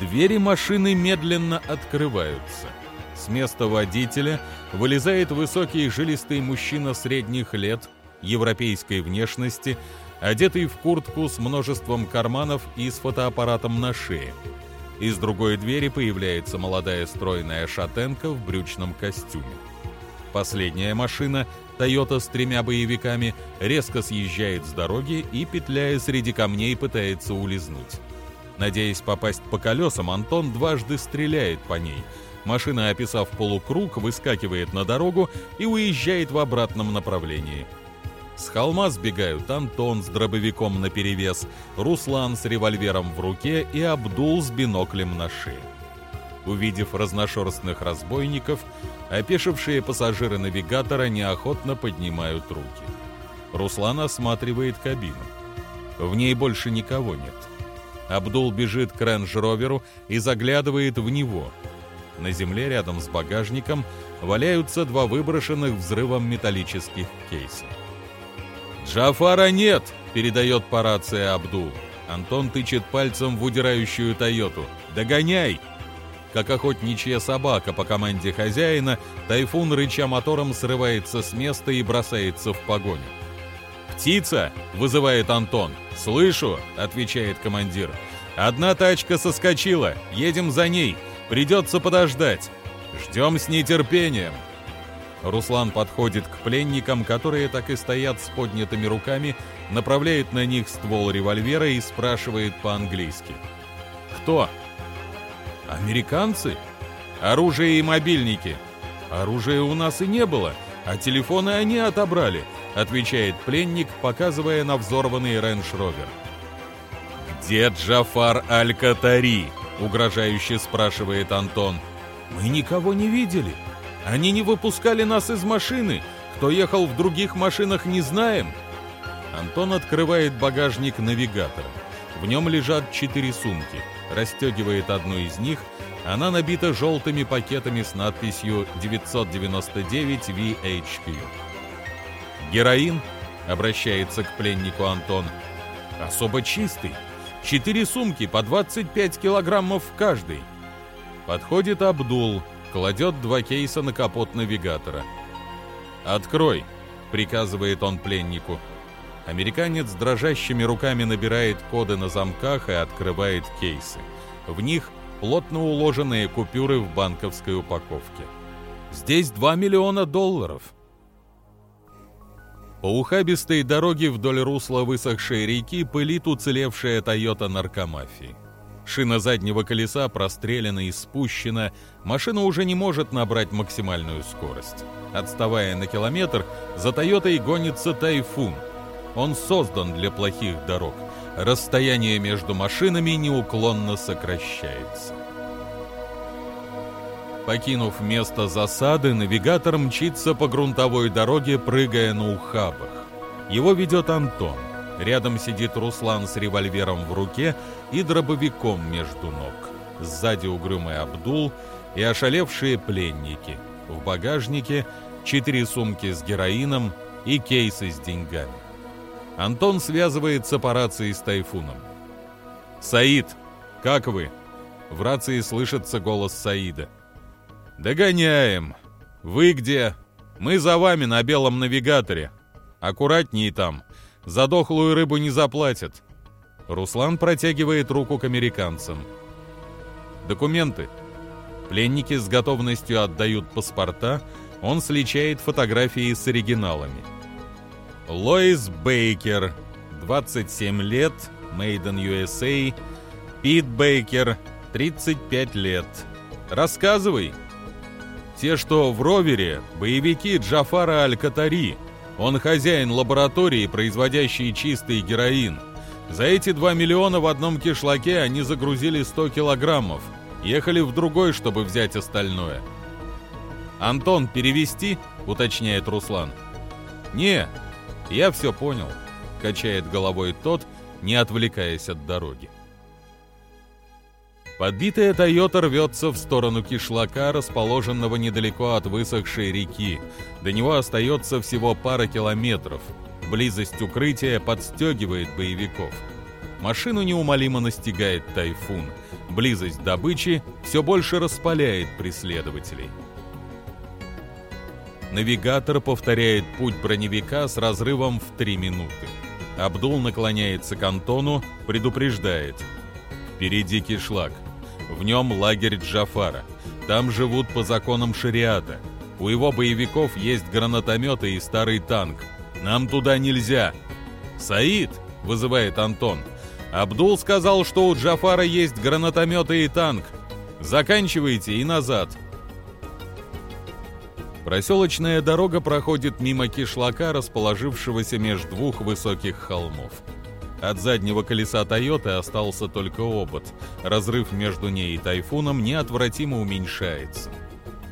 Двери машины медленно открываются. С места водителя вылезает высокий жилистый мужчина средних лет, европейской внешности, одетый в куртку с множеством карманов и с фотоаппаратом на шее. Из другой двери появляется молодая стройная шатенка в брючном костюме. Последняя машина, Toyota с тремя боевиками, резко съезжает с дороги и, петляя среди камней, пытается улизнуть. Надеясь попасть по колесам, Антон дважды стреляет по ней. Машина, описав полукруг, выскакивает на дорогу и уезжает в обратном направлении – с холма сбегают Антон с дробовиком наперевес, Руслан с револьвером в руке и Абдул с биноклем на шее. Увидев разношерстных разбойников, опешившие пассажиры навигатора неохотно поднимают руки. Руслан осматривает кабину. В ней больше никого нет. Абдул бежит к рейндж-роверу и заглядывает в него. На земле рядом с багажником валяются два выброшенных взрывом металлических кейса. «Джафара нет!» — передает по рации Абдул. Антон тычет пальцем в удирающую Тойоту. «Догоняй!» Как охотничья собака по команде хозяина, Тайфун, рыча мотором, срывается с места и бросается в погоню. «Птица!» — вызывает Антон. «Слышу!» — отвечает командир. «Одна тачка соскочила. Едем за ней. Придется подождать. Ждем с нетерпением!» Руслан подходит к пленникам, которые так и стоят с поднятыми руками, направляет на них ствол револьвера и спрашивает по-английски. «Кто?» «Американцы? Оружие и мобильники. Оружия у нас и не было, а телефоны они отобрали», отвечает пленник, показывая на взорванный Range Rover. «Где Джафар Аль-Катари?» Угрожающе спрашивает Антон. «Мы никого не видели», они не выпускали нас из машины. Кто ехал в других машинах, не знаем. Антон открывает багажник навигатора. В нем лежат четыре сумки. Расстегивает одну из них. Она набита желтыми пакетами с надписью 999 VHQ. Героин, обращается к пленнику Антон, особо чистый. Четыре сумки по 25 килограммов в каждой. Подходит Абдул, кладет два кейса на капот навигатора. «Открой!» — приказывает он пленнику. Американец дрожащими руками набирает коды на замках и открывает кейсы. В них плотно уложенные купюры в банковской упаковке. Здесь 2 миллиона долларов. По ухабистой дороге вдоль русла высохшей реки пылит уцелевшая Тойота наркомафии. Шина заднего колеса прострелена и спущена, машина уже не может набрать максимальную скорость. Отставая на километр, за Тойотой гонится Тайфун. Он создан для плохих дорог. Расстояние между машинами неуклонно сокращается. Покинув место засады, навигатор мчится по грунтовой дороге, прыгая на ухабах. Его ведет Антон. Рядом сидит Руслан с револьвером в руке и дробовиком между ног. Сзади угрюмый Абдул и ошалевшие пленники. В багажнике четыре сумки с героином и кейсы с деньгами. Антон связывается по рации с Тайфуном. «Саид, как вы?» В рации слышится голос Саида. «Догоняем! Вы где? Мы за вами на белом навигаторе. Аккуратней там. Задохлую рыбу не заплатят». Руслан протягивает руку к американцам. «Документы». Пленники с готовностью отдают паспорта, он сличает фотографии с оригиналами. Лоис Бейкер, 27 лет, Made in USA. Пит Бейкер, 35 лет. Рассказывай. Те, что в ровере, боевики Джафара Аль-Катари. Он хозяин лаборатории, производящей чистый героин. За эти 2 миллиона в одном кишлаке они загрузили 100 килограммов. Ехали в другой, чтобы взять остальное. «Антон, перевести?» — уточняет Руслан. «Не, я все понял», — качает головой тот, не отвлекаясь от дороги. Подбитая «Тойота» рвется в сторону кишлака, расположенного недалеко от высохшей реки. До него остается всего пара километров. Близость укрытия подстегивает боевиков. Машину неумолимо настигает тайфун. Близость добычи все больше распаляет преследователей. Навигатор повторяет путь броневика с разрывом в 3 минуты. Абдул наклоняется к Антону, предупреждает. «Впереди кишлак. В нем лагерь Джафара. Там живут по законам шариата. У его боевиков есть гранатометы и старый танк. Нам туда нельзя. «Саид!» — вызывает Антон. «Абдул сказал, что у Джафара есть гранатометы и танк. Заканчивайте и назад». Проселочная дорога проходит мимо кишлака, расположившегося между двух высоких холмов. От заднего колеса Тойоты остался только обод. Разрыв между ней и Тайфуном неотвратимо уменьшается.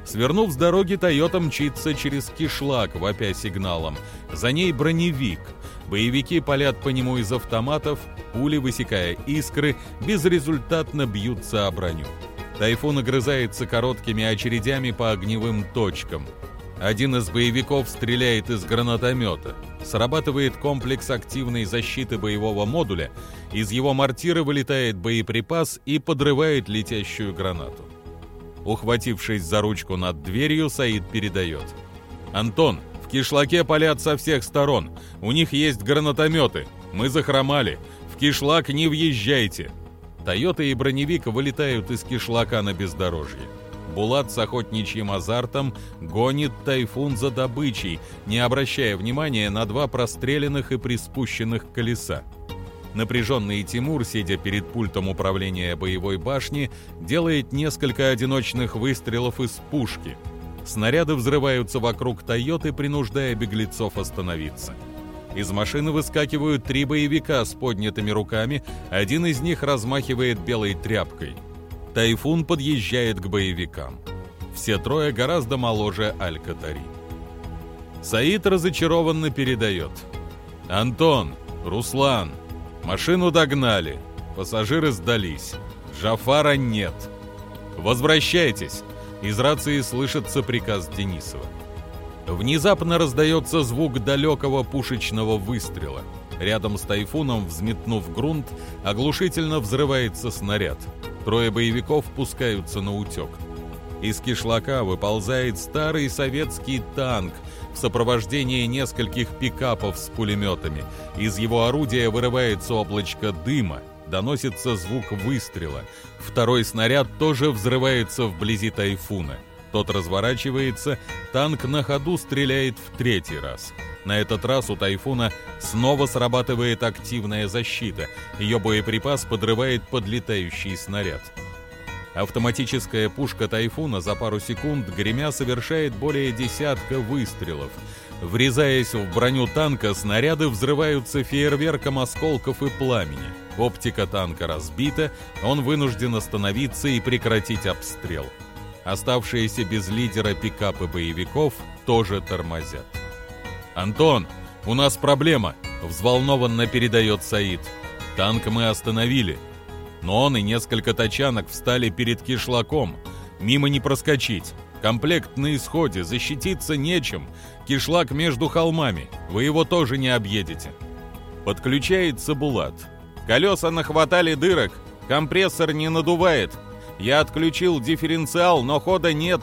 Свернув с дороги, Тойота мчится через кишлак, вопя сигналом. За ней броневик. Боевики палят по нему из автоматов, пули, высекая искры, безрезультатно бьются о броню. Тайфун огрызается короткими очередями по огневым точкам. Один из боевиков стреляет из гранатомета. Срабатывает комплекс активной защиты боевого модуля, из его мортира вылетает боеприпас и подрывает летящую гранату. Ухватившись за ручку над дверью, Саид передает. «Антон, в кишлаке палят со всех сторон. У них есть гранатометы. Мы захромали. В кишлак не въезжайте». Тойота и броневик вылетают из кишлака на бездорожье. Булат с охотничьим азартом гонит тайфун за добычей, не обращая внимания на два простреленных и приспущенных колеса. Напряженный Тимур, сидя перед пультом управления боевой башни, делает несколько одиночных выстрелов из пушки. Снаряды взрываются вокруг Тойоты, принуждая беглецов остановиться. Из машины выскакивают три боевика с поднятыми руками, один из них размахивает белой тряпкой. Тайфун подъезжает к боевикам. Все трое гораздо моложе Аль-Катари. Саид разочарованно передает. «Антон, Руслан, машину догнали, пассажиры сдались, Джафара нет. Возвращайтесь!» Из рации слышится приказ Денисова. Внезапно раздается звук далекого пушечного выстрела. Рядом с тайфуном, взметнув грунт, оглушительно взрывается снаряд. Трое боевиков пускаются на утек. Из кишлака выползает старый советский танк в сопровождении нескольких пикапов с пулеметами. Из его орудия вырывается облачко дыма, доносится звук выстрела. Второй снаряд тоже взрывается вблизи тайфуна. Тот разворачивается, танк на ходу стреляет в третий раз. На этот раз у «Тайфуна» снова срабатывает активная защита. Ее боеприпас подрывает подлетающий снаряд. Автоматическая пушка «Тайфуна» за пару секунд, гремя, совершает более десятка выстрелов. Врезаясь в броню танка, снаряды взрываются фейерверком осколков и пламени. Оптика танка разбита, он вынужден остановиться и прекратить обстрел. Оставшиеся без лидера пикапы боевиков тоже тормозят. «Антон, у нас проблема!» — взволнованно передает Саид. «Танк мы остановили, но он и несколько тачанок встали перед кишлаком. Мимо не проскочить. Комплект на исходе, защититься нечем. Кишлак между холмами. Вы его тоже не объедете». Подключается Булат. Колеса нахватали дырок, компрессор не надувает. Я отключил дифференциал, но хода нет.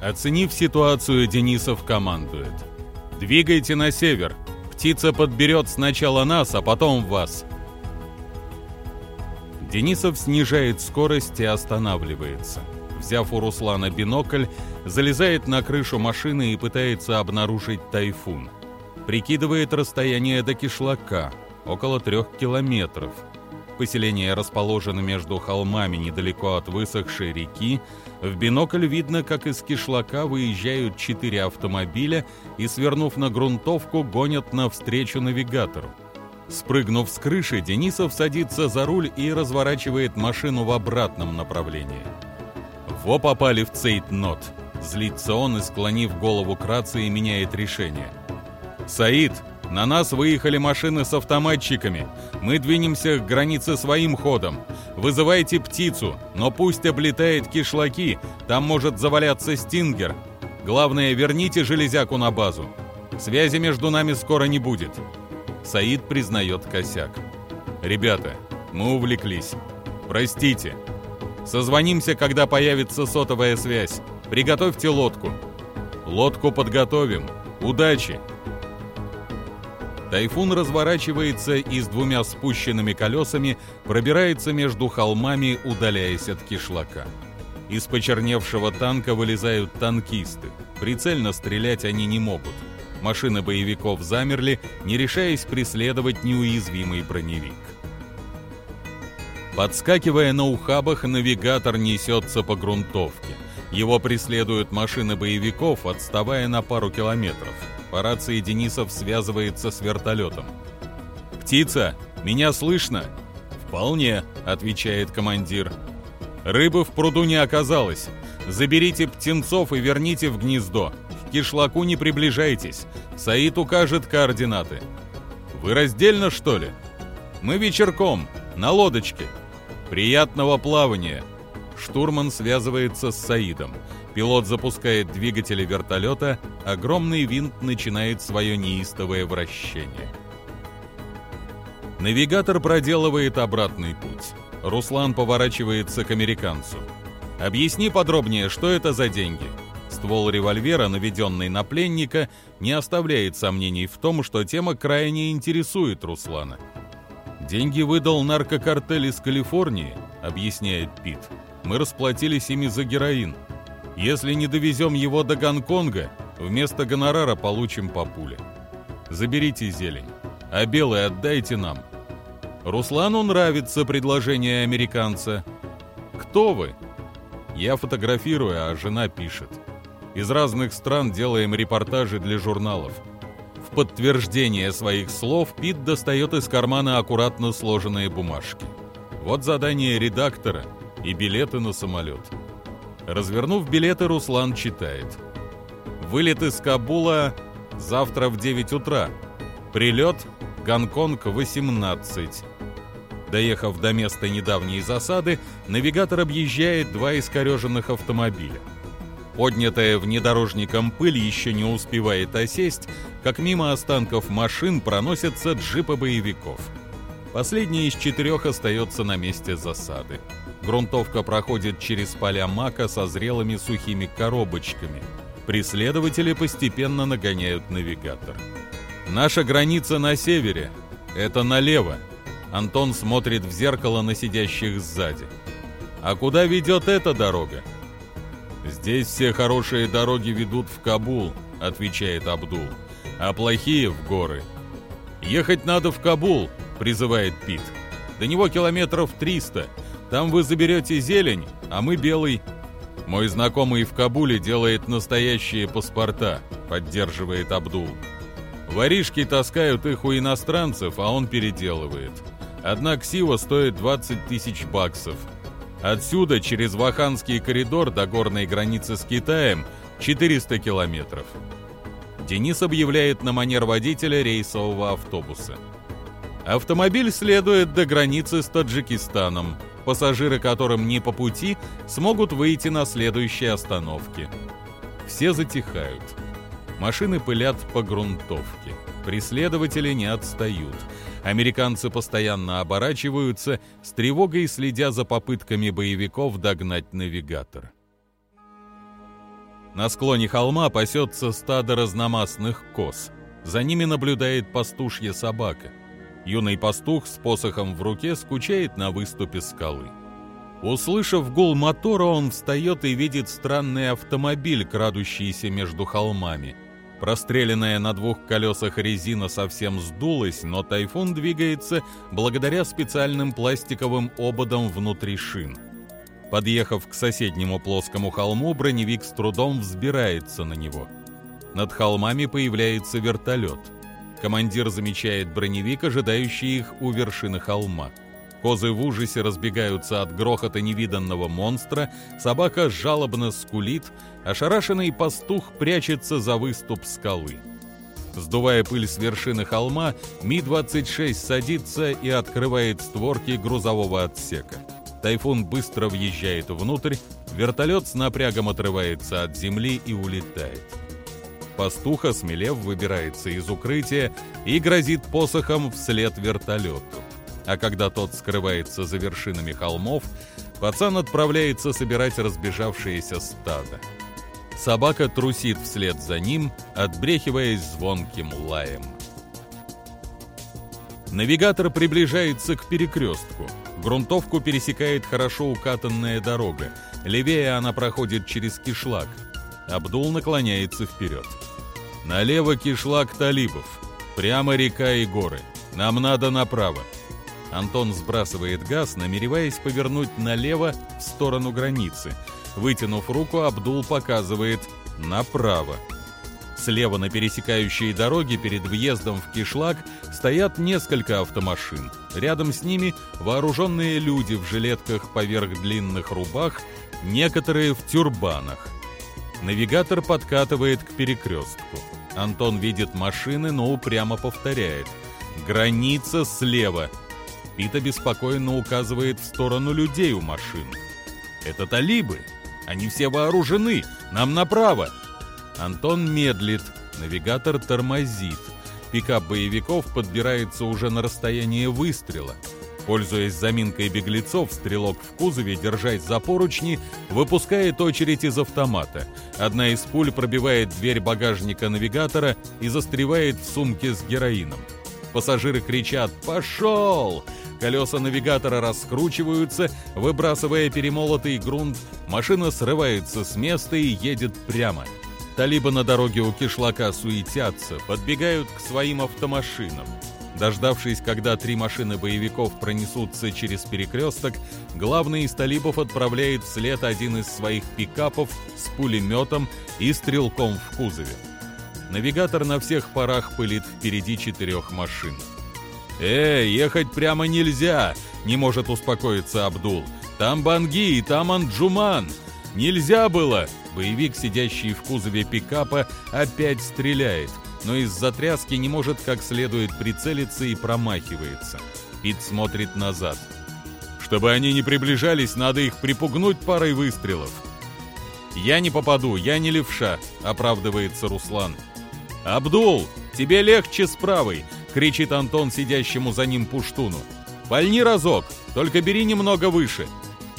Оценив ситуацию, Денисов командует. «Двигайте на север. Птица подберет сначала нас, а потом вас». Денисов снижает скорость и останавливается. Взяв у Руслана бинокль, залезает на крышу машины и пытается обнаружить тайфун. Прикидывает расстояние до кишлака – около трех километров. Поселение расположено между холмами недалеко от высохшей реки. В бинокль видно, как из кишлака выезжают четыре автомобиля и, свернув на грунтовку, гонят навстречу навигатору. Спрыгнув с крыши, Денисов садится за руль и разворачивает машину в обратном направлении. Во попали в цейтнот. Злится он и, склонив голову к рации, меняет решение. «Саид, на нас выехали машины с автоматчиками. Мы двинемся к границе своим ходом. Вызывайте птицу, но пусть облетает кишлаки, там может заваляться стингер. Главное, верните железяку на базу. Связи между нами скоро не будет». Саид признает косяк. «Ребята, мы увлеклись. Простите. Созвонимся, когда появится сотовая связь. Приготовьте лодку. Лодку подготовим. Удачи!» Тайфун разворачивается и с двумя спущенными колесами пробирается между холмами, удаляясь от кишлака. Из почерневшего танка вылезают танкисты. Прицельно стрелять они не могут. Машины боевиков замерли, не решаясь преследовать неуязвимый броневик. Подскакивая на ухабах, навигатор несется по грунтовке. Его преследуют машины боевиков, отставая на пару километров. По рации Денисов связывается с вертолетом. «Птица, меня слышно?» «Вполне», — отвечает командир. «Рыбы в пруду не оказалось. Заберите птенцов и верните в гнездо. К кишлаку не приближайтесь. Саид укажет координаты». «Вы раздельно, что ли?» «Мы вечерком, на лодочке». «Приятного плавания!» Штурман связывается с Саидом. Пилот запускает двигатели вертолета, огромный винт начинает свое неистовое вращение. Навигатор проделывает обратный путь. Руслан поворачивается к американцу. «Объясни подробнее, что это за деньги?» Ствол револьвера, наведенный на пленника, не оставляет сомнений в том, что тема крайне интересует Руслана. «Деньги выдал наркокартель из Калифорнии», — объясняет Пит. «Мы расплатились ими за героин. Если не довезем его до Гонконга, вместо гонорара получим по пуле. Заберите зелень, а белый отдайте нам». Руслану нравится предложение американца. «Кто вы?» Я фотографирую, а жена пишет. Из разных стран делаем репортажи для журналов. В подтверждение своих слов Пит достает из кармана аккуратно сложенные бумажки. Вот задание редактора и билеты на самолет. Развернув билеты, Руслан читает. Вылет из Кабула завтра в 9 утра. Прилет Гонконг 18. Доехав до места недавней засады, навигатор объезжает два искореженных автомобиля. Поднятая внедорожником пыль еще не успевает осесть, как мимо останков машин проносятся джипы боевиков. Последний из четырех остается на месте засады. Грунтовка проходит через поля мака со зрелыми сухими коробочками. Преследователи постепенно нагоняют навигатор. «Наша граница на севере. Это налево», Антон смотрит в зеркало на сидящих сзади. «А куда ведет эта дорога?» «Здесь все хорошие дороги ведут в Кабул», — отвечает Абдул, «а плохие — в горы». «Ехать надо в Кабул», — призывает Пит. «До него километров триста. Там вы заберете зелень, а мы белый». «Мой знакомый в Кабуле делает настоящие паспорта», — поддерживает Абдул. «Воришки таскают их у иностранцев, а он переделывает. Одна ксива стоит 20 тысяч баксов. Отсюда через Ваханский коридор до горной границы с Китаем 400 километров. Денис объявляет на манер водителя рейсового автобуса. Автомобиль следует до границы с Таджикистаном. Пассажиры, которым не по пути, смогут выйти на следующей остановке. Все затихают. Машины пылят по грунтовке. Преследователи не отстают. Американцы постоянно оборачиваются, с тревогой следя за попытками боевиков догнать навигатор. На склоне холма пасется стадо разномастных коз. За ними наблюдает пастушья собака. Юный пастух с посохом в руке скучает на выступе скалы. Услышав гул мотора, он встает и видит странный автомобиль, крадущийся между холмами. Простреленная на двух колесах резина совсем сдулась, но тайфун двигается благодаря специальным пластиковым ободам внутри шин. Подъехав к соседнему плоскому холму, броневик с трудом взбирается на него. Над холмами появляется вертолет. Командир замечает броневик, ожидающий их у вершины холма. Козы в ужасе разбегаются от грохота невиданного монстра, собака жалобно скулит, ошарашенный пастух прячется за выступ скалы. Сдувая пыль с вершины холма, Ми-26 садится и открывает створки грузового отсека. Тайфун быстро въезжает внутрь, вертолет с напрягом отрывается от земли и улетает. Пастух, осмелев, выбирается из укрытия и грозит посохом вслед вертолету. А когда тот скрывается за вершинами холмов, пацан отправляется собирать разбежавшееся стадо. Собака трусит вслед за ним, отбрехиваясь звонким лаем. Навигатор приближается к перекрестку. Грунтовку пересекает хорошо укатанная дорога. Левее она проходит через кишлак. Абдул наклоняется вперед. Налево кишлак талибов. Прямо река и горы. Нам надо направо. Антон сбрасывает газ, намереваясь повернуть налево в сторону границы. Вытянув руку, Абдул показывает направо. Слева на пересекающей дороге перед въездом в кишлак стоят несколько автомашин. Рядом с ними вооруженные люди в жилетках поверх длинных рубах, некоторые в тюрбанах. Навигатор подкатывает к перекрестку. Антон видит машины, но упрямо повторяет. «Граница слева!» Пита беспокойно указывает в сторону людей у машин. «Это талибы! Они все вооружены! Нам направо!» Антон медлит, навигатор тормозит. Пикап боевиков подбирается уже на расстояние выстрела. Пользуясь заминкой беглецов, стрелок в кузове, держась за поручни, выпускает очередь из автомата. Одна из пуль пробивает дверь багажника навигатора и застревает в сумке с героином. Пассажиры кричат «Пошел!». Колеса навигатора раскручиваются, выбрасывая перемолотый грунт. Машина срывается с места и едет прямо. Талибы на дороге у кишлака суетятся, подбегают к своим автомашинам. Дождавшись, когда три машины боевиков пронесутся через перекресток, главный из талибов отправляет вслед один из своих пикапов с пулеметом и стрелком в кузове. Навигатор на всех парах пылит впереди четырех машин. «Эй, ехать прямо нельзя!» — не может успокоиться Абдул. «Там Банги и там Анджуман! Нельзя было!» Боевик, сидящий в кузове пикапа, опять стреляет, но из-за тряски не может как следует прицелиться и промахивается. Пит смотрит назад. «Чтобы они не приближались, надо их припугнуть парой выстрелов». «Я не попаду, я не левша», — оправдывается Руслан. «Абдул, тебе легче с правой», — кричит Антон сидящему за ним пуштуну. «Пальни разок, только бери немного выше».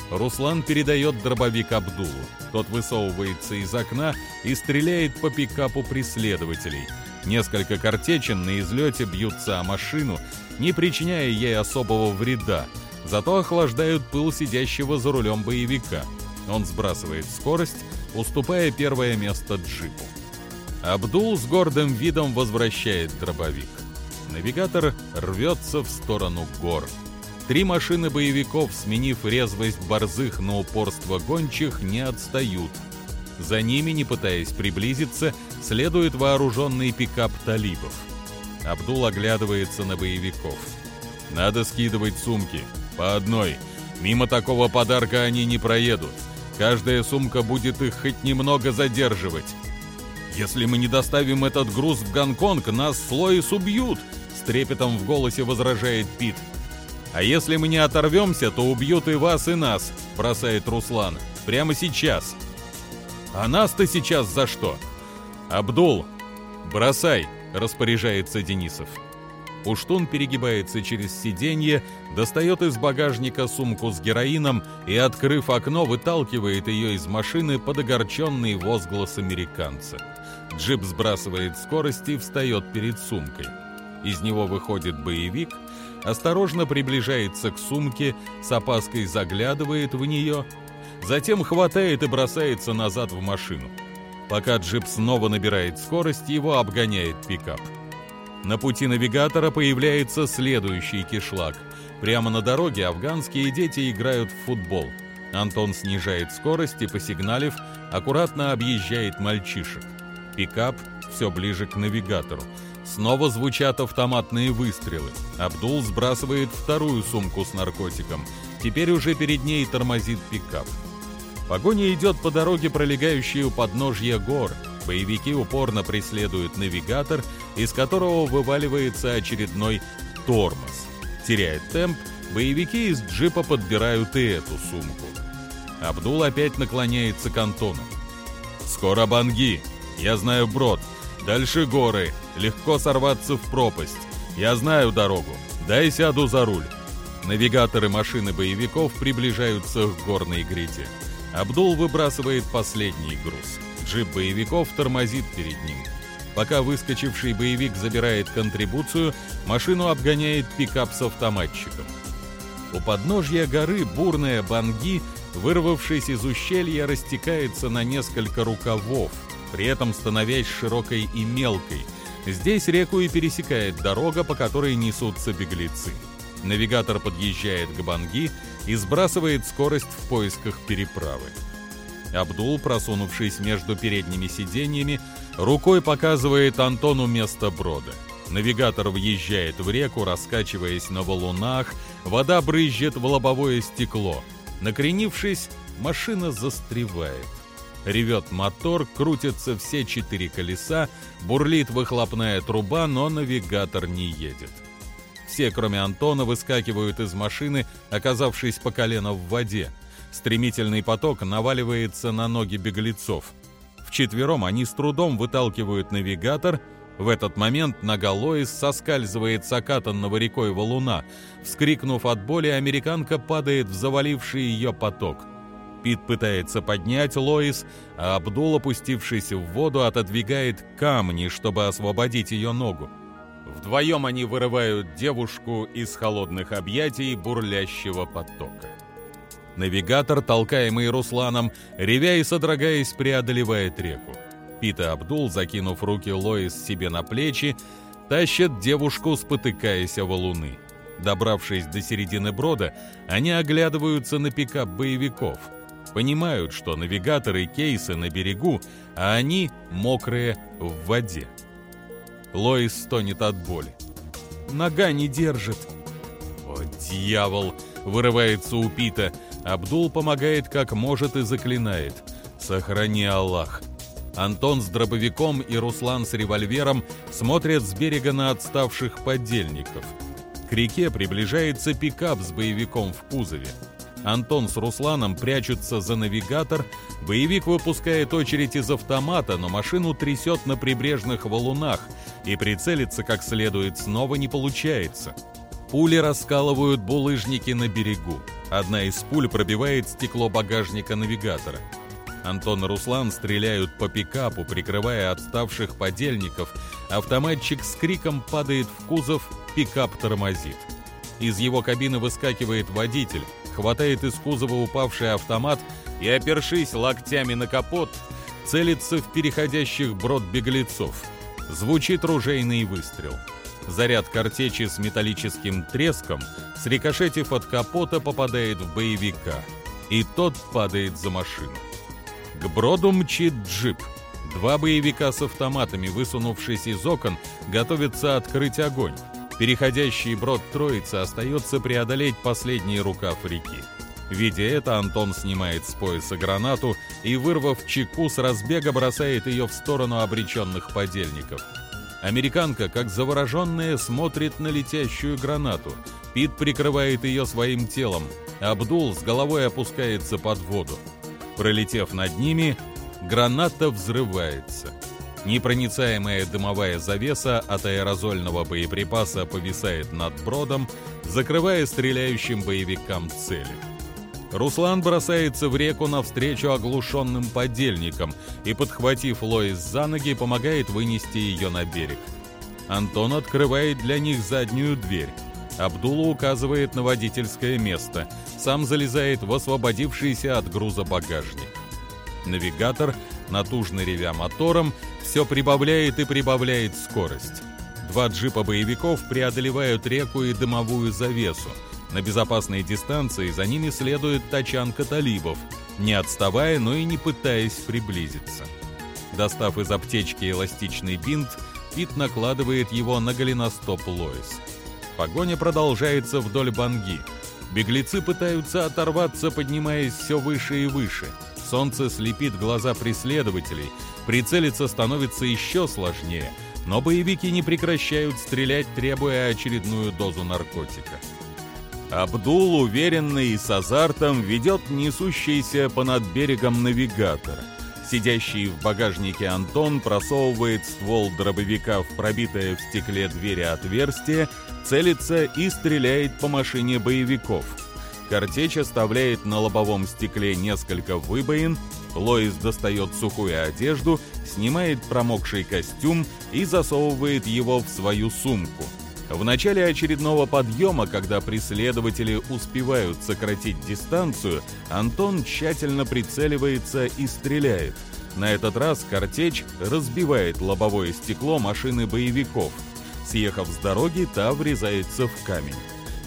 Руслан передает дробовик Абдулу. Тот высовывается из окна и стреляет по пикапу преследователей. Несколько картечин на излете бьются о машину, не причиняя ей особого вреда, зато охлаждают пыл сидящего за рулем боевика. Он сбрасывает скорость, уступая первое место джипу. Абдул с гордым видом возвращает дробовик. Навигатор рвется в сторону гор. Три машины боевиков, сменив резвость борзых на упорство гончих, не отстают. За ними, не пытаясь приблизиться, следует вооруженный пикап талибов. Абдул оглядывается на боевиков. «Надо скидывать сумки. По одной. Мимо такого подарка они не проедут. Каждая сумка будет их хоть немного задерживать. Если мы не доставим этот груз в Гонконг, нас слоис убьют!» С трепетом в голосе возражает Пит. «А если мы не оторвемся, то убьют и вас, и нас», — бросает Руслан. «Прямо сейчас». «А нас-то сейчас за что?» «Абдул, бросай!» — распоряжается Денисов. Уштун перегибается через сиденье, достает из багажника сумку с героином и, открыв окно, выталкивает ее из машины под огорченный возглас американца. Джип сбрасывает скорость и встает перед сумкой. Из него выходит боевик, осторожно приближается к сумке, с опаской заглядывает в нее, затем хватает и бросается назад в машину. Пока джип снова набирает скорость, его обгоняет пикап. На пути навигатора появляется следующий кишлак. Прямо на дороге афганские дети играют в футбол. Антон снижает скорость и, посигналив, аккуратно объезжает мальчишек. Пикап все ближе к навигатору. Снова звучат автоматные выстрелы. Абдул сбрасывает вторую сумку с наркотиком. Теперь уже перед ней тормозит пикап. Погоня идет по дороге, пролегающей у подножья гор. Боевики упорно преследуют навигатор, из которого вываливается очередной тормоз. Теряет темп, боевики из джипа подбирают и эту сумку. Абдул опять наклоняется к Антону. «Скоро банги. Я знаю брод. Дальше горы. Легко сорваться в пропасть. Я знаю дорогу. Дай сяду за руль». Навигаторы машины боевиков приближаются к горной гряде. Абдул выбрасывает последний груз. Джип боевиков тормозит перед ним. Пока выскочивший боевик забирает контрибуцию, машину обгоняет пикап с автоматчиком. У подножья горы бурная банги, вырвавшись из ущелья, растекается на несколько рукавов, при этом становясь широкой и мелкой. Здесь реку и пересекает дорога, по которой несутся беглецы. Навигатор подъезжает к банги и сбрасывает скорость в поисках переправы. Абдул, просунувшись между передними сиденьями, рукой показывает Антону место брода. Навигатор въезжает в реку, раскачиваясь на валунах, вода брызжет в лобовое стекло. Накренившись, машина застревает. Ревет мотор, крутятся все четыре колеса, бурлит выхлопная труба, но навигатор не едет. Все, кроме Антона, выскакивают из машины, оказавшись по колено в воде. Стремительный поток наваливается на ноги беглецов. Вчетвером они с трудом выталкивают навигатор. В этот момент нога Лоис соскальзывает с окатанного рекой валуна. Вскрикнув от боли, американка падает в заваливший ее поток. Пит пытается поднять Лоис, а Абдул, опустившись в воду, отодвигает камни, чтобы освободить ее ногу. Вдвоем они вырывают девушку из холодных объятий бурлящего потока. Навигатор, толкаемый Русланом, ревя и содрогаясь, преодолевает реку. Пита Абдул, закинув руки Лоис себе на плечи, тащат девушку, спотыкаясь о валуны. Добравшись до середины брода, они оглядываются на пикап боевиков. Понимают, что навигаторы кейсы на берегу, а они мокрые в воде. Лоис стонет от боли. Нога не держит. «О, дьявол!» — вырывается у Пита. Абдул помогает как может и заклинает. «Сохрани Аллах!» Антон с дробовиком и Руслан с револьвером смотрят с берега на отставших подельников. К реке приближается пикап с боевиком в кузове. Антон с Русланом прячутся за навигатор, боевик выпускает очередь из автомата, но машину трясет на прибрежных валунах, и прицелиться как следует снова не получается. Пули раскалывают булыжники на берегу. Одна из пуль пробивает стекло багажника навигатора. Антон и Руслан стреляют по пикапу, прикрывая отставших подельников. Автоматчик с криком падает в кузов, пикап тормозит. Из его кабины выскакивает водитель, хватает из кузова упавший автомат и, опершись локтями на капот, целится в переходящих брод беглецов. Звучит ружейный выстрел. Заряд картечи с металлическим треском, срикошетив от капота, попадает в боевика, и тот падает за машину. К броду мчит джип. Два боевика с автоматами, высунувшись из окон, готовятся открыть огонь. Переходящий брод троицы остается преодолеть последний рукав реки. Видя это, Антон снимает с пояса гранату и, вырвав чеку, с разбега бросает ее в сторону обреченных подельников. Американка, как завороженная, смотрит на летящую гранату. Пит прикрывает ее своим телом. Абдул с головой опускается под воду. Пролетев над ними, граната взрывается. Непроницаемая дымовая завеса от аэрозольного боеприпаса повисает над бродом, закрывая стреляющим боевикам цели. Руслан бросается в реку навстречу оглушенным подельникам и, подхватив Лоис за ноги, помогает вынести ее на берег. Антон открывает для них заднюю дверь. Абдулла указывает на водительское место, сам залезает в освободившийся от груза багажник. Навигатор, натужно ревя мотором, все прибавляет и прибавляет скорость. Два джипа боевиков преодолевают реку и дымовую завесу. На безопасной дистанции за ними следует тачанка талибов, не отставая, но и не пытаясь приблизиться. Достав из аптечки эластичный бинт, Пит накладывает его на голеностоп Лоис. Погоня продолжается вдоль банги. Беглецы пытаются оторваться, поднимаясь все выше и выше. Солнце слепит глаза преследователей, прицелиться становится еще сложнее, но боевики не прекращают стрелять, требуя очередную дозу наркотика. Абдул уверенно и с азартом ведет несущийся понад берегом навигатор. Сидящий в багажнике Антон просовывает ствол дробовика в пробитое в стекле двери отверстие, целится и стреляет по машине боевиков. Картечь оставляет на лобовом стекле несколько выбоин, Лоис достает сухую одежду, снимает промокший костюм и засовывает его в свою сумку – в начале очередного подъема, когда преследователи успевают сократить дистанцию, Антон тщательно прицеливается и стреляет. На этот раз картечь разбивает лобовое стекло машины боевиков. Съехав с дороги, та врезается в камень.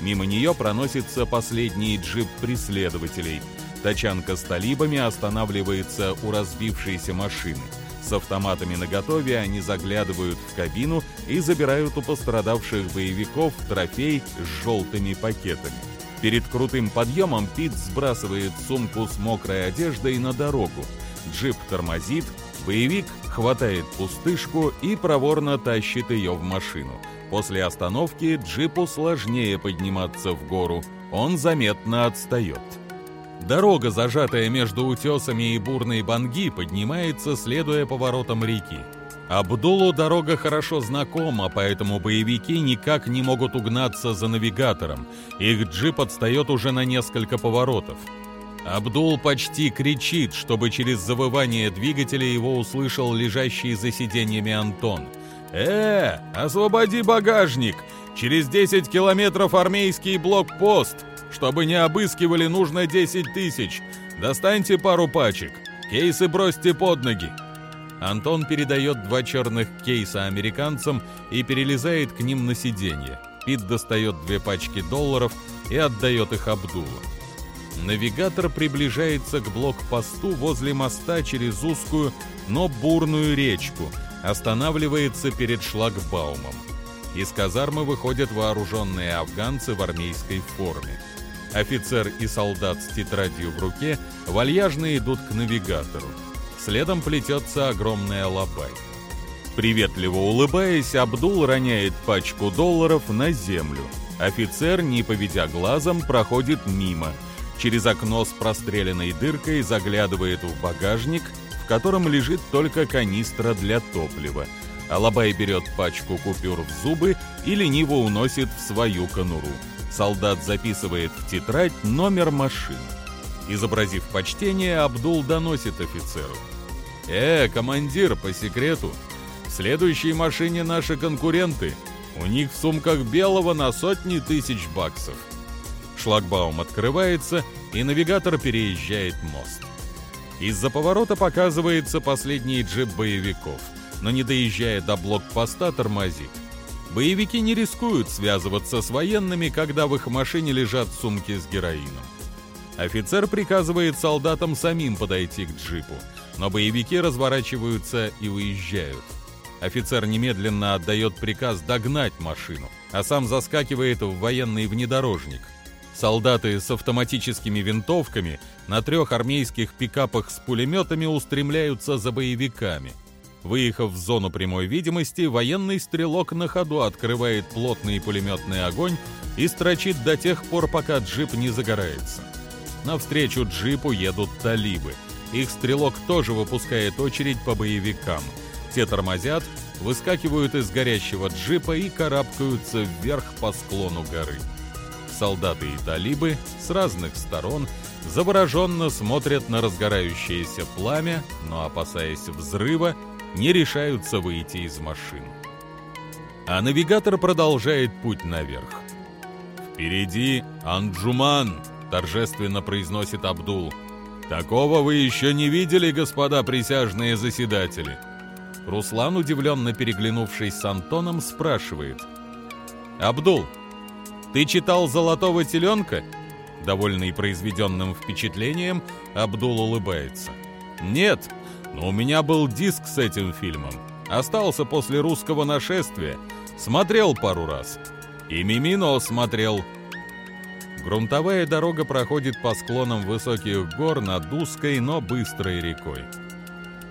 Мимо нее проносится последний джип преследователей. Тачанка с талибами останавливается у разбившейся машины. С автоматами наготове они заглядывают в кабину и забирают у пострадавших боевиков трофей с желтыми пакетами. Перед крутым подъемом Пит сбрасывает сумку с мокрой одеждой на дорогу. Джип тормозит, боевик хватает пустышку и проворно тащит ее в машину. После остановки джипу сложнее подниматься в гору, он заметно отстает. Дорога, зажатая между утесами и бурной банги, поднимается, следуя поворотам реки. Абдулу дорога хорошо знакома, поэтому боевики никак не могут угнаться за навигатором. Их джип отстает уже на несколько поворотов. Абдул почти кричит, чтобы через завывание двигателя его услышал лежащий за сиденьями Антон. «Э, освободи багажник! Через 10 километров армейский блокпост!» Чтобы не обыскивали, нужно 10 тысяч. Достаньте пару пачек. Кейсы бросьте под ноги. Антон передает два черных кейса американцам и перелезает к ним на сиденье. Пит достает две пачки долларов и отдает их Абдулу. Навигатор приближается к блокпосту возле моста через узкую, но бурную речку, останавливается перед шлагбаумом. Из казармы выходят вооруженные афганцы в армейской форме. Офицер и солдат с тетрадью в руке вальяжно идут к навигатору. Следом плетется огромная лобай. Приветливо улыбаясь, Абдул роняет пачку долларов на землю. Офицер, не поведя глазом, проходит мимо. Через окно с простреленной дыркой заглядывает в багажник, в котором лежит только канистра для топлива. Алабай берет пачку купюр в зубы и лениво уносит в свою конуру. Солдат записывает в тетрадь номер машины. Изобразив почтение, Абдул доносит офицеру. «Э, командир, по секрету, в следующей машине наши конкуренты. У них в сумках белого на сотни тысяч баксов». Шлагбаум открывается, и навигатор переезжает мост. Из-за поворота показывается последний джип боевиков, но не доезжая до блокпоста, тормозит. Боевики не рискуют связываться с военными, когда в их машине лежат сумки с героином. Офицер приказывает солдатам самим подойти к джипу, но боевики разворачиваются и уезжают. Офицер немедленно отдает приказ догнать машину, а сам заскакивает в военный внедорожник. Солдаты с автоматическими винтовками на трех армейских пикапах с пулеметами устремляются за боевиками – Выехав в зону прямой видимости, военный стрелок на ходу открывает плотный пулеметный огонь и строчит до тех пор, пока джип не загорается. Навстречу джипу едут талибы. Их стрелок тоже выпускает очередь по боевикам. Те тормозят, выскакивают из горящего джипа и карабкаются вверх по склону горы. Солдаты и талибы с разных сторон завороженно смотрят на разгорающееся пламя, но, опасаясь взрыва, не решаются выйти из машин. А навигатор продолжает путь наверх. «Впереди Анджуман!» — торжественно произносит Абдул. «Такого вы еще не видели, господа присяжные заседатели!» Руслан, удивленно переглянувшись с Антоном, спрашивает. «Абдул, ты читал «Золотого теленка»?» Довольный произведенным впечатлением, Абдул улыбается. «Нет, но у меня был диск с этим фильмом. Остался после русского нашествия. Смотрел пару раз. И Мимино смотрел. Грунтовая дорога проходит по склонам высоких гор над узкой, но быстрой рекой.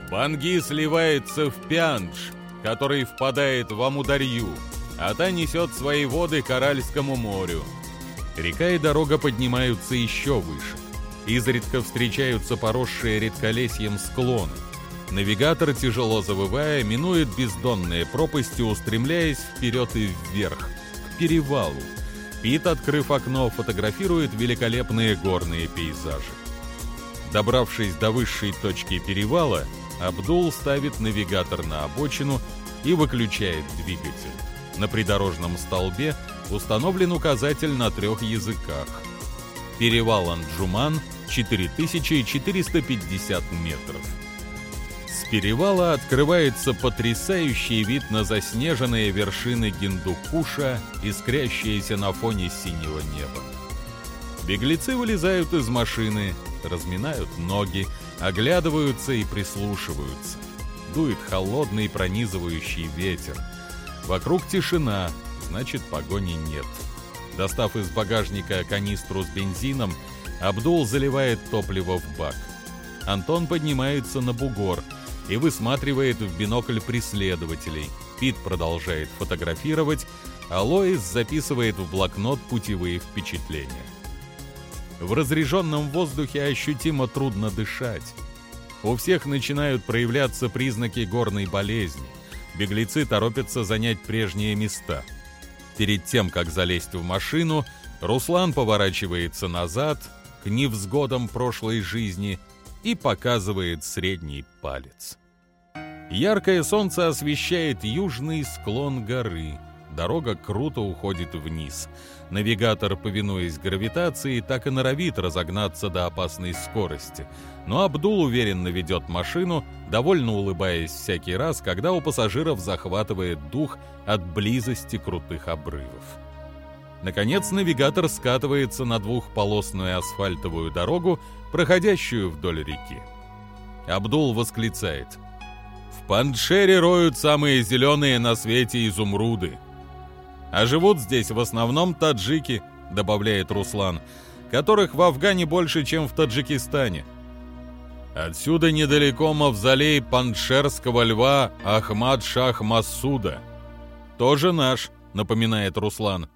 Банги сливается в Пяндж, который впадает в Амударью, а та несет свои воды к Аральскому морю. Река и дорога поднимаются еще выше. Изредка встречаются поросшие редколесьем склоны. Навигатор, тяжело завывая, минует бездонные пропасти, устремляясь вперед и вверх, к перевалу. Пит, открыв окно, фотографирует великолепные горные пейзажи. Добравшись до высшей точки перевала, Абдул ставит навигатор на обочину и выключает двигатель. На придорожном столбе установлен указатель на трех языках. Перевал Анджуман 4450 метров. С перевала открывается потрясающий вид на заснеженные вершины Гиндукуша, искрящиеся на фоне синего неба. Беглецы вылезают из машины, разминают ноги, оглядываются и прислушиваются. Дует холодный пронизывающий ветер. Вокруг тишина, значит погони нет. Достав из багажника канистру с бензином, Абдул заливает топливо в бак. Антон поднимается на бугор и высматривает в бинокль преследователей. Пит продолжает фотографировать, а Лоис записывает в блокнот путевые впечатления. В разреженном воздухе ощутимо трудно дышать. У всех начинают проявляться признаки горной болезни. Беглецы торопятся занять прежние места. Перед тем, как залезть в машину, Руслан поворачивается назад, к невзгодам прошлой жизни, и показывает средний палец. Яркое солнце освещает южный склон горы. Дорога круто уходит вниз. Навигатор, повинуясь гравитации, так и норовит разогнаться до опасной скорости. Но Абдул уверенно ведет машину, довольно улыбаясь всякий раз, когда у пассажиров захватывает дух от близости крутых обрывов. Наконец навигатор скатывается на двухполосную асфальтовую дорогу, проходящую вдоль реки. Абдул восклицает. «В Паншере роют самые зеленые на свете изумруды. А живут здесь в основном таджики, добавляет Руслан, которых в Афгане больше, чем в Таджикистане. Отсюда недалеко мавзолей паншерского льва Ахмад Шах Масуда. Тоже наш, напоминает Руслан.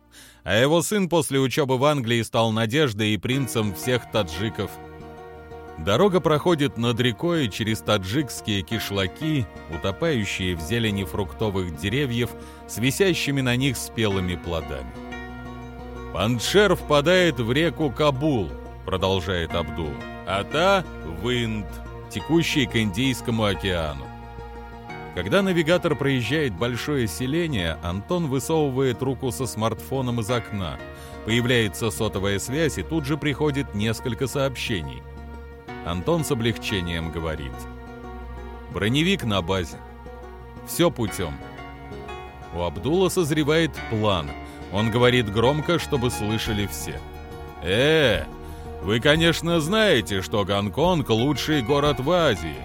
А его сын после учебы в Англии стал надеждой и принцем всех таджиков – Дорога проходит над рекой через таджикские кишлаки, утопающие в зелени фруктовых деревьев с висящими на них спелыми плодами. «Паншер впадает в реку Кабул», — продолжает Абдул, «а та — в Инд, текущий к Индийскому океану. Когда навигатор проезжает большое селение, Антон высовывает руку со смартфоном из окна. Появляется сотовая связь, и тут же приходит несколько сообщений — Антон с облегчением говорит. Броневик на базе. Все путем. У Абдула созревает план. Он говорит громко, чтобы слышали все. «Э, вы, конечно, знаете, что Гонконг – лучший город в Азии.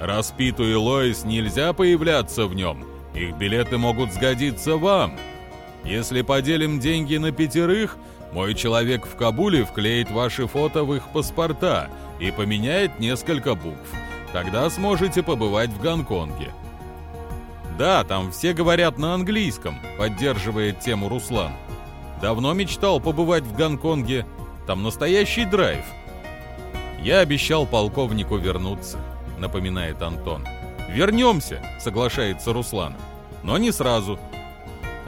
Раз Питу и Лоис нельзя появляться в нем, их билеты могут сгодиться вам. Если поделим деньги на пятерых, мой человек в Кабуле вклеит ваши фото в их паспорта – и поменяет несколько букв. Тогда сможете побывать в Гонконге. Да, там все говорят на английском, поддерживает тему Руслан. Давно мечтал побывать в Гонконге. Там настоящий драйв. Я обещал полковнику вернуться, напоминает Антон. «Вернемся», — соглашается Руслан. «Но не сразу».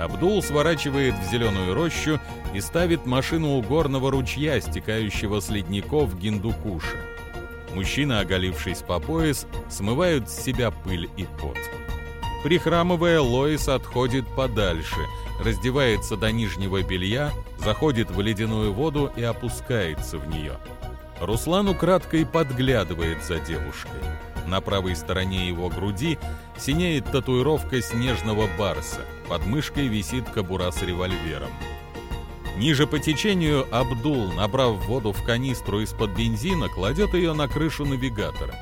Абдул сворачивает в зеленую рощу и ставит машину у горного ручья, стекающего с ледников Гиндукуша. Мужчины, оголившись по пояс, смывают с себя пыль и пот. Прихрамывая, Лоис отходит подальше, раздевается до нижнего белья, заходит в ледяную воду и опускается в нее. Руслан украдкой подглядывает за девушкой. На правой стороне его груди синеет татуировка снежного барса, под мышкой висит кобура с револьвером. Ниже по течению Абдул, набрав воду в канистру из-под бензина, кладет ее на крышу навигатора.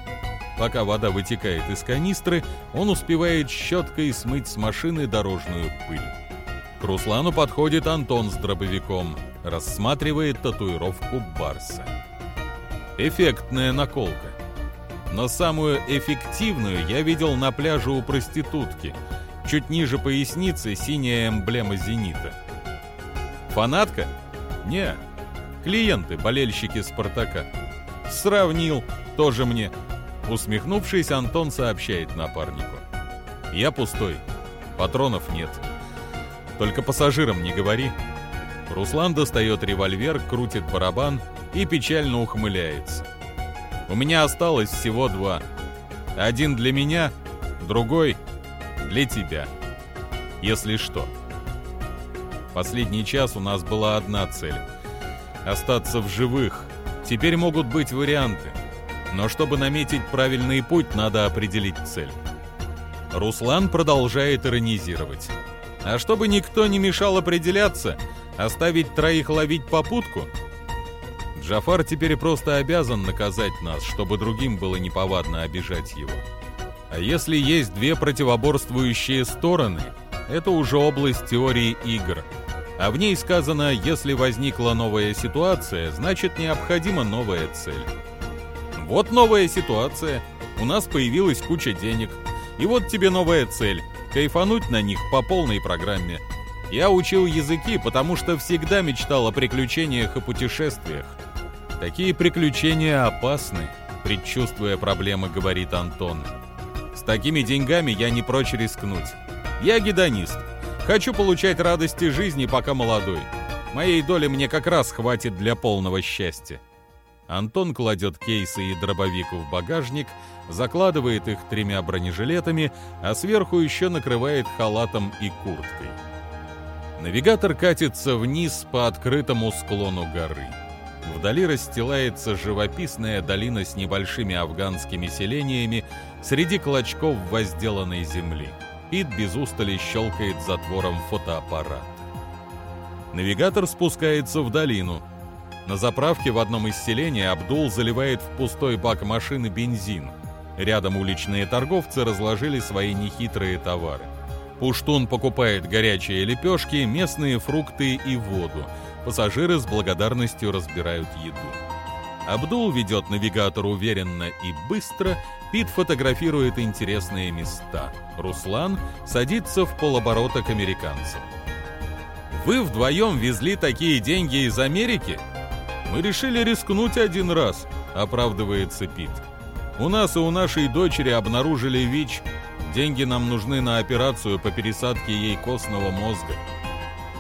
Пока вода вытекает из канистры, он успевает щеткой смыть с машины дорожную пыль. К Руслану подходит Антон с дробовиком, рассматривает татуировку Барса. Эффектная наколка. Но самую эффективную я видел на пляже у проститутки. Чуть ниже поясницы синяя эмблема «Зенита». Фанатка? Не. Клиенты, болельщики «Спартака». Сравнил, тоже мне. Усмехнувшись, Антон сообщает напарнику. Я пустой. Патронов нет. Только пассажирам не говори. Руслан достает револьвер, крутит барабан и печально ухмыляется. У меня осталось всего два. Один для меня, другой для тебя. Если что. Последний час у нас была одна цель — остаться в живых. Теперь могут быть варианты. Но чтобы наметить правильный путь, надо определить цель. Руслан продолжает иронизировать. А чтобы никто не мешал определяться, оставить троих ловить попутку? Джафар теперь просто обязан наказать нас, чтобы другим было неповадно обижать его. А если есть две противоборствующие стороны, это уже область теории игр. А в ней сказано, если возникла новая ситуация, значит необходима новая цель. Вот новая ситуация, у нас появилась куча денег, и вот тебе новая цель – кайфануть на них по полной программе. Я учил языки, потому что всегда мечтал о приключениях и путешествиях. Такие приключения опасны, предчувствуя проблемы, говорит Антон. С такими деньгами я не прочь рискнуть. Я гедонист. Хочу получать радости жизни, пока молодой. Моей доли мне как раз хватит для полного счастья. Антон кладет кейсы и дробовик в багажник, закладывает их тремя бронежилетами, а сверху еще накрывает халатом и курткой. Навигатор катится вниз по открытому склону горы. Вдали расстилается живописная долина с небольшими афганскими селениями среди клочков возделанной земли. Пит без устали щелкает затвором фотоаппарат. Навигатор спускается в долину. На заправке в одном из селений Абдул заливает в пустой бак машины бензин. Рядом уличные торговцы разложили свои нехитрые товары. Пуштун покупает горячие лепешки, местные фрукты и воду – Пассажиры с благодарностью разбирают еду. Абдул ведет навигатор уверенно и быстро, Пит фотографирует интересные места. Руслан садится в полоборота к американцам. «Вы вдвоем везли такие деньги из Америки?» «Мы решили рискнуть один раз», — оправдывается Пит. «У нас и у нашей дочери обнаружили ВИЧ. Деньги нам нужны на операцию по пересадке ей костного мозга».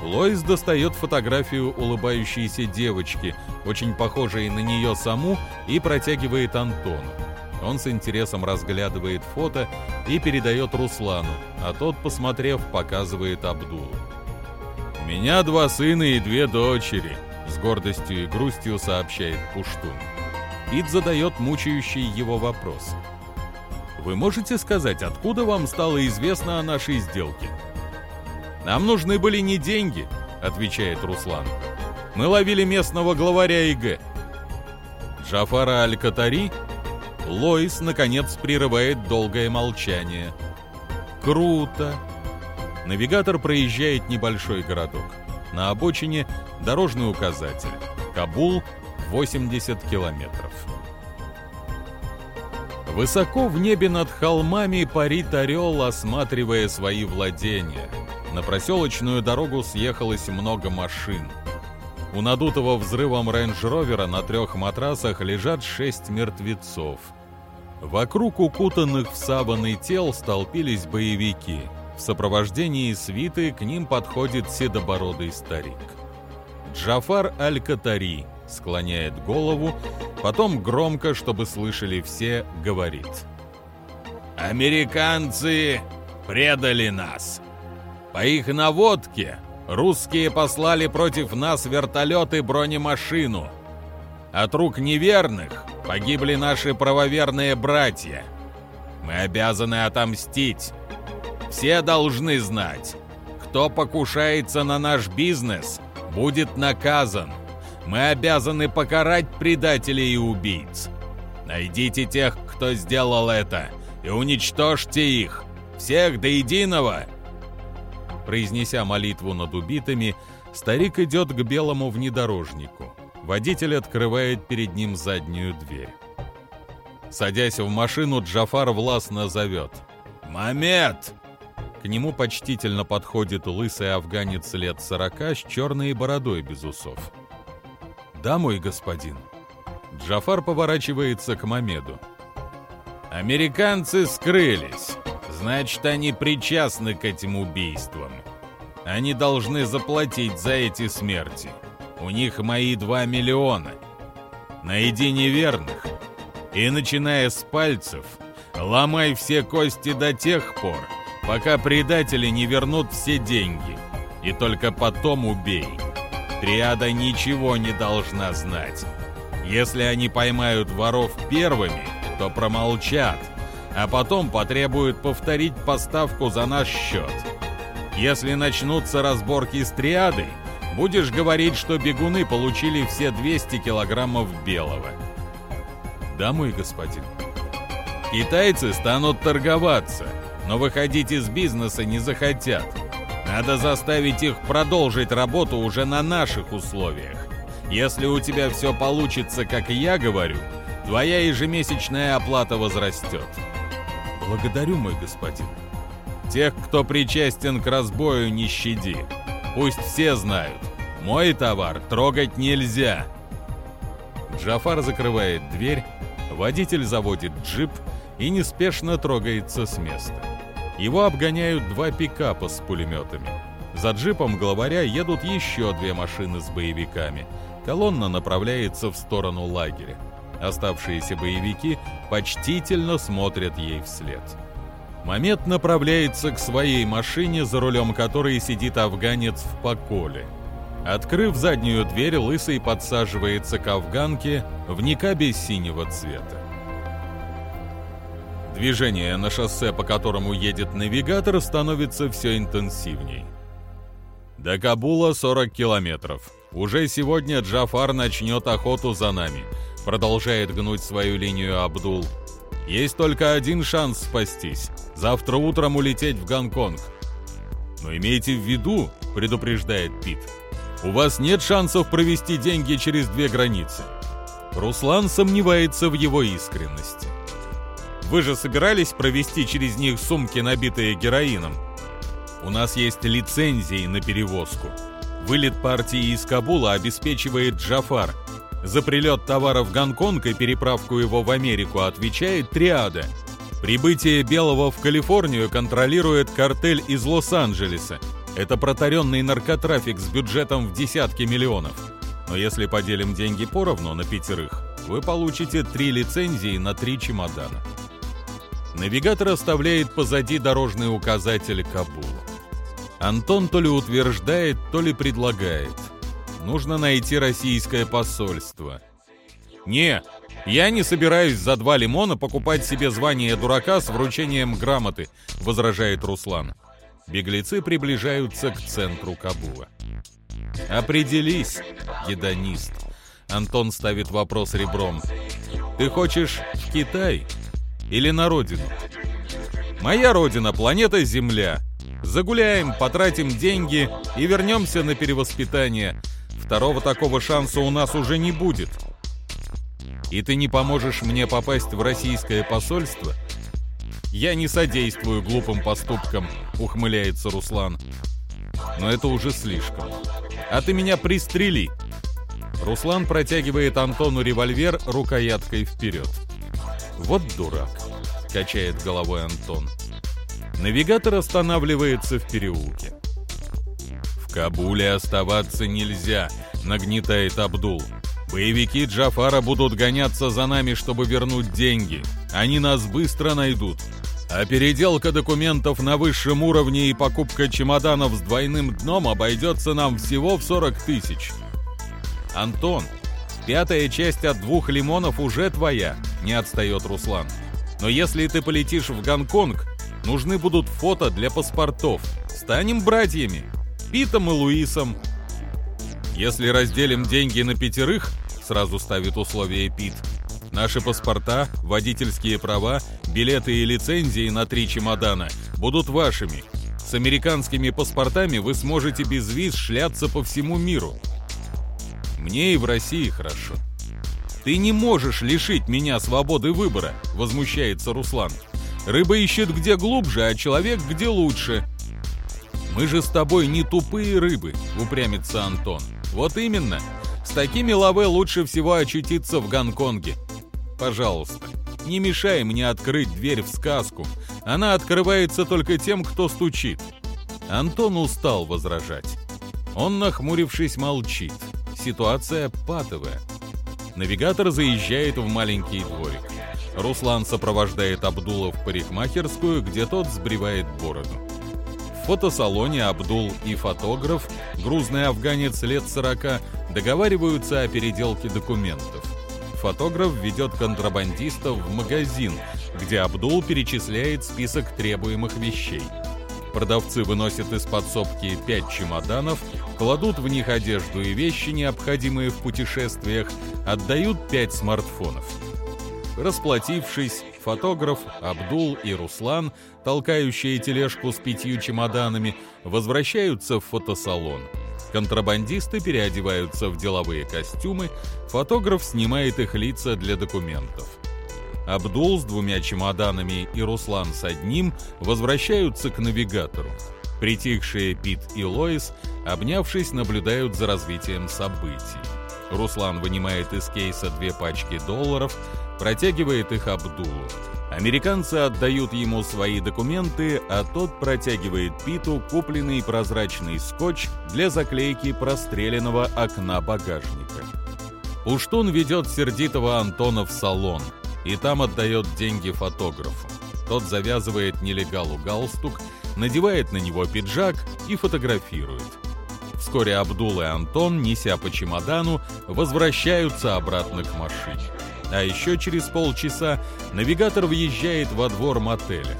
Лоис достает фотографию улыбающейся девочки, очень похожей на нее саму, и протягивает Антону. Он с интересом разглядывает фото и передает Руслану, а тот, посмотрев, показывает Абдулу. «У меня два сына и две дочери», — с гордостью и грустью сообщает Пуштун. Пит задает мучающий его вопрос. «Вы можете сказать, откуда вам стало известно о нашей сделке?» «Нам нужны были не деньги», — отвечает Руслан. «Мы ловили местного главаря ИГ». Джафара Аль-Катари Лоис, наконец, прерывает долгое молчание. «Круто!» Навигатор проезжает небольшой городок. На обочине дорожный указатель. Кабул 80 километров. Высоко в небе над холмами парит орел, осматривая свои владения. На проселочную дорогу съехалось много машин. У надутого взрывом рейндж-ровера на трех матрасах лежат шесть мертвецов. Вокруг укутанных в саваны тел столпились боевики. В сопровождении свиты к ним подходит седобородый старик. Джафар Аль-Катари склоняет голову, потом громко, чтобы слышали все, говорит. «Американцы предали нас. По их наводке русские послали против нас вертолеты бронемашину. От рук неверных погибли наши правоверные братья. Мы обязаны отомстить. Все должны знать, кто покушается на наш бизнес, будет наказан. Мы обязаны покарать предателей и убийц. Найдите тех, кто сделал это, и уничтожьте их, всех до единого!» Произнеся молитву над убитыми, старик идет к белому внедорожнику. Водитель открывает перед ним заднюю дверь. Садясь в машину, Джафар властно зовет. «Мамед!» К нему почтительно подходит лысый афганец лет сорока с черной бородой без усов. «Да, мой господин». Джафар поворачивается к Мамеду. «Американцы скрылись. Значит, они причастны к этим убийствам. Они должны заплатить за эти смерти. У них мои два миллиона. Найди неверных и, начиная с пальцев, ломай все кости до тех пор, пока предатели не вернут все деньги. И только потом убей. Триада ничего не должна знать. Если они поймают воров первыми, то промолчат, а потом потребуют повторить поставку за наш счет. Если начнутся разборки с триадой, будешь говорить, что бегуны получили все 200 килограммов белого. Да, мой господин. Китайцы станут торговаться, но выходить из бизнеса не захотят. Надо заставить их продолжить работу уже на наших условиях. Если у тебя все получится, как я говорю, твоя ежемесячная оплата возрастет. Благодарю, мой господин. Тех, кто причастен к разбою, не щади. Пусть все знают, мой товар трогать нельзя. Джафар закрывает дверь, водитель заводит джип и неспешно трогается с места. Его обгоняют два пикапа с пулеметами. За джипом главаря едут еще две машины с боевиками. Колонна направляется в сторону лагеря. Оставшиеся боевики почтительно смотрят ей вслед. Момент направляется к своей машине, за рулем которой сидит афганец в поколе. Открыв заднюю дверь, Лысый подсаживается к афганке в никабе синего цвета. Движение на шоссе, по которому едет навигатор, становится все интенсивней. До Кабула 40 километров. Уже сегодня Джафар начнет охоту за нами. Продолжает гнуть свою линию Абдул. Есть только один шанс спастись. Завтра утром улететь в Гонконг. Но имейте в виду, предупреждает Пит, у вас нет шансов провести деньги через две границы. Руслан сомневается в его искренности. Вы же собирались провести через них сумки, набитые героином? У нас есть лицензии на перевозку. Вылет партии из Кабула обеспечивает Джафар. За прилет товара в Гонконг и переправку его в Америку отвечает Триада. Прибытие Белого в Калифорнию контролирует картель из Лос-Анджелеса. Это протаренный наркотрафик с бюджетом в десятки миллионов. Но если поделим деньги поровну на пятерых, вы получите три лицензии на три чемодана. Навигатор оставляет позади дорожный указатель Кабула. Антон то ли утверждает, то ли предлагает. Нужно найти российское посольство. «Не, я не собираюсь за два лимона покупать себе звание дурака с вручением грамоты», — возражает Руслан. Беглецы приближаются к центру Кабула. «Определись, гедонист», — Антон ставит вопрос ребром. «Ты хочешь в Китай или на родину?» «Моя родина — планета Земля. Загуляем, потратим деньги и вернемся на перевоспитание. Второго такого шанса у нас уже не будет. И ты не поможешь мне попасть в российское посольство?» «Я не содействую глупым поступкам», — ухмыляется Руслан. «Но это уже слишком. А ты меня пристрели!» Руслан протягивает Антону револьвер рукояткой вперед. Вот дурак, качает головой Антон. Навигатор останавливается в переулке. Кабуле оставаться нельзя, нагнетает Абдул. Боевики Джафара будут гоняться за нами, чтобы вернуть деньги. Они нас быстро найдут. А переделка документов на высшем уровне и покупка чемоданов с двойным дном обойдется нам всего в 40 тысяч. Антон, пятая часть от двух лимонов уже твоя, не отстает Руслан. Но если ты полетишь в Гонконг, нужны будут фото для паспортов. Станем братьями. Питом и Луисом. Если разделим деньги на пятерых, сразу ставит условие Пит, Наши паспорта, водительские права, билеты и лицензии на три чемодана будут вашими. С американскими паспортами вы сможете без виз шляться по всему миру. Мне и в России хорошо. Ты не можешь лишить меня свободы выбора, возмущается Руслан. Рыба ищет где глубже, а человек где лучше. Мы же с тобой не тупые рыбы, упрямится Антон. Вот именно. С такими лаве лучше всего очутиться в Гонконге. Пожалуйста, не мешай мне открыть дверь в сказку. Она открывается только тем, кто стучит. Антон устал возражать. Он, нахмурившись, молчит. Ситуация патовая. Навигатор заезжает в маленький дворик. Руслан сопровождает Абдула в парикмахерскую, где тот сбривает бороду. Фотосалоне Абдул и фотограф, грузный афганец лет 40, договариваются о переделке документов фотограф ведет контрабандистов в магазин, где Абдул перечисляет список требуемых вещей. Продавцы выносят из подсобки пять чемоданов, кладут в них одежду и вещи, необходимые в путешествиях, отдают пять смартфонов. Расплатившись, фотограф, Абдул и Руслан, толкающие тележку с пятью чемоданами, возвращаются в фотосалон – Контрабандисты переодеваются в деловые костюмы, фотограф снимает их лица для документов. Абдул с двумя чемоданами и Руслан с одним возвращаются к навигатору. Притихшие Пит и Лоис, обнявшись, наблюдают за развитием событий. Руслан вынимает из кейса две пачки долларов, протягивает их Абдулу. Американцы отдают ему свои документы, а тот протягивает Питу купленный прозрачный скотч для заклейки простреленного окна багажника. Уштун ведет сердитого Антона в салон, и там отдает деньги фотографу. Тот завязывает нелегалу галстук, надевает на него пиджак и фотографирует. Вскоре Абдул и Антон, неся по чемодану, возвращаются обратно к машине. А еще через полчаса навигатор въезжает во двор мотеля.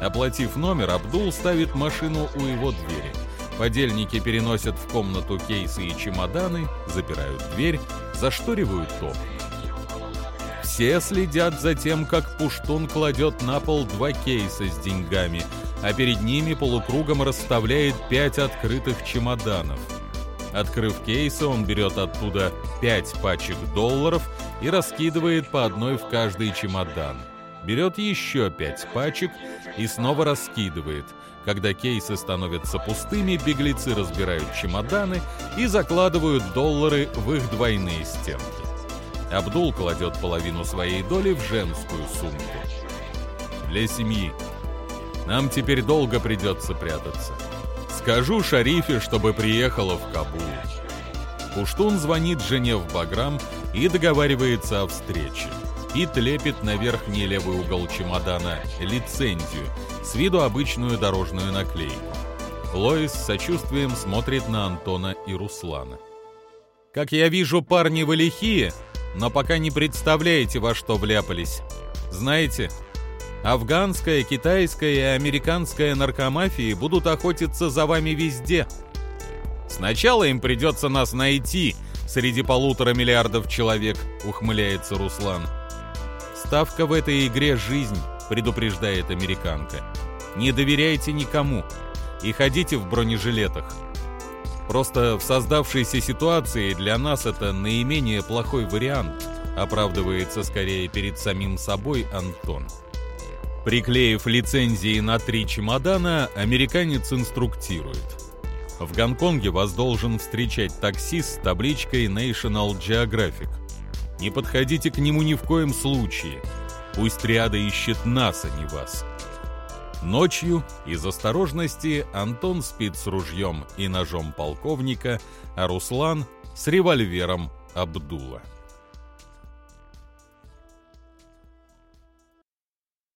Оплатив номер, Абдул ставит машину у его двери. Подельники переносят в комнату кейсы и чемоданы, запирают дверь, зашторивают окна. Все следят за тем, как Пуштун кладет на пол два кейса с деньгами, а перед ними полукругом расставляет пять открытых чемоданов – Открыв кейсы, он берет оттуда 5 пачек долларов и раскидывает по одной в каждый чемодан. Берет еще 5 пачек и снова раскидывает. Когда кейсы становятся пустыми, беглецы разбирают чемоданы и закладывают доллары в их двойные стенки. Абдул кладет половину своей доли в женскую сумку. Для семьи. Нам теперь долго придется прятаться. Скажу шарифе, чтобы приехала в Кабул. Пуштун звонит жене в Баграм и договаривается о встрече. Пит лепит на верхний левый угол чемодана лицензию, с виду обычную дорожную наклейку. Лоис с сочувствием смотрит на Антона и Руслана. «Как я вижу, парни вы лихие, но пока не представляете, во что вляпались. Знаете, Афганская, китайская и американская наркомафии будут охотиться за вами везде. Сначала им придется нас найти среди полутора миллиардов человек, ухмыляется Руслан. Ставка в этой игре жизнь, предупреждает американка. Не доверяйте никому и ходите в бронежилетах. Просто в создавшейся ситуации для нас это наименее плохой вариант, оправдывается скорее перед самим собой Антон. Приклеив лицензии на три чемодана, американец инструктирует. В Гонконге вас должен встречать таксист с табличкой National Geographic. Не подходите к нему ни в коем случае. Пусть триада ищет нас, а не вас. Ночью, из осторожности, Антон спит с ружьем и ножом полковника, а Руслан с револьвером Абдула.